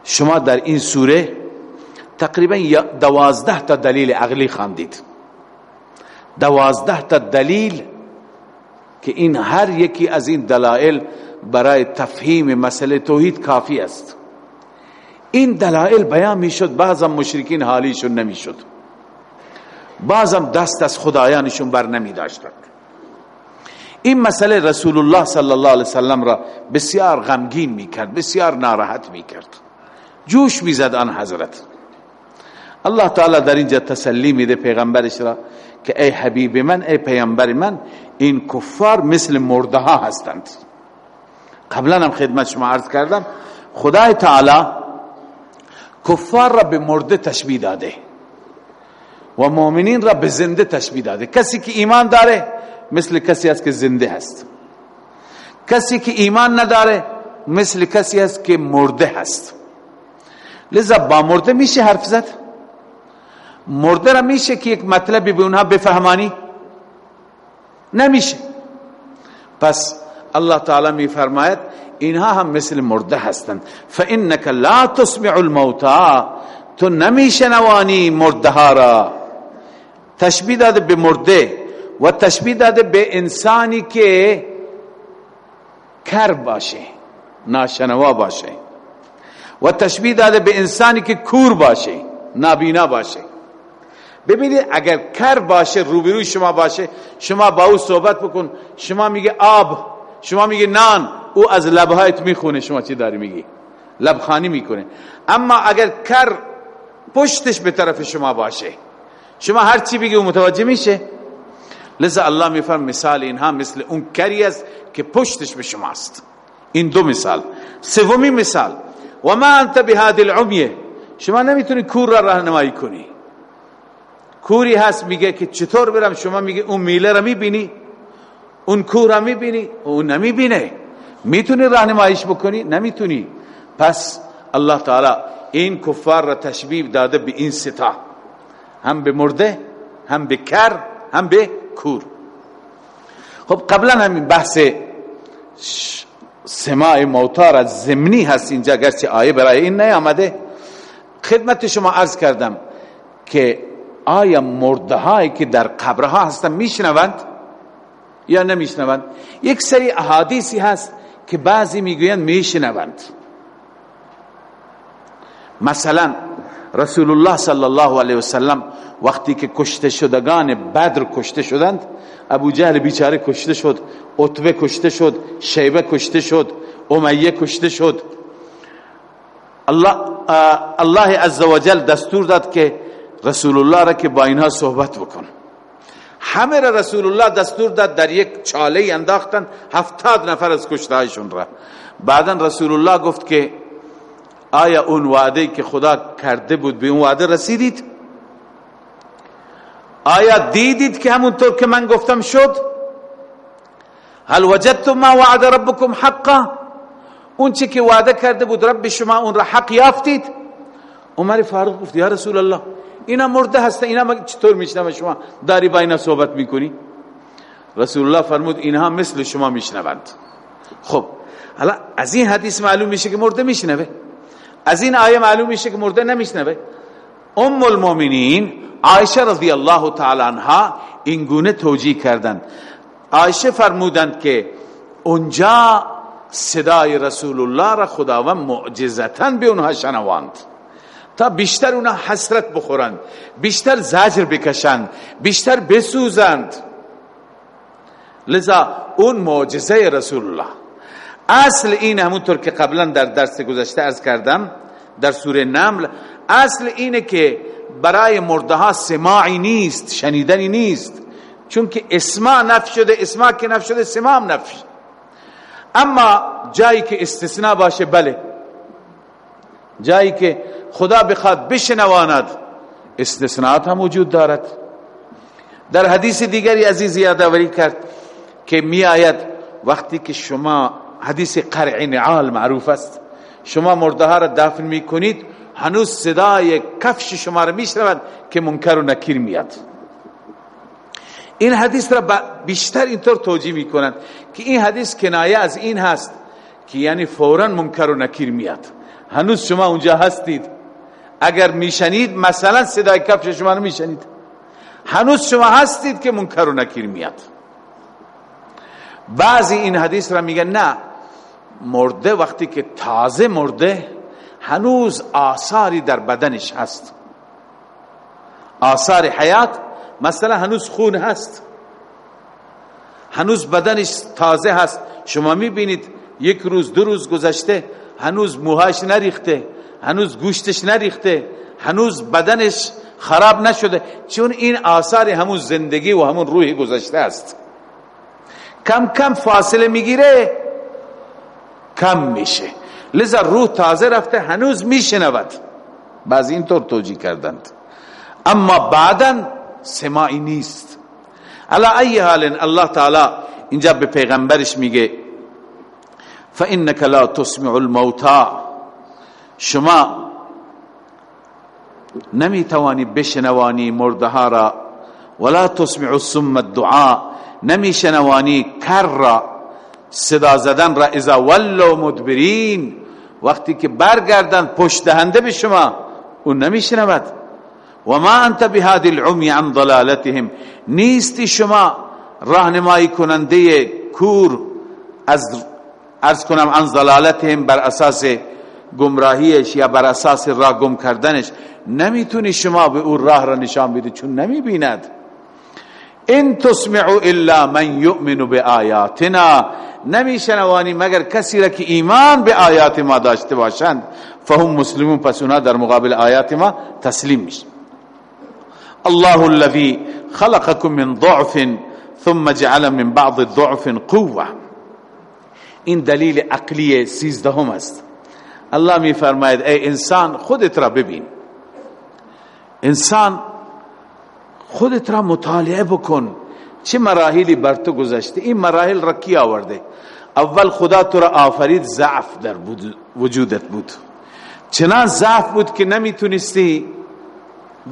شما در این سوره تقریبا دوازده تا دلیل عقلی خواندید. دوازده تا دلیل که این هر یکی از این دلائل برای تفهیم مسئله توحید کافی است. این دلائل بیان می‌شد بعضا مشرکین حالیشون نمی‌شد. بعضم دست از خدایانشون بر نمی داشتند این مسئله رسول الله صلی الله علیه وسلم را بسیار غمگین می‌کرد بسیار ناراحت می‌کرد. جوش می‌زد آن حضرت. الله تعالی در اینجا تسلی میده پیغمبرش را که ای حبیب من ای پیغمبر من این کفار مثل مرده ها هستند. قبلا هم خدمت شما عرض کردم خدای تعالی کفار را به مرده تشبیه داده و مؤمنین را به زنده تشبیه داده. کسی که ایمان داره مثل کسی است که زنده هست. کسی که ایمان نداره مثل کسی است که مرده هست. لذا با مرده میشه حرف زد؟ مرده را میشه که یک مطلبی به اونها بفهمانی؟ نمیشه. پس الله تعالی میفرماید اینها هم مثل مرده هستند. فانك لا تسمع الموتى تو نمیشنوانی مرده ها را. تشبیه داده به مرده و تشبیه داده به انسانی که کر باشه ناشنوا باشه. و تشبیه داده به انسانی که کور باشه نابینا باشه. ببینید اگر کر باشه روبروی شما باشه شما با او صحبت بکن. شما میگه آب شما میگه نان او از لبهایت می‌خونه. شما چی داری میگی؟ لبخانی می‌کنه. اما اگر کر پشتش به طرف شما باشه شما هر چی بگی او متوجه میشه. لذا الله میفرم مثال اینها مثل اون کری است که پشتش به شماست. این دو مثال. سومی مثال. و ما انت بهذه العمیه شما نمی‌تونی کور را راهنمایی کنی. کوری هست میگه که چطور برم؟ شما میگه اون میله را می‌بینی؟ اون کور را می‌بینی؟ اون نمی‌بینه. می‌تونی راهنماییش بکنی؟ نمی‌تونی. پس الله تعالی این کفار را تشبیه داده به این ستا هم به مرده هم به کر هم به کور. خب قبلا همین بحث سماع موتار از زمنی هست اینجا گرچه آیه برای این نیامده. خدمت شما عرض کردم که آیا مرده که در قبرها هستن میشنوند یا نمیشنوند؟ یک سری احادیثی هست که بعضی می‌گویند میشنوند. مثلا رسول الله صلی الله علیه وسلم وقتی که کشته شدگان بدر کشته شدند ابو جهل بیچاره کشته شد عتبه کشته شد شیبه کشته شد امیه کشته شد. الله الله عزوجل دستور داد که رسول الله را که با اینها صحبت بکن. همه را رسول الله دستور داد در یک چاله انداختن هفتاد نفر از کشتهایشون را. بعدا رسول الله گفت که آیا اون وعده که خدا کرده بود به اون وعده رسیدید؟ آیا دیدید که همونطور که من گفتم شد؟ هل وجدتم ما وعد ربكم حقا؟ اون چی که وعده کرده بود رب شما اون را حق یافتید؟ عمر فاروق گفت یا رسول الله اینا مرده هستن اینا چطور میشنم شما؟ داری با اینا صحبت می‌کنی؟ رسول الله فرمود اینها مثل شما میشنوند. خب حالا از این حدیث معلوم میشه که مرده میشنوه. از این آیه معلوم میشه که مرده نمیشنوه. ام المؤمنین عایشه رضی الله تعالی عنها این گونه توجیه کردند. عایشه فرمودند که اونجا صدای رسول الله را خداوند معجزتا به اونها شنواند. تا بیشتر اونها حسرت بخورند بیشتر زجر بکشند بیشتر بسوزند. لذا اون معجزه رسول الله اصل این همونطور که قبلا در درس گذشته ارز کردم در سوره نمل اصل اینه که برای مرده ها سماعی نیست شنیدنی نیست. چون که اسماع نف شده اسماع که نف شده سماع هم نف اما جایی که استثناء باشه بله. جایی که خدا بخواد بشنواند. استثناءات هم وجود دارد. در حدیث دیگری عزیز یادآوری کرد که می آید وقتی که شما حدیث قرع نعال معروف است. شما مرده را دفن می کنید هنوز صدای کفش شما را میشنود که منکر و نکیر میاد. این حدیث را بیشتر اینطور توجیه می‌کنند که این حدیث کنایه از این هست که یعنی فورا منکر و نکیر میاد. هنوز شما اونجا هستید. اگر میشنید مثلا صدای کفش شما رو میشنید. هنوز شما هستید که منکر و نکیر میاد. بعضی این حدیث را میگن نه مرده وقتی که تازه مرده هنوز آثاری در بدنش هست. آثار حیات مثلا هنوز خون هست. هنوز بدنش تازه هست. شما می‌بینید یک روز دو روز گذشته هنوز موهاش نریخته. هنوز گوشتش نریخته هنوز بدنش خراب نشده. چون این آثار همون زندگی و همون روحی گذشته است. کم کم فاصله می‌گیره کم میشه. لذا روح تازه رفته هنوز میشنود. بعض اینطور توجیه کردند. اما بعدا سماعی نیست. علا ای حال الله تعالی اینجا به پیغمبرش میگه فانك لا تسمع الموتى. شما نمی توانی بشنوانی مردها را ولا تسمع السم الدعاء. نمی شنوانی کر را صدا زدن را اذا ولوا مدبرین. وقتی که برگردن پشت دهنده به شما اون نمیشنود. و ما انت بهذه العمی عن ضلالتهم. نیستی شما راهنمایی کننده کور از ارز کنم عن ضلالتهم بر اساس گمراهیش یا بر اساس راه گم کردنش نمی‌تونی شما به او راه را نشان بدی چون نمی‌بیند. ان تسمعوا الا من یؤمن بآیاتنا. نمیشنوانی مگر کسی را که ایمان به آیات ما داشته باشند فهم مسلمون پس اونا در مقابل آیات ما تسلیم میشن. الله الذي خلقكم من ضعف ثم جعل من بعض الضعف قوه این دلیل عقلی سیزدهم است. الله می فرماید ای انسان خودت را ببین. انسان خودت را مطالعه بکن. چه مراحلی بر تو گذشته؟ این مراحل را کی آورده؟ اول خدا تو را آفرید ضعف در وجودت بود. چنان ضعف بود که نمی‌تونستی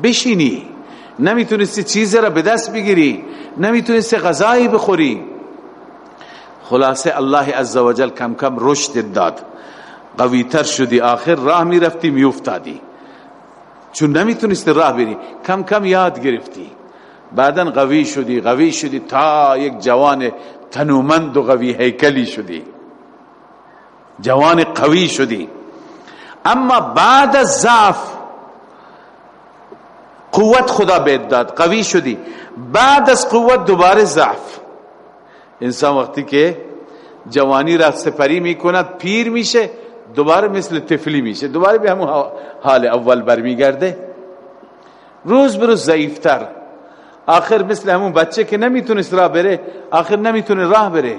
بشینی. نمی‌تونستی چیزی را به دست بگیری. نمی‌تونستی غذایی بخوری. خلاصه الله عزوجل کم کم رشد داد. قویتر شدی آخر راه می‌رفتی میافتادی. چون نمی‌تونستی راه بری کم کم یاد گرفتی. بعدا قوی شدی قوی شدی تا یک جوان تنومند و قوی هیکلی شدی. جوان قوی شدی. اما بعد از ضعف قوت خدا بهت داد قوی شدی. بعد از قوت دوباره ضعف. انسان وقتی که جوانی را سپری می‌کند پیر میشه. دوباره مثل طفلی میشه. دوباره به همون حال اول برمیگرده. روز بروز ضعیفتر. آخر مثل همون بچه که نمی‌تونست راه بره آخر نمی‌تونه راه بره.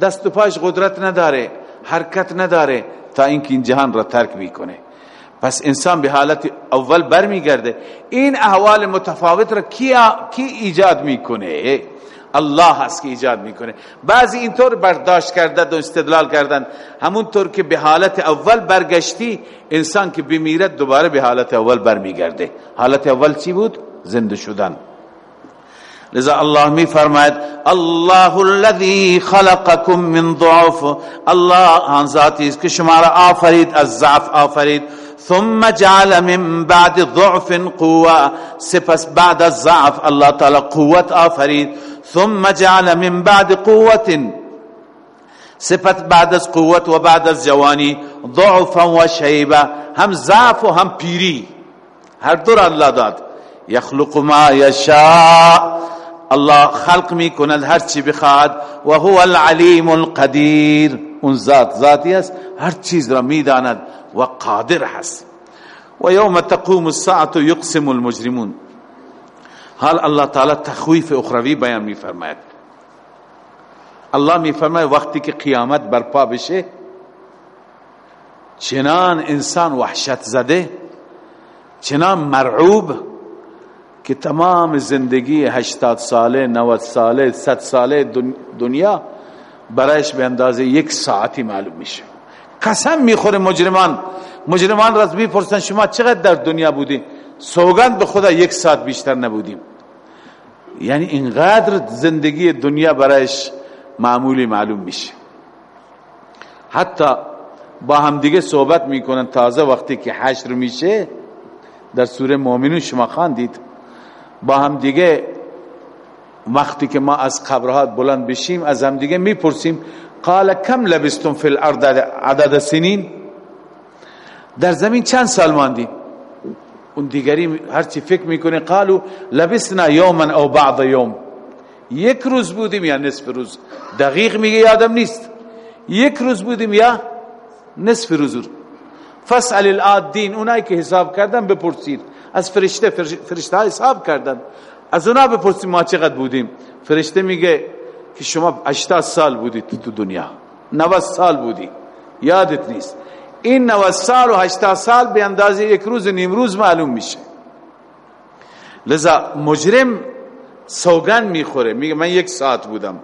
دست و پاش قدرت نداره حرکت نداره تا اینکه این جهان را ترک می‌کنه. پس انسان به حالت اول برمیگرده. این احوال متفاوت را کی, کی ایجاد می‌کنه؟ الله هست که ایجاد می‌کنه. بعضی اینطور برداشت کرده و استدلال کردن همونطور که به حالت اول برگشتی انسان که بمیرد دوباره به حالت اول برمیگرده. حالت اول چی بود؟ زنده شدن. لذا الله می فرماید الله الذي خلقكم من ضعف. الله آن ذاتی است که شما را آفرید از ضعف آفرید. ثم جعل من بعد ضعف قوه سپس بعد از ضعف الله تعالی قوت آفرید. ثم جعل من بعد قوة. صفت بعد از قوت و بعد از جوانی ضعفا و شیبه هم ضعف و هم پیری. هر دور الله داد. یخلق ما یشاء. الله خلق می کند هر چی بخواد و هو العلیم القدیر. اون ذات ذاتی است هر چیز را میداند و قادر هست. و یوم تقوم الساعة یقسم المجرمون. حال الله تعالی تخویف اخروی بیان می فرماید الله می فرماید وقتی که قیامت برپا بشه چنان انسان وحشت زده چنان مرعوب که تمام زندگی هشتاد ساله نوت ساله ست ساله دنیا برایش به اندازه یک ساعتی معلوم میشه. قسم می‌خوره مجرمان. مجرمان را می‌پرسن شما چقدر در دنیا بودیم سوگند به خدا یک ساعت بیشتر نبودیم. یعنی اینقدر زندگی دنیا برایش معمولی معلوم میشه. حتی با هم دیگه صحبت می‌کنن تازه وقتی که حشر میشه در سوره مؤمنون شما خواندید با هم دیگه وقتی که ما از قبرها بلند بشیم از هم دیگه می‌پرسیم قال کم لبستم فی الارض عدد سنین؟ در زمین چند سال ماندیم؟ اون دیگری هرچی فکر می‌کنه قالو لبسنا یوما او بعض یوم. یک روز بودیم یا نصف روز. دقیق میگه یادم نیست. یک روز بودیم یا نصف روز. فسأل العادین اونایی که حساب کردن بپرسید. از فرشته فرشته حساب کردن. از اونا بپرسید ما چقدر بودیم. فرشته میگه که شما 80 سال بودید تو دنیا. 90 سال بودی. یادت نیست. این 90 سال و 80 سال به اندازه یک روز نیم روز معلوم میشه. لذا مجرم سوگن می‌خوره. میگه من یک ساعت بودم.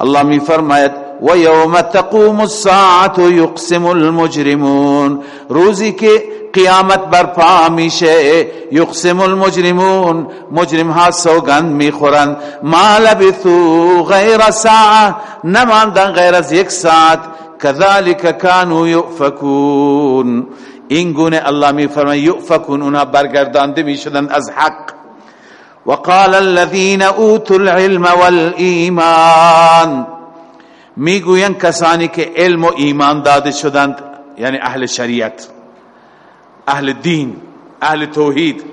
الله میفرماید و یوم تقوم الساعه یقسم المجرمون. روزی که قیامت برپا میشه یقسم المجرمون. مجرم ها سوگند می‌خورن. ما لبثو غیر ساعه. نماندن غیر از یک ساعت. كذلك كانوا يؤفكون. این گونه الله می فرماید یؤفکون اونها برگردانده می‌شدن از حق. وقال الذين اوتوا العلم والایمان می‌گوین کسانی که علم و ایمان داده شدند یعنی اهل شریعت اهل دین اهل توحید.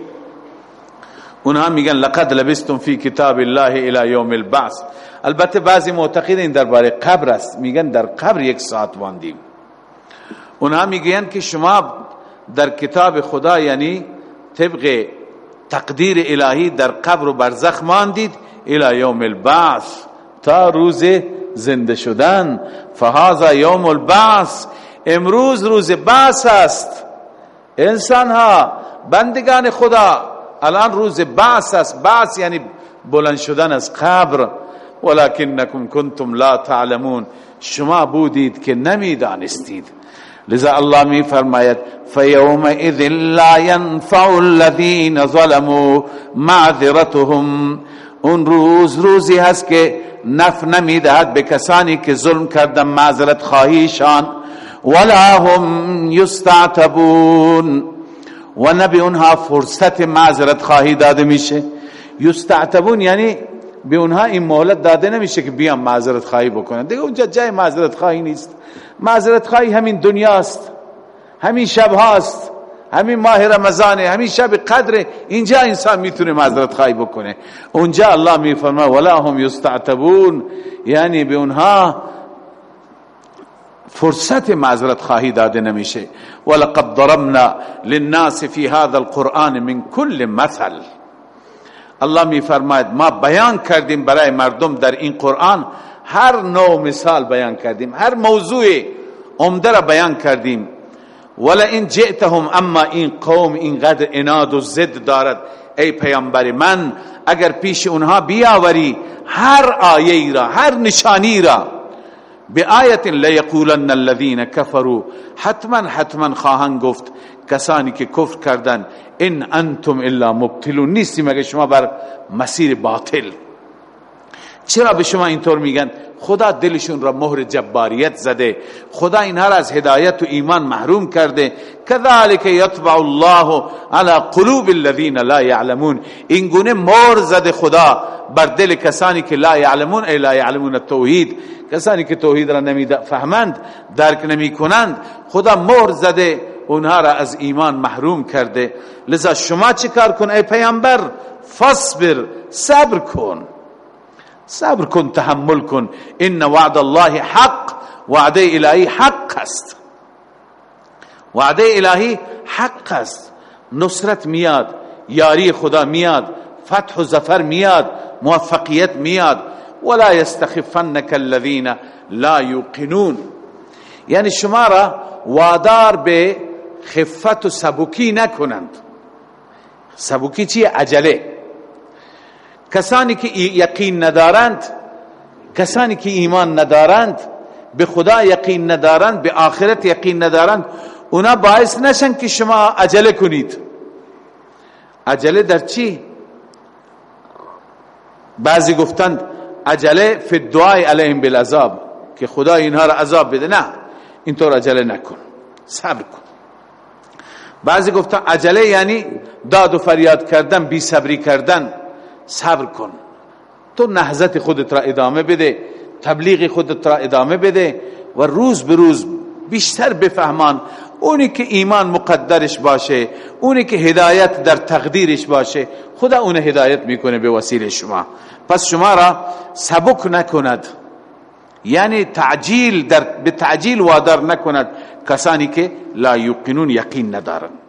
اونها میگن لقد لبستم فی کتاب الله الى یوم البعث. البته بعضی معتقدین درباره قبر است. میگن در قبر یک ساعت واندیم. اونها میگن که شما در کتاب خدا یعنی طبق تقدیر الهی در قبر و برزخ ماندید الى یوم البعث تا روز زنده شدن. فهذا یوم البعث. امروز روز بعث است. انسان ها بندگان خدا الان روز بعث است. بعث یعنی بلند شدن از قبر. ولكنكم كنتم لا تعلمون. شما بودید که نمی‌دانستید. لذا الله می فرماید فیومئذ لا ينفع الذين ظلموا معذرتهم. اون روز روزی هست که نف نمی‌دهد به کسانی که ظلم کردن معذرت خواهیشان ولا هم یستعتبون. و نبی اونها فرصت معذرت خواهی داده میشه. یستعتبون یعنی به اونها این مهلت داده نمیشه که بیان معذرت خواهی بکنن. دیگه اونجا جای معذرت خواهی نیست. معذرت خواهی همین دنیاست. همین شب هاست. همین ماه رمضانه. همین شب قدر. اینجا انسان می‌تونه معذرت خواهی بکنه. اونجا الله میفرما ولا هم یستعتبون. یعنی به اونها فرصت معذرت خواهی داده نمیشه. ولقد ضربنا للناس في هذا القرآن من كل مثل. الله می فرماید ما بیان کردیم برای مردم در این قرآن هر نوع مثال بیان کردیم هر موضوع عمده را بیان کردیم ولا این جئتهم اما این قوم اینقدر اناد و زد دارد ای پیامبر من اگر پیش اونها بیاوری هر آیه را هر نشانی را به آیت لیقولن الذین کفروا حتما حتما خواهند گفت کسانی که کفر کردن ان انتم الا مبتلون نیستی مگه شما بر مسیر باطل؟ چرا به شما اینطور میگن؟ خدا دلشون را مهر جباریت زده. خدا اینها را از هدایت و ایمان محروم کرده. كذلك یطبع الله على قلوب الذين لا يعلمون این گونه مهر زده خدا بر دل کسانی که لا يعلمون ای لا يعلمون التوحید کسانی که توحید را نمی فهمند درک نمی کنند خدا مهر زده. اونها را از ایمان محروم کرده. لذا شما چی کار کن؟ ای پیامبر فصبر صبر کن. صبر کن تحمل کن. ان وعد الله حق وعده الهی حق است. وعده الهی حق است. نصرت میاد یاری خدا میاد فتح و زفر میاد موفقیت میاد. ولا يستخفنك الذين لا يوقنون یعنی شما را وادار به خفت و سبکی نکنند. سبکی چی؟ عجله. کسانی که یقین ندارند کسانی که ایمان ندارند به خدا یقین ندارند به آخرت یقین ندارند اونا باعث نشن که شما عجله کنید. عجله در چی؟ بعضی گفتند عجله فی الدعای علیهم بالعذاب که خدا اینها را عذاب بده. نه اینطور عجله نکن. صبر کن. بعضی گفتن عجله یعنی داد و فریاد کردن بی صبری کردن. صبر کن. تو نهزت خودت را ادامه بده تبلیغ خودت را ادامه بده و روز به روز بیشتر بفهمان اونی که ایمان مقدرش باشه اونی که هدایت در تقدیرش باشه. خدا اون هدایت می‌کنه به وسیله شما. پس شما را سبک نکند. یعنی تعجیل در به تعجیل وادار نکند کسانی که لا یقینون یقین ندارند.